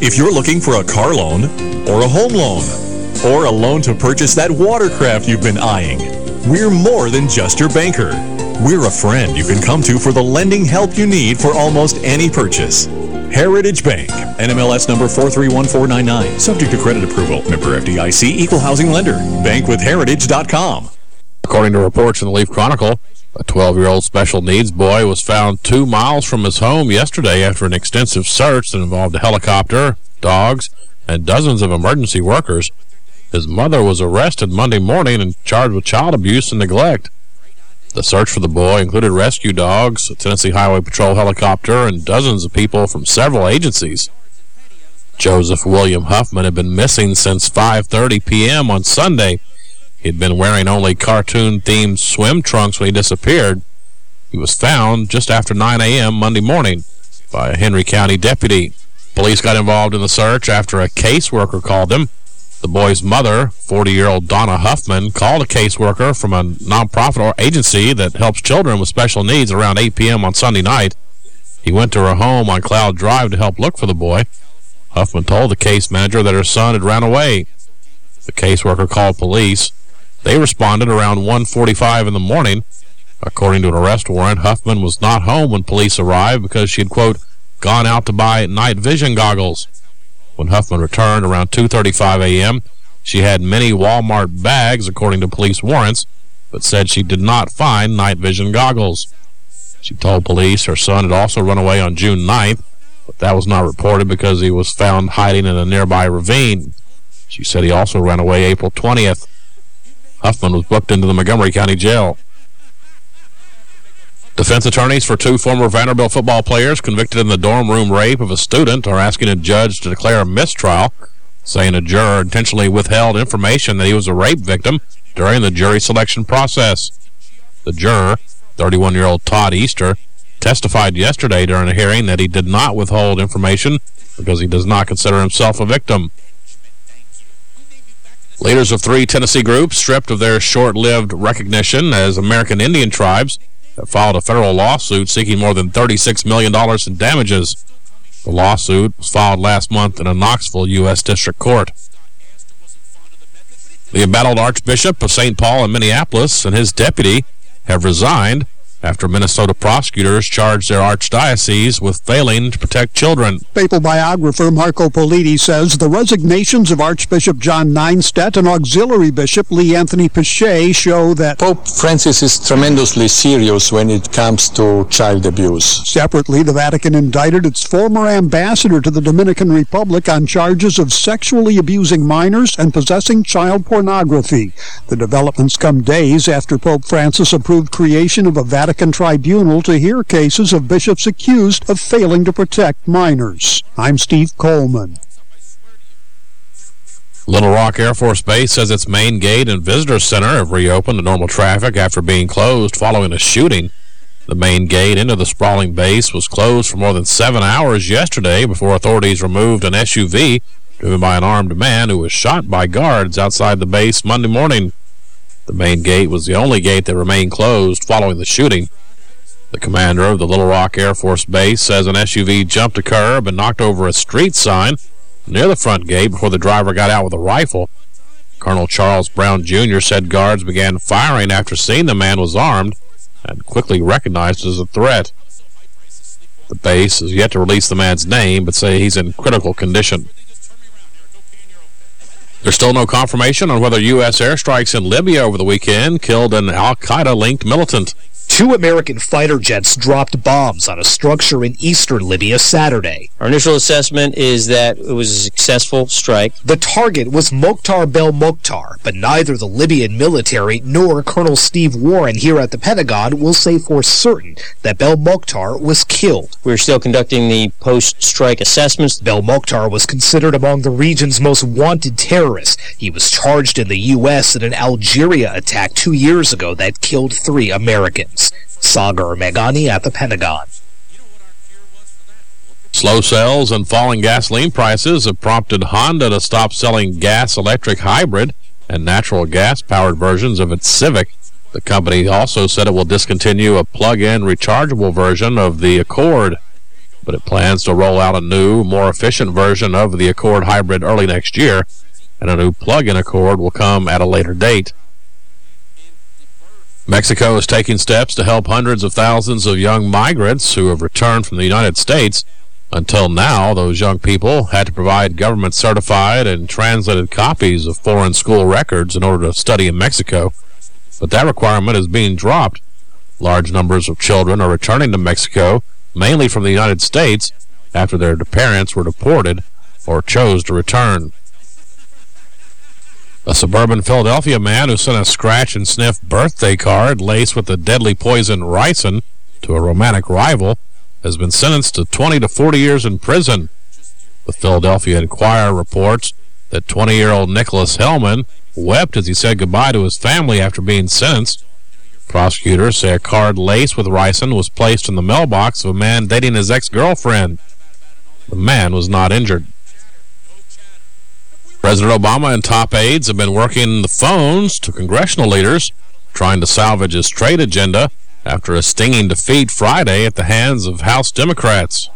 [SPEAKER 49] If you're looking for a car loan, or a home loan, or a loan to purchase that watercraft you've been eyeing, we're more than just your banker. We're a friend you can come to for the lending help you need for almost any purchase. Heritage Bank, NMLS number 431499, subject to credit approval. Member FDIC, equal housing lender. Bankwithheritage.com.
[SPEAKER 1] According to reports in the Leaf Chronicle, A 12-year-old special needs boy was found two miles from his home yesterday after an extensive search that involved a helicopter, dogs, and dozens of emergency workers. His mother was arrested Monday morning and charged with child abuse and neglect. The search for the boy included rescue dogs, a Tennessee Highway Patrol helicopter, and dozens of people from several agencies. Joseph William Huffman had been missing since 5.30 p.m. on Sunday. He had been wearing only cartoon-themed swim trunks when he disappeared. He was found just after 9 a.m. Monday morning by a Henry County deputy. Police got involved in the search after a caseworker called him. The boy's mother, 40-year-old Donna Huffman, called a caseworker from a nonprofit agency that helps children with special needs around 8 p.m. on Sunday night. He went to her home on Cloud Drive to help look for the boy. Huffman told the case manager that her son had ran away. The caseworker called police. They responded around 1.45 in the morning. According to an arrest warrant, Huffman was not home when police arrived because she had, quote, gone out to buy night vision goggles. When Huffman returned around 2.35 a.m., she had many Walmart bags, according to police warrants, but said she did not find night vision goggles. She told police her son had also run away on June 9th, but that was not reported because he was found hiding in a nearby ravine. She said he also ran away April 20th. Huffman was booked into the Montgomery County Jail. Defense attorneys for two former Vanderbilt football players convicted in the dorm room rape of a student are asking a judge to declare a mistrial, saying a juror intentionally withheld information that he was a rape victim during the jury selection process. The juror, 31-year-old Todd Easter, testified yesterday during a hearing that he did not withhold information because he does not consider himself a victim. Leaders of three Tennessee groups stripped of their short-lived recognition as American Indian tribes filed a federal lawsuit seeking more than $36 million in damages. The lawsuit was filed last month in a Knoxville U.S. District Court. The embattled Archbishop of St. Paul in Minneapolis and his deputy have resigned after Minnesota prosecutors charged their archdiocese with failing to protect children.
[SPEAKER 50] Papal biographer Marco Politi says the resignations of Archbishop John Nienstedt and Auxiliary Bishop Lee Anthony Piché show that
[SPEAKER 51] Pope Francis is tremendously serious when it comes to child abuse.
[SPEAKER 50] Separately, the Vatican indicted its former ambassador to the Dominican Republic on charges of sexually abusing minors and possessing child pornography. The developments come days after Pope Francis approved creation of a Vatican Vatican tribunal to hear cases of bishops accused of failing to protect minors. I'm Steve Coleman.
[SPEAKER 1] Little Rock Air Force Base says its main gate and visitor center have reopened to normal traffic after being closed following a shooting. The main gate into the sprawling base was closed for more than seven hours yesterday before authorities removed an SUV driven by an armed man who was shot by guards outside the base Monday morning. The main gate was the only gate that remained closed following the shooting. The commander of the Little Rock Air Force Base says an SUV jumped a curb and knocked over a street sign near the front gate before the driver got out with a rifle. Colonel Charles Brown Jr. said guards began firing after seeing the man was armed and quickly recognized as a threat. The base has yet to release the man's name, but say he's in critical condition. There's still no confirmation on whether U.S. airstrikes in Libya over the weekend killed an al-Qaeda-linked militant.
[SPEAKER 52] Two American fighter jets dropped bombs on a structure in eastern Libya Saturday.
[SPEAKER 53] Our initial assessment is that it was a successful strike.
[SPEAKER 52] The target was Mokhtar Belmokhtar, but neither the Libyan military nor Colonel Steve Warren here at the Pentagon will say for certain that Belmokhtar was killed.
[SPEAKER 53] We're still conducting the post-strike assessments.
[SPEAKER 52] Belmokhtar was considered among the region's most wanted terrorists. He was charged in the U.S. in an Algeria attack two years ago that killed three Americans. Sagar Meghani at the Pentagon.
[SPEAKER 1] Slow sales and falling gasoline prices have prompted Honda to stop selling gas-electric hybrid and natural gas-powered versions of its Civic. The company also said it will discontinue a plug-in rechargeable version of the Accord, but it plans to roll out a new, more efficient version of the Accord hybrid early next year, and a new plug-in Accord will come at a later date. Mexico is taking steps to help hundreds of thousands of young migrants who have returned from the United States. Until now, those young people had to provide government-certified and translated copies of foreign school records in order to study in Mexico. But that requirement is being dropped. Large numbers of children are returning to Mexico, mainly from the United States, after their parents were deported or chose to return. A suburban Philadelphia man who sent a scratch-and-sniff birthday card laced with the deadly poison ricin to a romantic rival has been sentenced to 20 to 40 years in prison. The Philadelphia Inquirer reports that 20-year-old Nicholas Helman wept as he said goodbye to his family after being sentenced. Prosecutors say a card laced with ricin was placed in the mailbox of a man dating his ex-girlfriend. The man was not injured. President Obama and top aides have been working the phones to congressional leaders, trying to salvage his trade agenda after a stinging defeat Friday at the hands of House Democrats.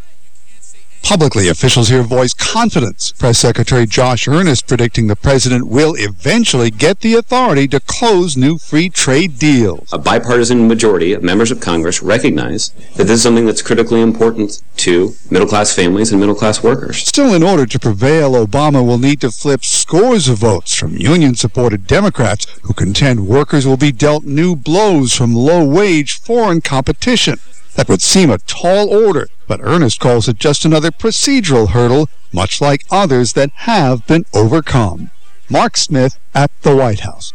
[SPEAKER 54] Publicly, officials here voice confidence. Press Secretary Josh Earnest predicting the president will eventually get the authority to close new free trade deals.
[SPEAKER 55] A bipartisan majority of members of Congress recognize that this is something that's critically important to middle-class families and middle-class workers.
[SPEAKER 54] Still, in order to prevail, Obama will need to flip scores of votes from union-supported Democrats who contend workers will be dealt new blows from low-wage foreign competition. That would seem a tall order, but Earnest calls it just another procedural hurdle, much like others that have been overcome. Mark Smith at the White House.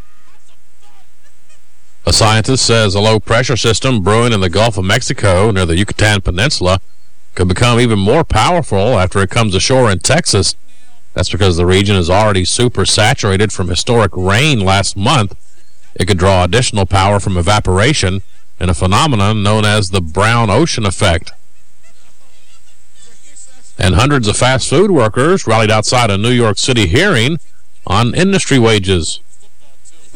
[SPEAKER 1] A scientist says a low-pressure system brewing in the Gulf of Mexico near the Yucatan Peninsula could become even more powerful after it comes ashore in Texas. That's because the region is already super saturated from historic rain last month. It could draw additional power from evaporation and a phenomenon known as the brown ocean effect. And hundreds of fast food workers rallied outside a New York City hearing on industry wages.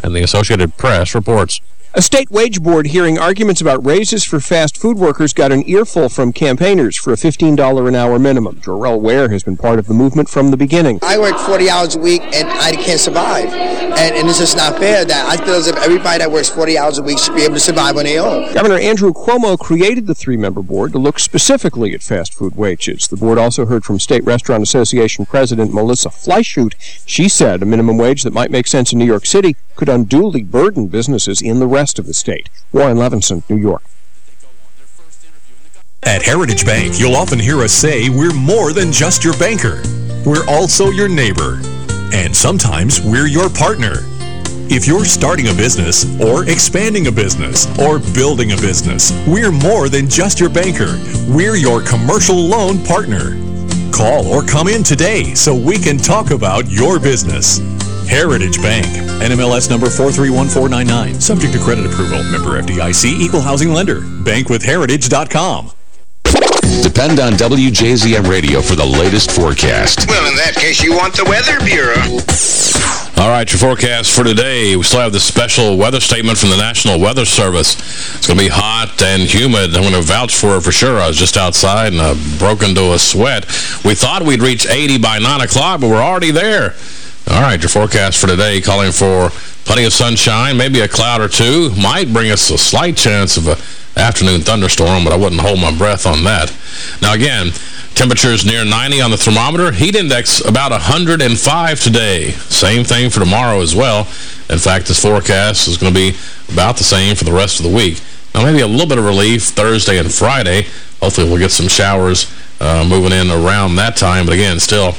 [SPEAKER 1] And the Associated Press reports.
[SPEAKER 56] A state wage board hearing arguments about raises for fast food workers got an earful from campaigners for a $15 an hour minimum. Jarrell Ware has been part of the movement from the beginning.
[SPEAKER 57] I work 40 hours a week and I can't survive. And, and it's just not fair that I feel as if everybody that works 40 hours a week should be able to survive on their own.
[SPEAKER 56] Governor Andrew Cuomo created the three-member board to look specifically at fast food wages. The board also heard from State Restaurant Association President Melissa Fleischut. She said a minimum wage that might make sense in New York City could unduly burden businesses in the rest of the state. Warren Levinson, New York.
[SPEAKER 49] At Heritage Bank, you'll often hear us say we're more than just your banker. We're also your neighbor. And sometimes we're your partner. If you're starting a business, or expanding a business, or building a business, we're more than just your banker. We're your commercial loan partner. Call or come in today so we can talk about your business. Heritage Bank, NMLS number 431499, subject to credit approval, member FDIC, equal housing lender, bankwithheritage.com.
[SPEAKER 2] Depend on WJZM Radio for the latest forecast.
[SPEAKER 58] Well, in that case, you want the Weather Bureau.
[SPEAKER 1] All right, your forecast for today. We still have this special weather statement from the National Weather Service. It's going to be hot and humid. I'm going to vouch for it for sure. I was just outside and I broke into a sweat. We thought we'd reach 80 by 9 o'clock, but we're already there. All right, your forecast for today calling for plenty of sunshine, maybe a cloud or two. Might bring us a slight chance of a afternoon thunderstorm, but I wouldn't hold my breath on that. Now, again, temperatures near 90 on the thermometer. Heat index about 105 today. Same thing for tomorrow as well. In fact, this forecast is going to be about the same for the rest of the week. Now, maybe a little bit of relief Thursday and Friday. Hopefully, we'll get some showers uh, moving in around that time. But again, still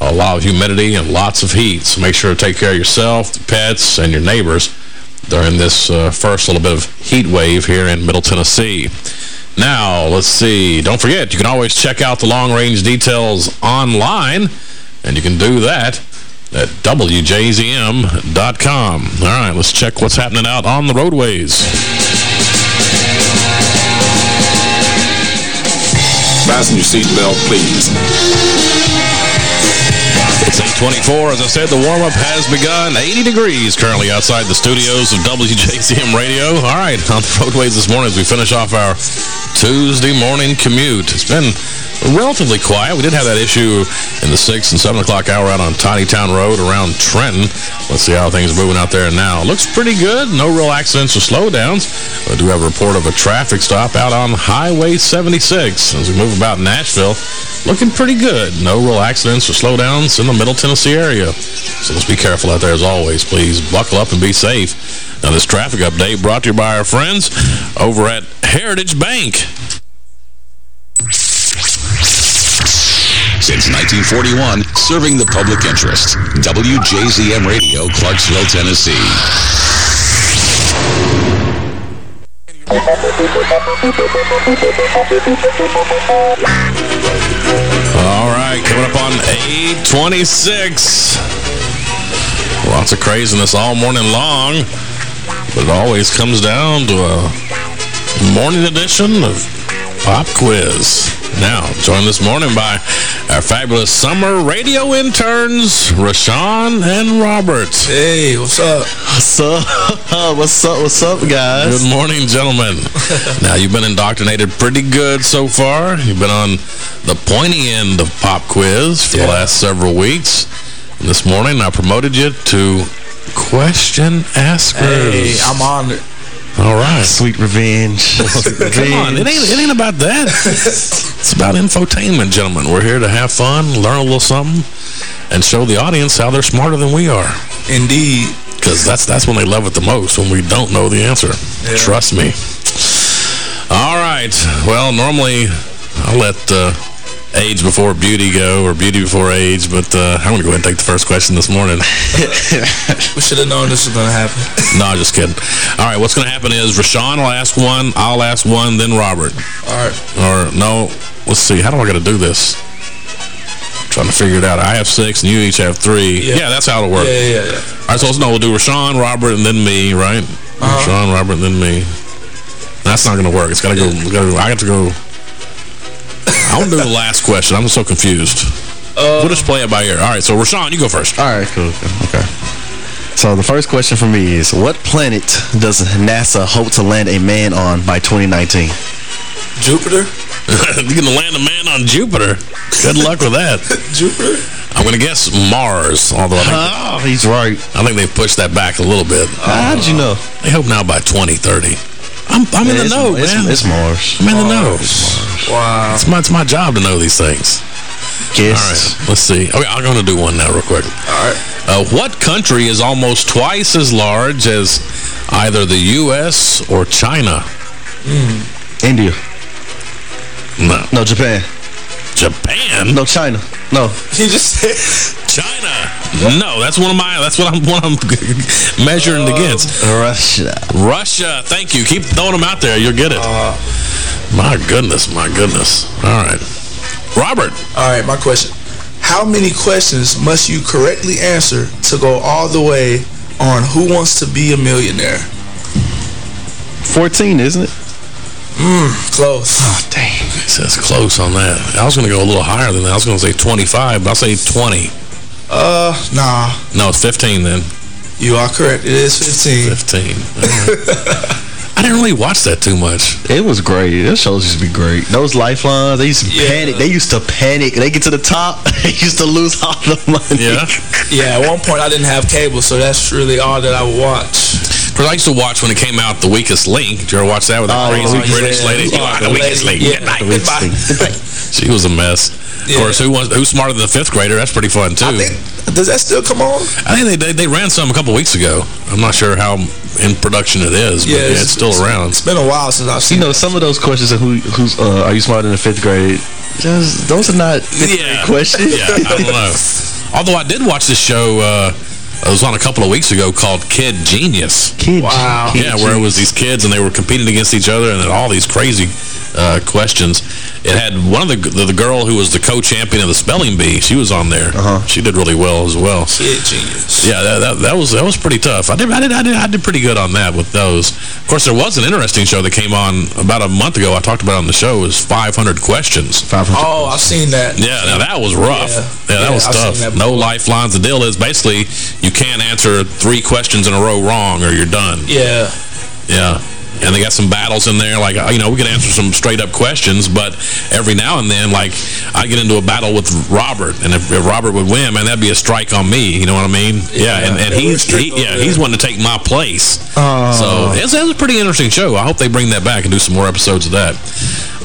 [SPEAKER 1] a lot of humidity and lots of heat. So make sure to take care of yourself, the pets, and your neighbors during this uh, first little bit of heat wave here in Middle Tennessee. Now, let's see. Don't forget, you can always check out the long-range details online, and you can do that at WJZM.com. All right, let's check what's happening out on the roadways.
[SPEAKER 59] Fasten your seatbelt, please.
[SPEAKER 1] Thank it's 824. As I said, the warm-up has begun. 80 degrees currently outside the studios of WJZM Radio. All right, on the roadways this morning as we finish off our Tuesday morning commute. It's been relatively quiet. We did have that issue in the 6 and 7 o'clock hour out on Tiny Town Road around Trenton. Let's see how things are moving out there now. Looks pretty good. No real accidents or slowdowns. I do have a report of a traffic stop out on Highway 76 as we move about Nashville. Looking pretty good. No real accidents or slowdowns in the Middle Tennessee area. So let's be careful out there as always. Please buckle up and be safe. Now, this traffic update brought to you by our friends over at Heritage Bank.
[SPEAKER 2] Since 1941, serving the public interest. WJZM Radio, Clarksville, Tennessee.
[SPEAKER 1] All right, coming up on 826. Lots of craziness all morning long, but it always comes down to a morning edition of Pop Quiz. Now, joined this morning by our fabulous summer radio interns, Rashawn and Robert.
[SPEAKER 60] Hey, what's up?
[SPEAKER 61] What's up? what's up? What's up, guys?
[SPEAKER 1] Good morning, gentlemen. now, you've been indoctrinated pretty good so far. You've been on the pointy end of Pop Quiz for
[SPEAKER 60] Yeah.
[SPEAKER 1] the last several weeks. And this morning, I promoted you to question askers.
[SPEAKER 60] Hey, I'm honored.
[SPEAKER 1] All right.
[SPEAKER 61] Sweet revenge.
[SPEAKER 1] Come on, it ain't, it ain't about that. it's about infotainment, gentlemen. We're here to have fun, learn a little something, and show the audience how they're smarter than we are.
[SPEAKER 60] Indeed.
[SPEAKER 1] Because that's, that's when they love it the most, when we don't know the answer.
[SPEAKER 60] Yeah.
[SPEAKER 1] Trust me. All right. Well, normally I'll let uh, age before beauty go, or beauty before age, but uh, I'm going to go ahead and take the first question this morning.
[SPEAKER 60] We should have known this was going to happen.
[SPEAKER 1] no, just kidding. All right, what's going to happen is Rashawn will ask one, I'll ask one, then Robert.
[SPEAKER 60] All right.
[SPEAKER 1] Or, no, let's see. How do I got to do this? trying to figure it out. I have six, and you each have three.
[SPEAKER 60] Yeah.
[SPEAKER 1] Yeah, that's how it'll work.
[SPEAKER 60] Yeah, yeah, yeah.
[SPEAKER 1] All right, so let's, no, we'll do Rashawn, Robert, and then me, right?
[SPEAKER 60] Uh-huh.
[SPEAKER 1] Rashawn, Robert, and then me. That's not going to work. It's got to go, we gotta, I have to go. I want to do the last question. I'm so confused.
[SPEAKER 60] Uh,
[SPEAKER 1] we'll just play it by ear. All right, so Rashawn, you go first.
[SPEAKER 61] All right, cool. Okay. So the first question for me is, what planet does NASA hope to land a man on by 2019?
[SPEAKER 60] Jupiter?
[SPEAKER 1] You're going to land a man on Jupiter. Good luck with that.
[SPEAKER 60] Jupiter?
[SPEAKER 1] I'm going to guess Mars, although I think,
[SPEAKER 61] Oh, he's right.
[SPEAKER 1] I think they've pushed that back a little bit.
[SPEAKER 61] How did you know?
[SPEAKER 1] They hope now by 2030. I'm, I'm in the know,
[SPEAKER 61] it's,
[SPEAKER 1] man.
[SPEAKER 61] It's Mars.
[SPEAKER 1] I'm in the know.
[SPEAKER 60] Wow.
[SPEAKER 1] It's my, it's my job to know these things.
[SPEAKER 61] Guess.
[SPEAKER 1] All right, let's see. Okay, I'm going to do one now real quick.
[SPEAKER 60] All right.
[SPEAKER 1] Uh, what country is almost twice as large as either the U.S. or China?
[SPEAKER 61] India.
[SPEAKER 1] No.
[SPEAKER 61] No, Japan.
[SPEAKER 1] Japan?
[SPEAKER 61] No, China. No.
[SPEAKER 60] He just said...
[SPEAKER 1] China. No, that's one of my. That's what I'm. What I'm measuring uh, against.
[SPEAKER 61] Russia.
[SPEAKER 1] Russia. Thank you. Keep throwing them out there. You'll get it. Uh, my goodness. My goodness. All right, Robert.
[SPEAKER 60] All right, my question. How many questions must you correctly answer to go all the way on Who Wants to Be a Millionaire?
[SPEAKER 61] 14, isn't it?
[SPEAKER 60] Mmm, close.
[SPEAKER 1] Oh, dang. It says close on that. I was going to go a little higher than that. I was going to say 25, but I'll say 20.
[SPEAKER 60] Uh, nah.
[SPEAKER 1] No, it's 15 then.
[SPEAKER 60] You are correct. It is 15.
[SPEAKER 1] 15. All right. I didn't really watch that too much.
[SPEAKER 61] It was great. Those shows used to be great. Those lifelines, they used to
[SPEAKER 60] Yeah.
[SPEAKER 61] panic. They used to panic. They get to the top, they used to lose all the money.
[SPEAKER 1] Yeah.
[SPEAKER 60] Yeah, at one point I didn't have cable, so that's really all that I would watch.
[SPEAKER 1] Because I used to watch when it came out, The Weakest Link. Did you ever watch that with that
[SPEAKER 61] Oh,
[SPEAKER 1] crazy
[SPEAKER 61] yeah.
[SPEAKER 1] British lady? You
[SPEAKER 60] Oh,
[SPEAKER 1] are
[SPEAKER 60] the
[SPEAKER 1] the Weakest
[SPEAKER 60] lady.
[SPEAKER 1] Link.
[SPEAKER 60] Yeah,
[SPEAKER 1] Good night.
[SPEAKER 61] The
[SPEAKER 1] Goodbye.
[SPEAKER 61] Weakest
[SPEAKER 1] She was a mess. Of course, who was who's smarter than the fifth grader? That's pretty fun, too.
[SPEAKER 60] I think, does that still come on?
[SPEAKER 1] I think they, they, they ran some a couple weeks ago. I'm not sure how in production it is, but yeah, it's, still around.
[SPEAKER 60] It's been a while since I've seen
[SPEAKER 61] You
[SPEAKER 60] seen
[SPEAKER 61] know, some of those questions of who, who's, uh, are you smarter than the fifth grade? Just, those are not fifth
[SPEAKER 1] Yeah.
[SPEAKER 61] grade questions.
[SPEAKER 1] Yeah, I don't know. Although I did watch this show, uh, it was on a couple of weeks ago called Kid Genius.
[SPEAKER 61] Kid,
[SPEAKER 60] Wow.
[SPEAKER 61] kid
[SPEAKER 1] Yeah, where it was these kids and they were competing against each other and then all these crazy uh, questions. It had one of the, the the girl who was the co-champion of the spelling bee. She was on there.
[SPEAKER 61] Uh-huh.
[SPEAKER 1] She did really well as well.
[SPEAKER 60] Kid Genius.
[SPEAKER 1] Yeah, that, that, that was that was pretty tough. I did, I did I did I did pretty good on that with those. Of course, there was an interesting show that came on about a month ago. I talked about it on the show. It was 500 questions.
[SPEAKER 61] 500.
[SPEAKER 60] Oh, I've seen that.
[SPEAKER 1] Yeah, now that was rough.
[SPEAKER 60] Yeah.
[SPEAKER 1] Yeah, that
[SPEAKER 60] Yeah,
[SPEAKER 1] was
[SPEAKER 60] I've
[SPEAKER 1] tough.
[SPEAKER 60] that
[SPEAKER 1] no lifelines. The deal is basically you can't answer three questions in a row wrong or you're done.
[SPEAKER 60] Yeah.
[SPEAKER 1] Yeah. And they got some battles in there. Like, uh, you know, we could answer some straight-up questions, but every now and then, like, I get into a battle with Robert, and if, if Robert would win, man, that'd be a strike on me. You know what I mean? Yeah, and, and he's he, yeah
[SPEAKER 60] there.
[SPEAKER 1] he's wanting to take my place.
[SPEAKER 61] Oh.
[SPEAKER 1] So it's, it's a pretty interesting show. I hope they bring that back and do some more episodes of that.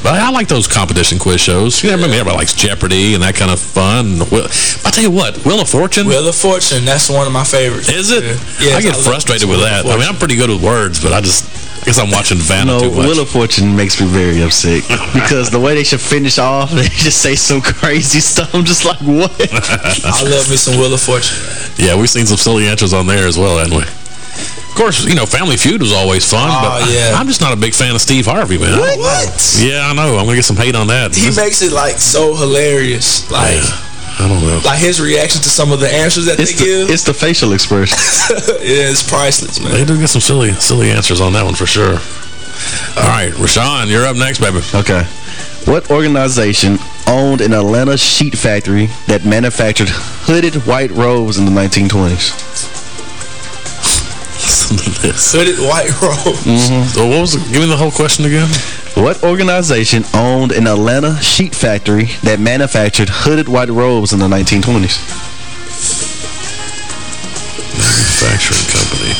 [SPEAKER 1] But I like those competition quiz shows. You know, I mean, everybody likes Jeopardy and that kind of fun. Will, I tell you what, Wheel of Fortune.
[SPEAKER 60] Wheel of Fortune, that's one of my favorites.
[SPEAKER 1] Is it?
[SPEAKER 60] Yeah.
[SPEAKER 1] I get
[SPEAKER 60] love
[SPEAKER 1] frustrated with that. I mean, I'm pretty good with words, but I just I guess I'm watching Vanna
[SPEAKER 61] No,
[SPEAKER 1] too much.
[SPEAKER 61] Wheel of Fortune makes me very upset because the way they should finish off, they just say some crazy stuff. I'm just like, what?
[SPEAKER 60] I love me some Wheel of Fortune.
[SPEAKER 1] yeah, we've seen some silly answers on there as well, haven't we? Of course, you know, Family Feud was always fun,
[SPEAKER 60] Oh,
[SPEAKER 1] but
[SPEAKER 60] yeah.
[SPEAKER 1] I, am just not a big fan of Steve Harvey, man.
[SPEAKER 60] What? What?
[SPEAKER 1] Yeah, I know. I'm going to get some hate on that.
[SPEAKER 60] He makes it like so hilarious. Like,
[SPEAKER 1] I don't know.
[SPEAKER 60] like his reaction to some of the answers that
[SPEAKER 61] It's
[SPEAKER 60] they
[SPEAKER 61] the,
[SPEAKER 60] give.
[SPEAKER 61] it's the facial expression.
[SPEAKER 60] yeah, it's priceless, man.
[SPEAKER 1] They do get some silly, silly answers on that one for sure. All right, Rashawn, you're up next, baby.
[SPEAKER 61] Okay. What organization owned an Atlanta sheet factory that manufactured hooded white robes in the 1920s?
[SPEAKER 1] Listen to this.
[SPEAKER 60] Hooded white robe.
[SPEAKER 1] So what was it? Give me the whole question again.
[SPEAKER 61] What organization owned an Atlanta sheet factory that manufactured hooded white robes in the 1920s?
[SPEAKER 1] Manufacturing company.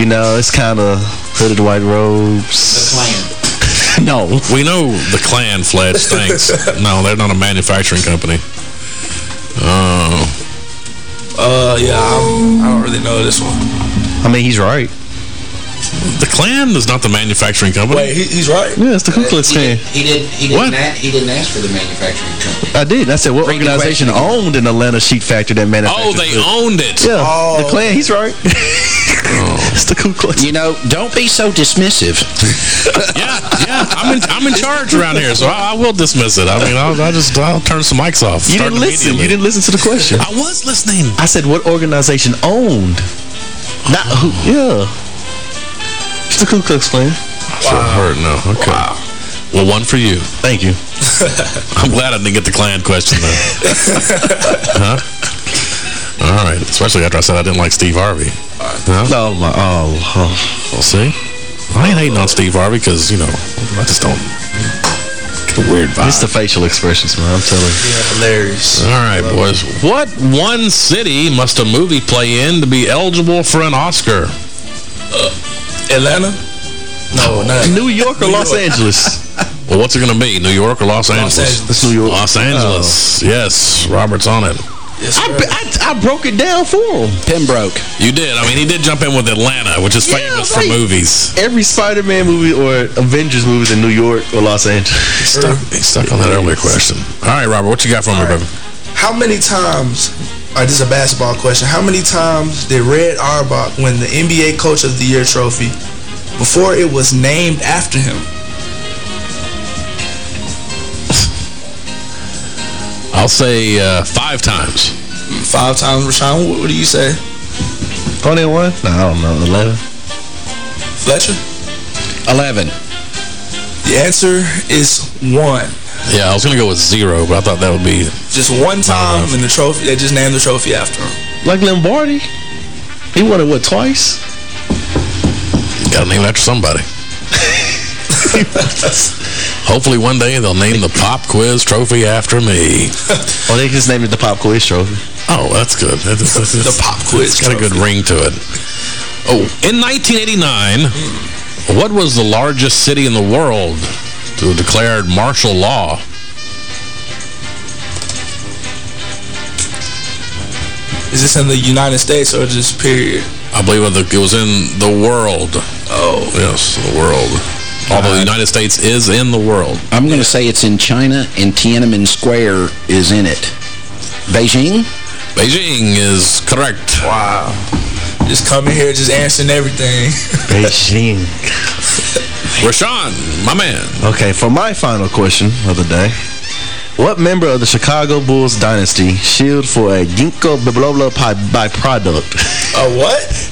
[SPEAKER 61] You know, it's kind of hooded white robes.
[SPEAKER 62] The Klan.
[SPEAKER 61] no.
[SPEAKER 1] We know the Klan Fledge thanks. no, they're not a manufacturing company. Oh.
[SPEAKER 60] Uh, yeah, I'm, I don't really know this one.
[SPEAKER 61] I mean, he's right.
[SPEAKER 1] The Klan is not the manufacturing company.
[SPEAKER 60] Wait, he, he's right.
[SPEAKER 61] Yeah, it's the Ku Klux Klan.
[SPEAKER 62] He did. He
[SPEAKER 1] What?
[SPEAKER 62] didn't. a- He didn't ask for the manufacturing company.
[SPEAKER 61] I did. I said, what
[SPEAKER 62] Read
[SPEAKER 61] organization
[SPEAKER 62] question
[SPEAKER 61] owned an Atlanta sheet factory that manufactured
[SPEAKER 1] Oh, they
[SPEAKER 61] hood-
[SPEAKER 1] owned it.
[SPEAKER 61] Yeah,
[SPEAKER 60] Oh.
[SPEAKER 61] the Klan. He's right. it's the Ku Klux.
[SPEAKER 62] You know, don't be so dismissive.
[SPEAKER 1] Yeah, yeah. I'm in, I'm in charge around here, so I, I will dismiss it. I mean, I'll, I'll just I'll turn some mics off.
[SPEAKER 61] You didn't listen. You didn't listen to the question.
[SPEAKER 1] I was listening.
[SPEAKER 61] I said, what organization owned? Not who. Yeah. It's the Ku Klux Klan.
[SPEAKER 1] So hurt, no. Okay. Well, one for you.
[SPEAKER 61] Thank you.
[SPEAKER 1] I'm glad I didn't get the Klan question, though. huh? All right. Especially after I said I didn't like Steve Harvey. Huh?
[SPEAKER 61] Oh, my. Oh, oh.
[SPEAKER 1] We'll see. I ain't hating on Steve Harvey because, you know, I just don't get a weird vibe.
[SPEAKER 61] It's the facial expressions, man. I'm telling you.
[SPEAKER 60] Yeah, hilarious.
[SPEAKER 1] All right, boys. What one city must a movie play in to be eligible for an Oscar?
[SPEAKER 60] Uh, Atlanta? No, oh, not
[SPEAKER 61] New York or
[SPEAKER 60] New
[SPEAKER 61] Los
[SPEAKER 60] York.
[SPEAKER 61] Angeles?
[SPEAKER 1] Well, what's it going to be? New York or Los Angeles?
[SPEAKER 60] Angeles.
[SPEAKER 61] It's New York.
[SPEAKER 1] Los Angeles. Oh. Yes, Robert's on it.
[SPEAKER 60] Yes,
[SPEAKER 61] I. I, I broke it down for him.
[SPEAKER 62] Pembroke.
[SPEAKER 1] You did. I mean, he did jump in with Atlanta, which is
[SPEAKER 61] Yeah,
[SPEAKER 1] famous
[SPEAKER 61] right.
[SPEAKER 1] for movies.
[SPEAKER 61] Every Spider-Man movie or Avengers movie is in New York or Los Angeles.
[SPEAKER 1] Stuck, he's stuck on that earlier question. All right, Robert, what you got for me, baby?
[SPEAKER 60] How many times, all right, this is a basketball question. How many times did Red Auerbach win the NBA Coach of the Year trophy before it was named after him?
[SPEAKER 1] I'll say uh, five times.
[SPEAKER 60] Five times, Rashawn. What, what do you say?
[SPEAKER 61] Only one? No, I don't know. 11?
[SPEAKER 60] Fletcher?
[SPEAKER 62] 11.
[SPEAKER 60] The answer is one.
[SPEAKER 1] Yeah, I was going to go with zero, but I thought that would be...
[SPEAKER 60] Just one time in the trophy, they just named the trophy after him.
[SPEAKER 61] Like Lombardi? He won it, what, twice?
[SPEAKER 1] Got to name it after somebody. Hopefully one day they'll name the pop quiz trophy after me.
[SPEAKER 61] Oh, they just named it the Pop Quiz Trophy.
[SPEAKER 1] Oh, that's good. That is- that's-
[SPEAKER 60] The pop quiz
[SPEAKER 1] It's got a good ring to it. Oh, in 1989, what was the largest city in the world to have declared martial law?
[SPEAKER 60] Is this in the United States or just period?
[SPEAKER 1] I believe it was in the world.
[SPEAKER 60] Oh.
[SPEAKER 1] Yes, the world. Although the United States is in the world.
[SPEAKER 62] I'm going to say it's in China, and Tiananmen Square is in it. Beijing?
[SPEAKER 1] Beijing is correct.
[SPEAKER 60] Wow. Just coming here, just answering everything.
[SPEAKER 61] Beijing.
[SPEAKER 1] Rashawn, my man.
[SPEAKER 61] Okay, for my final question of the day. What member of the Chicago Bulls dynasty shielded for a ginkgo biloba by product?
[SPEAKER 60] A what?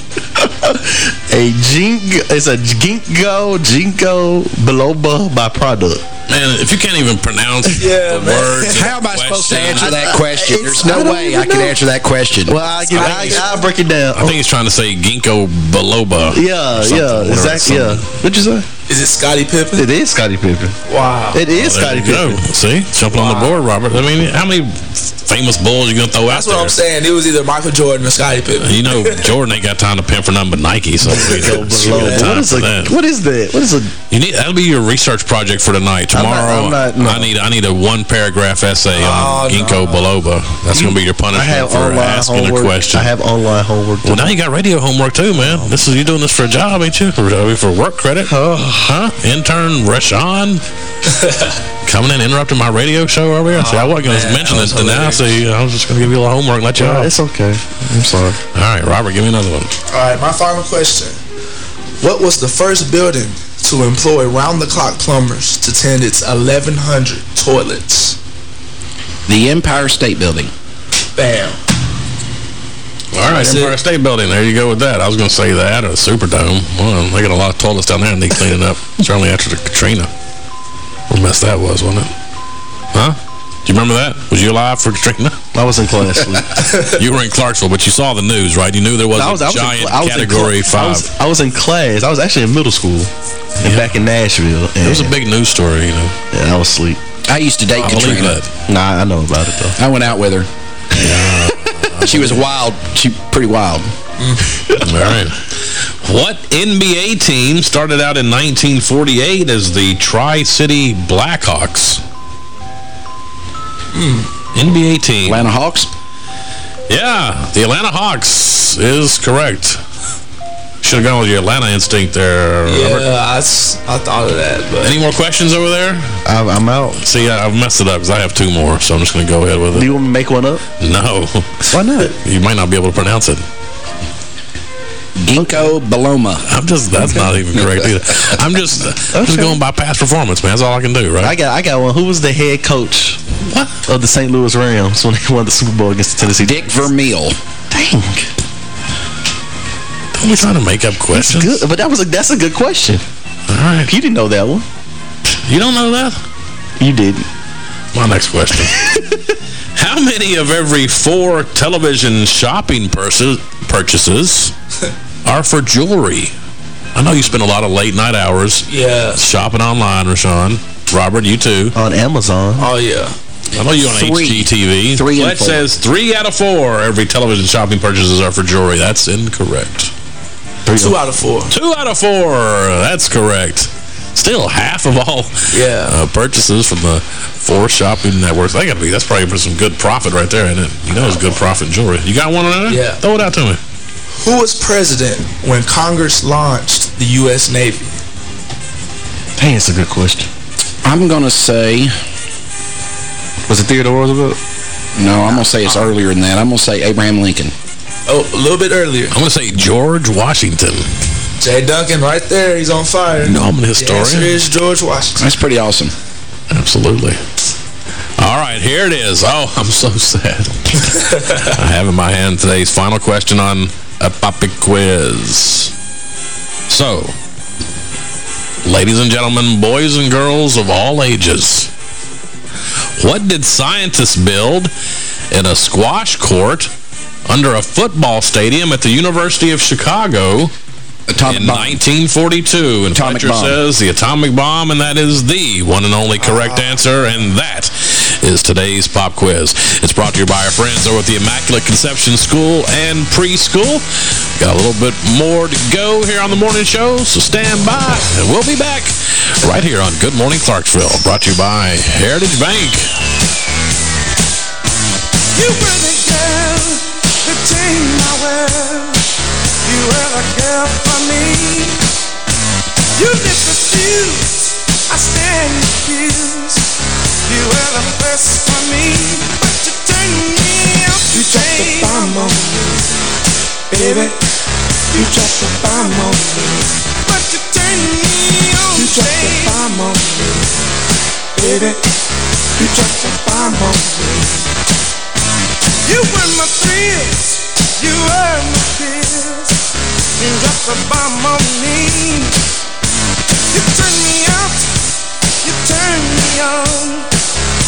[SPEAKER 61] A ginkgo, it's a ginkgo, ginkgo biloba by product.
[SPEAKER 1] Man, if you can't even pronounce
[SPEAKER 60] Yeah,
[SPEAKER 1] the
[SPEAKER 60] man.
[SPEAKER 1] words...
[SPEAKER 62] How am I supposed to answer that question? There's no
[SPEAKER 61] don't
[SPEAKER 62] way
[SPEAKER 61] even
[SPEAKER 62] I can answer that question.
[SPEAKER 61] Well, I give, I, I'll break it down.
[SPEAKER 1] I think he's trying to say ginkgo biloba.
[SPEAKER 61] yeah, yeah, exactly, yeah. What'd you say?
[SPEAKER 60] Is it Scottie Pippen?
[SPEAKER 61] It is Scottie Pippen.
[SPEAKER 60] Wow.
[SPEAKER 61] It is
[SPEAKER 1] There
[SPEAKER 61] Scottie
[SPEAKER 1] you go.
[SPEAKER 61] Pippen.
[SPEAKER 1] See? Jumping on the board, Robert. I mean, how many famous bulls you're going to throw
[SPEAKER 60] That's
[SPEAKER 1] out
[SPEAKER 60] what. I'm saying. It was either Michael Jordan or Scottie Pippen.
[SPEAKER 1] You know, Jordan ain't got time to pimp for nothing but Nike, so we don't time
[SPEAKER 61] What is
[SPEAKER 1] for
[SPEAKER 61] a-
[SPEAKER 1] that.
[SPEAKER 61] what is that? What is a...
[SPEAKER 1] You need that'll be your research project for tonight.
[SPEAKER 61] I'm not-
[SPEAKER 1] Tomorrow,
[SPEAKER 61] I'm not- no.
[SPEAKER 1] I need I need a one paragraph essay
[SPEAKER 60] Oh,
[SPEAKER 1] on ginkgo biloba. That's going to be your
[SPEAKER 61] I
[SPEAKER 1] punishment
[SPEAKER 61] have
[SPEAKER 1] for asking
[SPEAKER 61] homework.
[SPEAKER 1] a question.
[SPEAKER 61] I have online homework.
[SPEAKER 1] well, now you got radio homework too, man. Oh. This is you doing this for a job, ain't you? For, for work credit? Oh. huh? Intern Rashawn coming in interrupting my radio show over earlier. See, I wasn't going to
[SPEAKER 60] oh,
[SPEAKER 1] mention
[SPEAKER 60] that
[SPEAKER 1] this
[SPEAKER 60] was
[SPEAKER 1] to now,
[SPEAKER 60] hilarious.
[SPEAKER 1] so you- I was just going to give you a little homework and let you
[SPEAKER 61] Yeah,
[SPEAKER 1] off.
[SPEAKER 61] it's okay. I'm sorry.
[SPEAKER 1] All right, Robert, give me another one.
[SPEAKER 60] All right, my final question. What was the first building to employ round-the-clock plumbers to tend its 1,100 toilets?
[SPEAKER 62] The Empire State Building.
[SPEAKER 60] Bam.
[SPEAKER 1] All right,
[SPEAKER 60] That's
[SPEAKER 1] Empire
[SPEAKER 60] it.
[SPEAKER 1] State Building. There you go with that. I was going to say that or the Superdome. Well, they got a lot of toilets down there and they cleaning up. Certainly after the Katrina. What mess that was, wasn't it? Huh? Do you remember that? Was you alive for Katrina?
[SPEAKER 61] I was in class.
[SPEAKER 1] you were in Clarksville, but you saw the news, right? You knew there was,
[SPEAKER 61] I was,
[SPEAKER 1] a
[SPEAKER 61] I was in
[SPEAKER 1] giant
[SPEAKER 61] was in
[SPEAKER 1] Category
[SPEAKER 61] cla- I
[SPEAKER 1] 5.
[SPEAKER 61] was, I was in class. I was actually in middle school and back in Nashville.
[SPEAKER 1] it was a big news story, you know.
[SPEAKER 61] Yeah, I was asleep.
[SPEAKER 62] I used to date
[SPEAKER 1] I believe
[SPEAKER 62] Katrina.
[SPEAKER 1] that.
[SPEAKER 61] Nah, I know about it, though.
[SPEAKER 62] I went out with her. Yeah. she was wild. She pretty wild. Mm.
[SPEAKER 1] All right. What NBA team started out in 1948 as the Tri-City Blackhawks? Hmm. NBA team.
[SPEAKER 62] Atlanta Hawks.
[SPEAKER 1] Yeah, the Atlanta Hawks is correct. Should have gone with your Atlanta instinct there, Robert.
[SPEAKER 60] Yeah, I, s- I thought of that, but...
[SPEAKER 1] Any more questions over there?
[SPEAKER 61] I, I'm out.
[SPEAKER 1] See, I, I've messed it up because I have two more, so I'm just going to go ahead with it.
[SPEAKER 61] Do you want me to make one up?
[SPEAKER 1] No.
[SPEAKER 61] Why not?
[SPEAKER 1] You might not be able to pronounce it.
[SPEAKER 62] Ginkgo Baloma.
[SPEAKER 1] I'm just, that's not even correct either. I'm just, I'm just going by past performance, man. That's all I can do, right?
[SPEAKER 61] I got I got one. Who was the head coach
[SPEAKER 1] what?
[SPEAKER 61] of the St. Louis Rams when they won the Super Bowl against the Tennessee?
[SPEAKER 62] Dick Vermeil.
[SPEAKER 61] Dang.
[SPEAKER 1] Don't be trying to make up questions.
[SPEAKER 61] Good, but that was a that's a good question.
[SPEAKER 1] All right.
[SPEAKER 61] You didn't know that one.
[SPEAKER 1] You don't know that?
[SPEAKER 61] You didn't.
[SPEAKER 1] My next question. How many of every four television shopping purses, purchases are for jewelry? I know you spend a lot of late night hours
[SPEAKER 60] Yeah.
[SPEAKER 1] shopping online, Rashawn. Robert, you too.
[SPEAKER 61] On Amazon.
[SPEAKER 60] Oh, yeah.
[SPEAKER 1] I know you on
[SPEAKER 62] Three.
[SPEAKER 1] HGTV.
[SPEAKER 62] Three
[SPEAKER 1] well,
[SPEAKER 62] and four.
[SPEAKER 1] says three out of four every television shopping purchases are for jewelry. That's incorrect.
[SPEAKER 60] Two out of four.
[SPEAKER 1] Two out of four. That's correct. Still half of all
[SPEAKER 60] Yeah.
[SPEAKER 1] uh, purchases from the four shopping networks. That gotta be. That's probably for some good profit right there, isn't it? You know, it's good profit jewelry. You got one of that?
[SPEAKER 60] Yeah.
[SPEAKER 1] Throw it out to me.
[SPEAKER 60] Who was president when Congress launched the U.S. Navy?
[SPEAKER 61] Hey, it's a good question.
[SPEAKER 62] I'm going to say,
[SPEAKER 61] Was it Theodore Roosevelt?
[SPEAKER 62] no, I'm going to say it's uh-uh. earlier than that. I'm going to say Abraham Lincoln.
[SPEAKER 60] Oh, a little bit earlier.
[SPEAKER 1] I'm gonna say George Washington.
[SPEAKER 60] Jay Duncan right there. He's on fire.
[SPEAKER 1] No, I'm an
[SPEAKER 60] The answer
[SPEAKER 1] historian.
[SPEAKER 60] is George Washington.
[SPEAKER 62] That's pretty awesome.
[SPEAKER 1] Absolutely. All right, here it is. Oh, I'm so sad. I have in my hand today's final question on a Poppy quiz. So, ladies and gentlemen, boys and girls of all ages, what did scientists build in a squash court under a football stadium at the University of Chicago
[SPEAKER 62] Atomic
[SPEAKER 1] in
[SPEAKER 62] bomb.
[SPEAKER 1] 1942. And
[SPEAKER 62] Atomic
[SPEAKER 1] Fletcher
[SPEAKER 62] bomb.
[SPEAKER 1] says the atomic bomb, and that is the one and only correct ah. answer, and that is today's pop quiz. It's brought to you by our friends over at the Immaculate Conception School and Preschool. Got a little bit more to go here on the morning show, so stand by, and we'll be back right here on Good Morning Clarksville, brought to you by Heritage Bank.
[SPEAKER 63] You were the girl that changed my world. You were the girl for me. You lit the fuse. I stand accused. You were the first for me, but you turned me out. You dropped the bomb on me, baby. You dropped the bomb on me, but you turned me on. You dropped the bomb on me, baby. You dropped the bomb on me. You were my thrills, you were my pills. You dropped the bomb on me. You turned me out, you turned me on.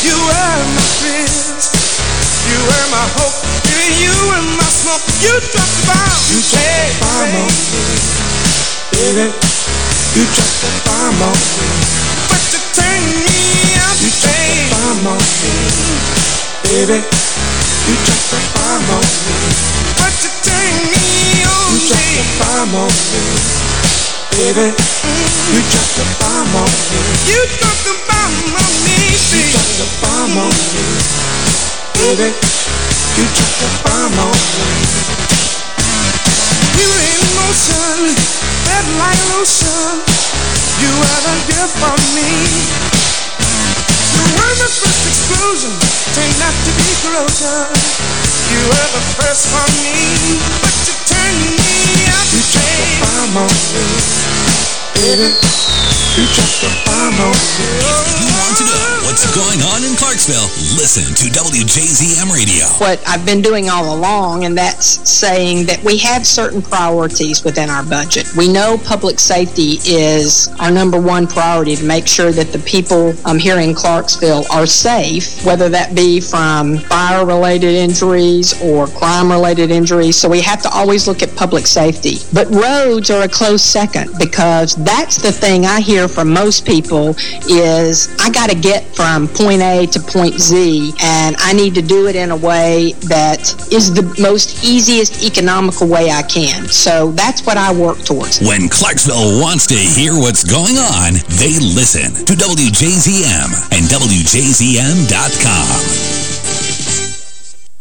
[SPEAKER 63] You were my fears. You were my hope. And you were my smoke. You dropped the bomb. You dropped the bomb on me. Baby. You dropped the bomb on me. But you turned me out. You dropped the bomb on me. Baby. You dropped the bomb on me. But you turned me on. You dropped the bomb on me. Baby. You dropped the bomb on me. You dropped the bomb on me. You dropped the bomb on me. Baby. You dropped the bomb on me. You were in motion, fed like lotion. You were the gift for me. Were the first explosion, turned out to be corrosion. You were the first for me, but you turned me out. You dropped the bomb on me, baby. You
[SPEAKER 2] want to know what's going on in Clarksville, listen to WJZM Radio.
[SPEAKER 5] what I've been doing all along, and that's saying that we have certain priorities within our budget. We know public safety is our number one priority to make sure that the people um, here in Clarksville are safe, whether that be from fire-related injuries or crime-related injuries. So we have to always look at public safety. But roads are a close second because that's the thing I hear from most people is I got to get from point A to point Z and I need to do it in a way that is the most easiest economical way I can. So that's what I work towards.
[SPEAKER 2] When Clarksville wants to hear what's going on, they listen to WJZM and WJZM.com.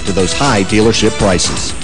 [SPEAKER 3] to those high dealership prices.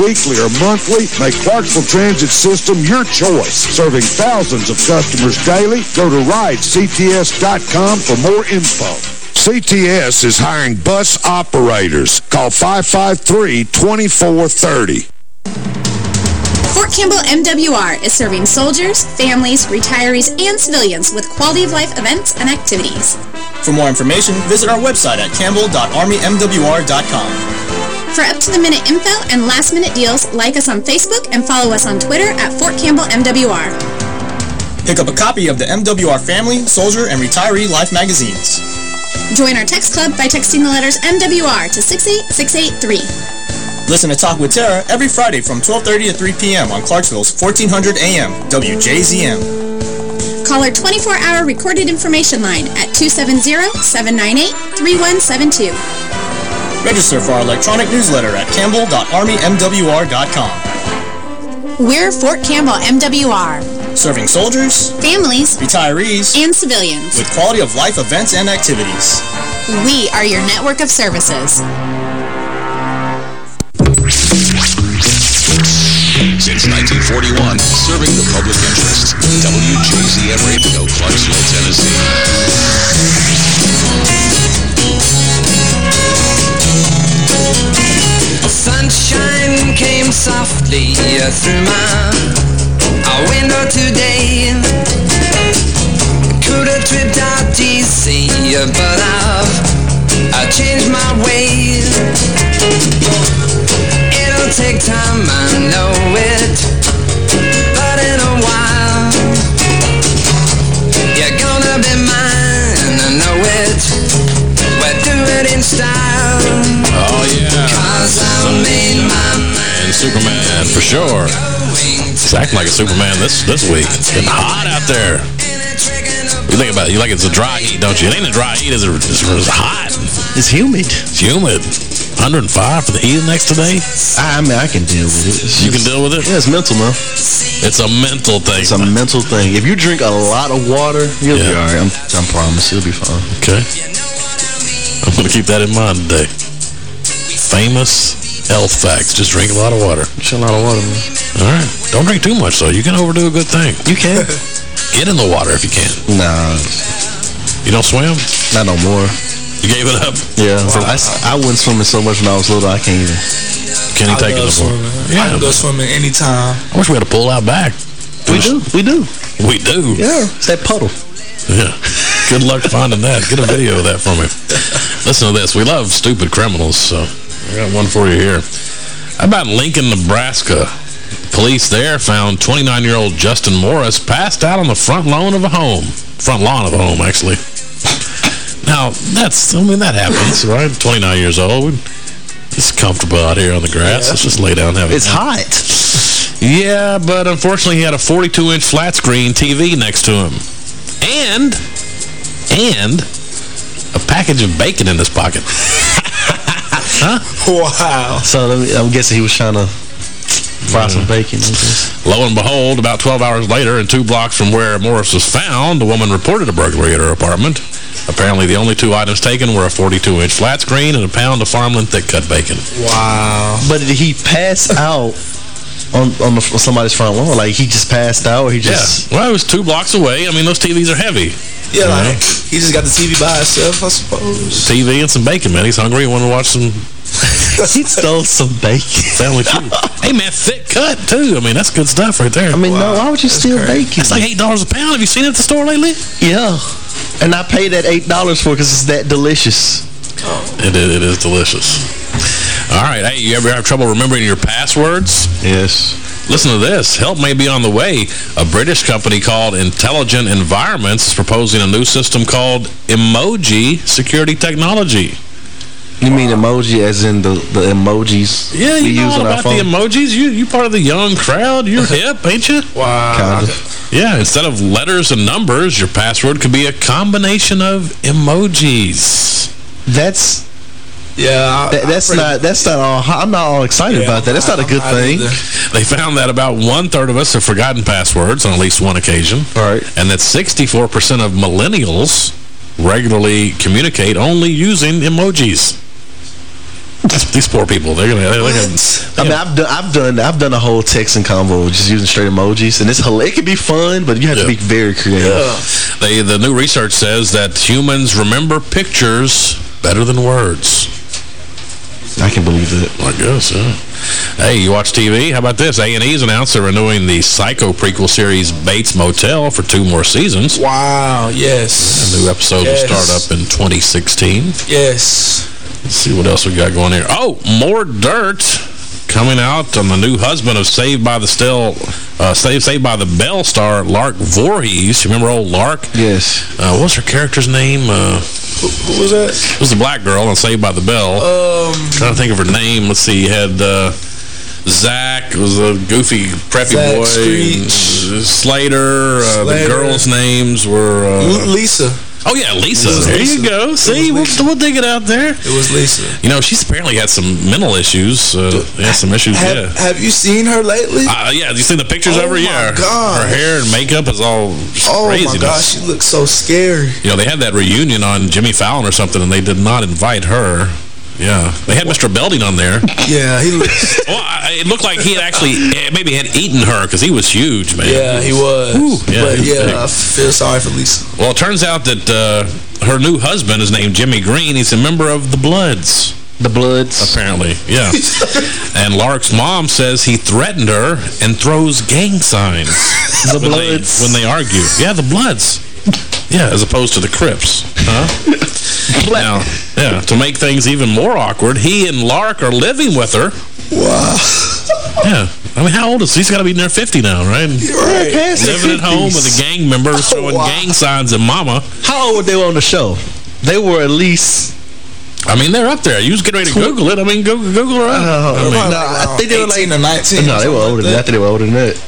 [SPEAKER 4] weekly, or monthly, make Clarksville Transit System your choice. Serving thousands of customers daily, go to ridects.com for more info. CTS is hiring bus operators. Call 553-2430.
[SPEAKER 42] Fort Campbell MWR is serving soldiers, families, retirees, and civilians with quality of life events and activities.
[SPEAKER 43] For more information, visit our website at campbell.armymwr.com.
[SPEAKER 42] For up-to-the-minute info and last-minute deals, like us on Facebook and follow us on Twitter at Fort Campbell MWR.
[SPEAKER 43] Pick up a copy of the MWR Family, Soldier, and Retiree Life magazines.
[SPEAKER 42] Join our text club by texting the letters MWR to 68683.
[SPEAKER 43] Listen to Talk with Tara every Friday from 12.30 to 3 p.m. on Clarksville's 1400 AM, WJZM.
[SPEAKER 42] Call our 24-hour recorded information line at 270-798-3172.
[SPEAKER 43] Register for our electronic newsletter at campbell.armymwr.com.
[SPEAKER 42] We're Fort Campbell MWR.
[SPEAKER 64] serving soldiers,
[SPEAKER 65] families, retirees, and civilians
[SPEAKER 64] with quality of life events and activities.
[SPEAKER 65] We are your network of services.
[SPEAKER 66] Since 1941, serving the public interest. WJZM Radio, Clarksville, Tennessee.
[SPEAKER 67] Sunshine came softly through my window today. Could have tripped out DC, but I've I changed my ways. It'll take time, I know it,
[SPEAKER 1] Superman, for sure. It's acting like a Superman this this week. It's getting hot out there. You think about it, you like it's a dry heat, don't you? It ain't a dry heat, it's, it's, it's hot.
[SPEAKER 61] It's humid.
[SPEAKER 1] It's humid. 105 for the heat next today?
[SPEAKER 61] I mean, I can deal with it. It's
[SPEAKER 1] You can deal with it?
[SPEAKER 61] Yeah, it's mental, man.
[SPEAKER 1] It's a mental thing.
[SPEAKER 61] It's a mental thing. If you drink a lot of water, you'll be all right. I'm, I'm promise. You'll be fine.
[SPEAKER 1] Okay. I'm going to keep that in mind today. Famous health facts. Just drink a lot of water.
[SPEAKER 61] Drink a lot of water, man.
[SPEAKER 1] All right. Don't drink too much, though. You can overdo a good thing.
[SPEAKER 61] You can.
[SPEAKER 1] Get in the water if you can.
[SPEAKER 61] Nah,
[SPEAKER 1] You don't swim?
[SPEAKER 61] not no more.
[SPEAKER 1] You gave it up?
[SPEAKER 61] Yeah, I, I went swimming so much when I was little, I can't even.
[SPEAKER 1] Can you take it
[SPEAKER 60] love
[SPEAKER 1] no more?
[SPEAKER 60] I can go swimming anytime.
[SPEAKER 1] I wish we had a pull out back.
[SPEAKER 61] We do. We do.
[SPEAKER 1] We do.
[SPEAKER 61] Yeah, it's that puddle.
[SPEAKER 1] Yeah. Good luck finding that. Get a video of that for me. Listen to this. We love stupid criminals, so I got one for you here. How about Lincoln, Nebraska? Police there found 29-year-old Justin Morris passed out on the front lawn of a home. Front lawn of a home, actually. Now, that's, I mean, that happens, right? 29 years old. It's comfortable out here on the grass. Let's just lay down and have
[SPEAKER 61] It's hot.
[SPEAKER 1] Yeah, but unfortunately he had a 42-inch flat screen TV next to him. And, and, a package of bacon in his pocket. huh?
[SPEAKER 60] Wow.
[SPEAKER 61] So let me, I'm guessing he was trying to fry some mm. bacon.
[SPEAKER 1] Lo and behold, about 12 hours later, and two blocks from where Morris was found, the woman reported a burglary at her apartment. Apparently, the only two items taken were a 42-inch flat screen and a pound of farmland thick-cut bacon.
[SPEAKER 60] Wow.
[SPEAKER 61] But did he pass out on on, the, on somebody's front lawn? Like he just passed out, or he just?
[SPEAKER 1] Yeah. Well, it was two blocks away. I mean, those TVs are heavy.
[SPEAKER 60] Yeah, like, he just got the TV by himself, I suppose.
[SPEAKER 1] TV and some bacon, man. He's hungry. He wanted to watch some
[SPEAKER 61] he stole some bacon.
[SPEAKER 1] Family Feud. hey, man, thick cut, too. I mean, that's good stuff right there.
[SPEAKER 61] I mean, no, why would you steal bacon?
[SPEAKER 1] It's like $8 a pound. Have you seen it at the store lately?
[SPEAKER 61] Yeah. And I paid that $8 for it because it's that delicious.
[SPEAKER 1] It is, it is delicious. All right. Hey, you ever have trouble remembering your passwords?
[SPEAKER 61] Yes.
[SPEAKER 1] Listen to this. Help may be on the way. A British company called Intelligent Environments is proposing a new system called Emoji Security Technology.
[SPEAKER 61] You mean emoji as in the, the emojis
[SPEAKER 1] Yeah, you know
[SPEAKER 61] use
[SPEAKER 1] all about the emojis. You you part of the young crowd. You're hip, ain't you?
[SPEAKER 60] Wow.
[SPEAKER 61] kind of.
[SPEAKER 1] Yeah, instead of letters and numbers, your password could be a combination of emojis.
[SPEAKER 61] That's
[SPEAKER 60] Yeah. I,
[SPEAKER 61] that, that's
[SPEAKER 60] I
[SPEAKER 61] not that's not all. I'm not all excited
[SPEAKER 60] Yeah,
[SPEAKER 61] about that. That's not a
[SPEAKER 60] I'm
[SPEAKER 61] good
[SPEAKER 60] not
[SPEAKER 61] thing.
[SPEAKER 60] either.
[SPEAKER 1] They found that about one-third of us have forgotten passwords on at least one occasion.
[SPEAKER 61] Right.
[SPEAKER 1] And that 64% of millennials regularly communicate only using emojis. These poor people, they're gonna. They're gonna
[SPEAKER 61] I mean, I've done, I've done, I've done a whole texting convo just using straight emojis, and it's it can be fun, but you have to be very creative.
[SPEAKER 1] they, the new research says that humans remember pictures better than words.
[SPEAKER 61] I can believe that.
[SPEAKER 1] I guess, yeah. Hey, you watch TV? How about this? A&E's announced they're renewing the Psycho prequel series Bates Motel for two more seasons.
[SPEAKER 60] Wow, yes.
[SPEAKER 1] A new episode
[SPEAKER 60] Yes.
[SPEAKER 1] will start up in 2016.
[SPEAKER 60] Yes.
[SPEAKER 1] Let's see what else we got going here. Oh, more dirt coming out on the new husband of Saved by the Still, uh, Saved, Saved by the Bell star, Lark Voorhees. You remember old Lark?
[SPEAKER 61] Yes.
[SPEAKER 1] Uh, what was her character's name? Uh,
[SPEAKER 60] Who, who was that?
[SPEAKER 1] it was the black girl on Saved by the Bell.
[SPEAKER 60] Um,
[SPEAKER 1] trying to think of her name. Let's see. You had uh, Zach was a goofy, preppy
[SPEAKER 60] Zach
[SPEAKER 1] boy.
[SPEAKER 60] Screech.
[SPEAKER 1] Slater. Uh, the girls' names were... Uh,
[SPEAKER 60] L- Lisa.
[SPEAKER 1] Oh, yeah, Lisa.
[SPEAKER 60] It was
[SPEAKER 1] There
[SPEAKER 60] Lisa.
[SPEAKER 1] you go. See, we'll,
[SPEAKER 60] was
[SPEAKER 1] we'll dig it out there.
[SPEAKER 60] It was Lisa.
[SPEAKER 1] You know, she's apparently had some mental issues. Uh, yeah, some issues,
[SPEAKER 60] Have,
[SPEAKER 1] yeah.
[SPEAKER 60] have you seen her lately?
[SPEAKER 1] Uh, yeah, you seen the pictures
[SPEAKER 60] Oh
[SPEAKER 1] of her?
[SPEAKER 60] my
[SPEAKER 1] Yeah.
[SPEAKER 60] gosh.
[SPEAKER 1] Her hair and makeup is all
[SPEAKER 60] oh
[SPEAKER 1] crazy.
[SPEAKER 60] my gosh, she looks so scary.
[SPEAKER 1] You know, they had that reunion on Jimmy Fallon or something, and they did not invite her. Yeah. They had Mr. Belding on there.
[SPEAKER 60] Yeah, he looks.
[SPEAKER 1] well, I- it looked like he had actually eh, maybe had eaten her because he was huge, man.
[SPEAKER 60] Yeah, he was.
[SPEAKER 1] yeah,
[SPEAKER 60] but
[SPEAKER 1] he was big.
[SPEAKER 60] yeah, I feel sorry for Lisa.
[SPEAKER 1] Well, it turns out that uh, her new husband is named Jimmy Green. He's a member of the Bloods.
[SPEAKER 61] The Bloods.
[SPEAKER 1] Apparently, yeah. and Lark's mom says he threatened her and throws gang signs.
[SPEAKER 61] The
[SPEAKER 1] when
[SPEAKER 61] Bloods.
[SPEAKER 1] They, when they argue. Yeah, the Bloods. Yeah, as opposed to the Crips. Huh? now, yeah, to make things even more awkward, he and Lark are living with her.
[SPEAKER 60] Wow.
[SPEAKER 1] Yeah. I mean, how old is he? He's got to be near 50 now, right?
[SPEAKER 60] Right.
[SPEAKER 1] Living at home with a gang member throwing gang signs at mama.
[SPEAKER 61] How old were they on the show? They were at least...
[SPEAKER 1] I mean, they're up there. You was getting ready to Google it. I mean, go, Google her up. Uh, I mean,
[SPEAKER 61] no, I think they were like...
[SPEAKER 60] 18 or 19.
[SPEAKER 61] No, they were older than that. I think they were older than that.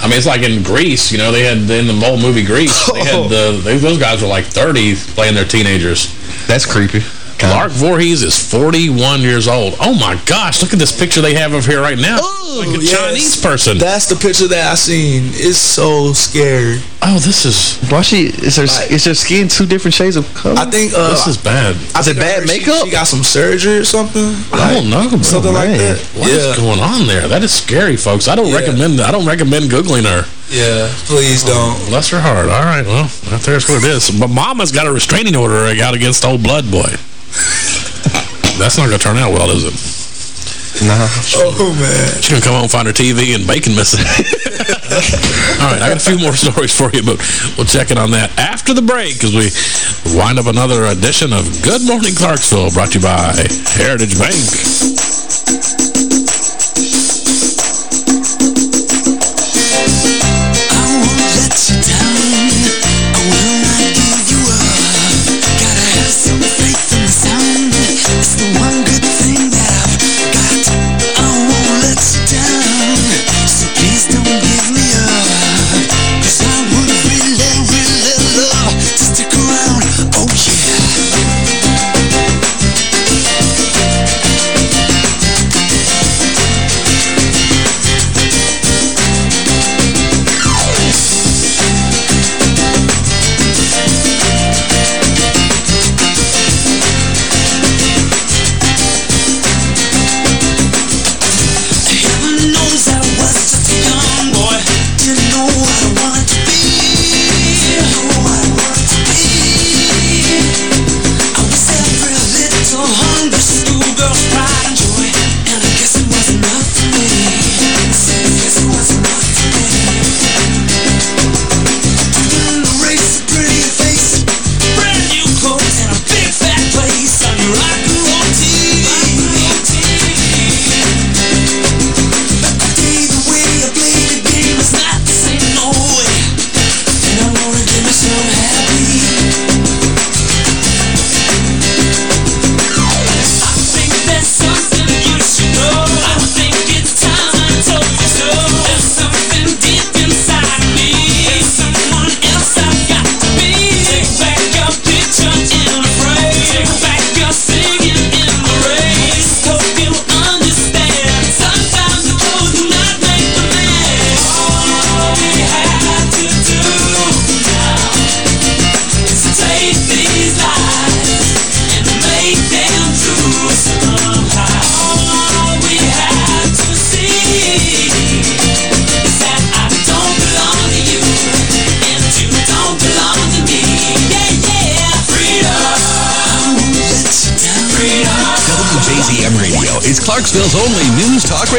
[SPEAKER 1] I mean, it's like in Grease, you know, they had, in the old movie Grease, they had, the, those guys were like 30 playing their teenagers.
[SPEAKER 61] That's creepy.
[SPEAKER 1] Lark Voorhees is 41 years old. Oh my gosh, look at this picture they have of here right now. like a
[SPEAKER 60] yes.
[SPEAKER 1] Chinese person.
[SPEAKER 60] That's the picture that I seen. It's so scary.
[SPEAKER 1] Oh, this is...
[SPEAKER 61] Why she... Is her, is her skin two different shades of color?
[SPEAKER 60] I think uh,
[SPEAKER 1] This is bad.
[SPEAKER 60] I
[SPEAKER 61] Is it bad
[SPEAKER 60] heard she-
[SPEAKER 61] makeup?
[SPEAKER 60] She, got some surgery or something.
[SPEAKER 1] I don't know. bro.
[SPEAKER 60] Something like that.
[SPEAKER 1] What is
[SPEAKER 60] yeah.
[SPEAKER 1] going on there? That is scary, folks. I don't
[SPEAKER 60] Yeah.
[SPEAKER 1] recommend I don't recommend Googling her.
[SPEAKER 60] Yeah, please don't.
[SPEAKER 1] Bless her heart. All right, well, out there's what it is. But Mama's got a restraining order out against old Blood Boy. That's not going to turn out well, is it?
[SPEAKER 61] Nah.
[SPEAKER 60] Oh, man.
[SPEAKER 1] She's going to come home, find her TV, and bacon missing. All right, I got a few more stories for you, but we'll check in on that after the break as we wind up another edition of Good Morning Clarksville, brought to you by Heritage Bank.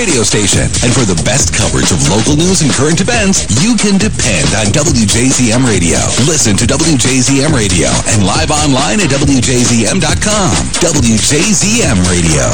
[SPEAKER 2] Radio station. And for the best coverage of local news and current events, you can depend on WJZM Radio. Listen to WJZM Radio and live online at WJZM.com. WJZM Radio.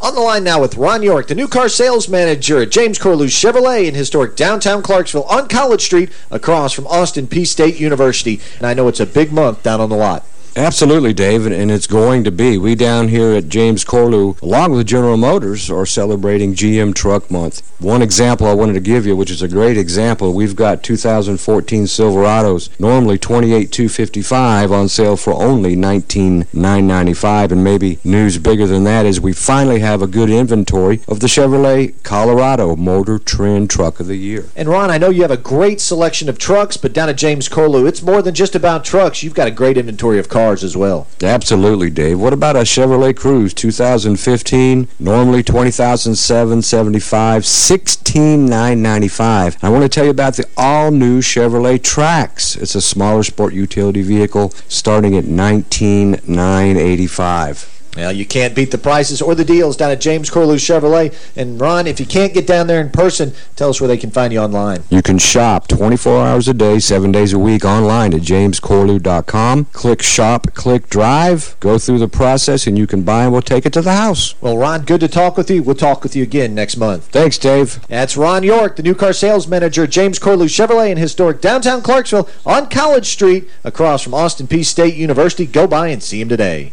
[SPEAKER 68] On the line now with Ron York, the new car sales manager at James Corlew Chevrolet in historic downtown Clarksville on College Street across from Austin Peay State University. And I know it's a big month down on the lot.
[SPEAKER 8] Absolutely, Dave, and it's going to be. We down here at James Corlew, along with General Motors, are celebrating GM Truck Month. One example I wanted to give you, which is a great example, we've got 2014 Silverados, normally $28,255 on sale for only 19,995, and maybe news bigger than that is we finally have a good inventory of the Chevrolet Colorado Motor Trend Truck of the Year.
[SPEAKER 3] And Ron, I know you have a great selection of trucks, but down at James Corlew, it's more than just about trucks. You've got a great inventory of cars as well.
[SPEAKER 8] Absolutely, Dave. What about a Chevrolet Cruze 2015? Normally $20,775, $16,995. I want to tell you about the all-new Chevrolet Trax. It's a smaller sport utility vehicle starting at $19,985.
[SPEAKER 3] Well, you can't beat the prices or the deals down at James Corlew Chevrolet. And, Ron, if you can't get down there in person, tell us where they can find you online.
[SPEAKER 8] You can shop 24 hours a day, 7 days a week online at jamescorlew.com. Click Shop, click Drive, go through the process, and you can buy and we'll take it to the house.
[SPEAKER 3] Well, Ron, good to talk with you. We'll talk with you again next month.
[SPEAKER 8] Thanks, Dave.
[SPEAKER 3] That's Ron York, the new car sales manager at James Corlew Chevrolet in historic downtown Clarksville on College Street across from Austin Peay State University. Go by and see him today.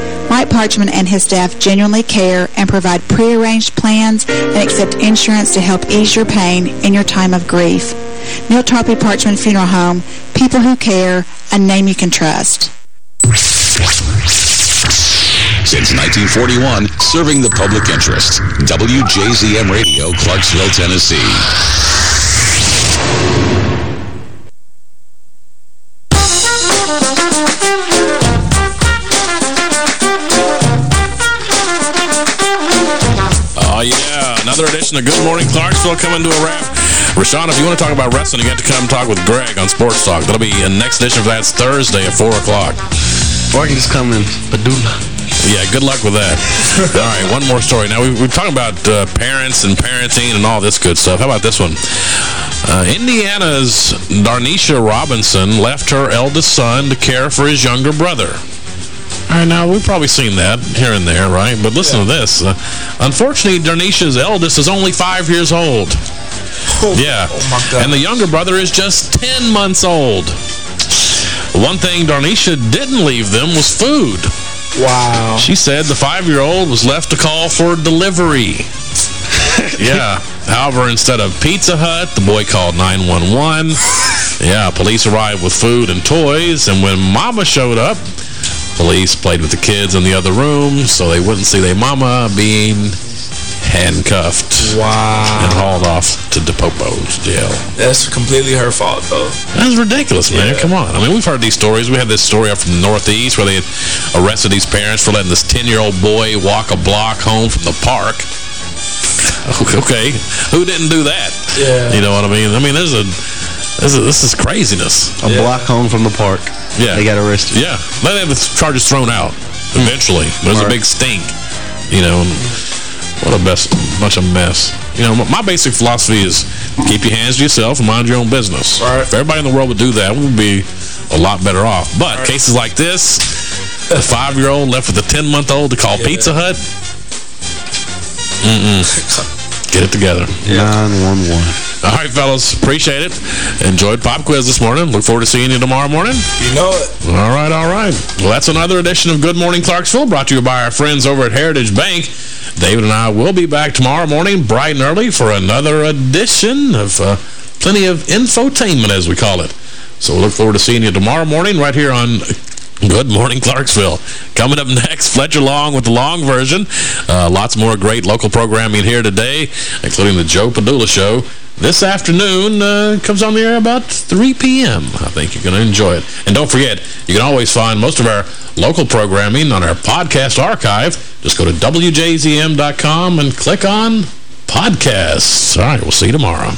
[SPEAKER 37] Mike Parchman and his staff genuinely care and provide prearranged plans and accept insurance to help ease your pain in your time of grief. Neal Tarpley Parchman Funeral Home, people who care, a name you can trust.
[SPEAKER 2] Since 1941, serving the public interest. WJZM Radio, Clarksville, Tennessee.
[SPEAKER 1] Edition of Good Morning Clarksville coming to a wrap. Rashawn, if you want to talk about wrestling, you got to come talk with Greg on Sports Talk. That'll be in next edition of that's Thursday at 4 o'clock.
[SPEAKER 61] Or I can just come in Padula.
[SPEAKER 1] Yeah, good luck with that. all right, one more story. Now, we, we're talking about uh, parents and parenting and all this good stuff. How about this one? Uh, Indiana's Darnisha Robinson left her eldest son to care for his younger brother. All right, now, we've probably seen that here and there, right? But listen yeah. to this. Uh, unfortunately, Darnisha's eldest is only five years old. yeah.
[SPEAKER 60] Oh,
[SPEAKER 1] and the younger brother is just 10 months old. One thing Darnisha didn't leave them was food.
[SPEAKER 60] Wow.
[SPEAKER 1] She said the five-year-old was left to call for delivery. yeah. However, instead of Pizza Hut, the boy called 911. yeah, police arrived with food and toys, and when Mama showed up, police played with the kids in the other room so they wouldn't see their mama being handcuffed
[SPEAKER 60] wow.
[SPEAKER 1] and hauled off to DePopo's jail.
[SPEAKER 60] That's completely her fault, though.
[SPEAKER 1] That's ridiculous, man. Yeah. Come on. I mean, we've heard these stories. We had this story up from the Northeast where they had arrested these parents for letting this 10-year-old boy walk a block home from the park. Okay, who didn't do that?
[SPEAKER 60] Yeah.
[SPEAKER 1] You know what I mean? I mean, there's a... This is, this is craziness.
[SPEAKER 61] A yeah. block home from the park.
[SPEAKER 1] Yeah.
[SPEAKER 61] They got arrested.
[SPEAKER 1] Yeah. They had the charges thrown out eventually. There's right. a big stink. You know, what a best, bunch of mess. You know, my basic philosophy is keep your hands to yourself and mind your own business.
[SPEAKER 60] Right.
[SPEAKER 1] If everybody in the world would do that, we'd be a lot better off. But right. cases like this, a five-year-old left with a 10-month-old to call yeah. Pizza Hut, mm-mm. Get it together.
[SPEAKER 61] 911.
[SPEAKER 1] All right, fellas. Appreciate it. Enjoyed Pop Quiz this morning. Look forward to seeing you tomorrow morning.
[SPEAKER 60] You know it.
[SPEAKER 1] All right, all right. Well, that's another edition of Good Morning Clarksville brought to you by our friends over at Heritage Bank. David and I will be back tomorrow morning bright and early for another edition of uh, plenty of infotainment, as we call it. So we'll look forward to seeing you tomorrow morning right here on Good morning, Clarksville. Coming up next, Fletcher Long with the long version. Uh, lots more great local programming here today, including the Joe Padula Show.
[SPEAKER 13] this afternoon. Uh, comes on the air about 3 p.m. I think you're going to enjoy it. And don't forget, you can always find most of our local programming on our podcast archive. Just go to WJZM.com and click on podcasts. All right, we'll see you tomorrow.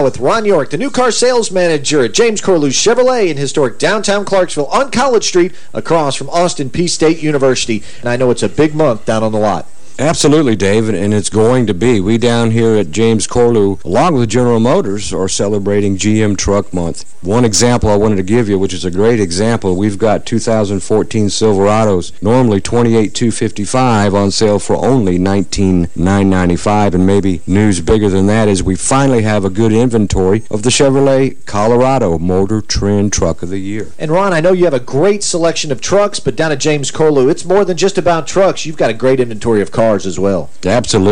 [SPEAKER 69] Now
[SPEAKER 3] with Ron York, the new car sales manager at James Corlew Chevrolet in historic downtown Clarksville on College Street across from Austin Peay State University. And I know it's a big month down on the lot.
[SPEAKER 8] Absolutely, Dave, and- it's going to be. We down here at James Corlew, along with General Motors, are celebrating GM Truck Month. One example I wanted to give you, which is a great example, we've got 2014 Silverados, normally $28,255 on sale for only 19,995, and maybe news bigger than that is we finally have a good inventory of the Chevrolet Colorado Motor Trend Truck of the Year.
[SPEAKER 3] And Ron, I know you have a great selection of trucks, but down at James Corlew, it's more than just about trucks. You've got a great inventory of cars as well.
[SPEAKER 8] Absolutely.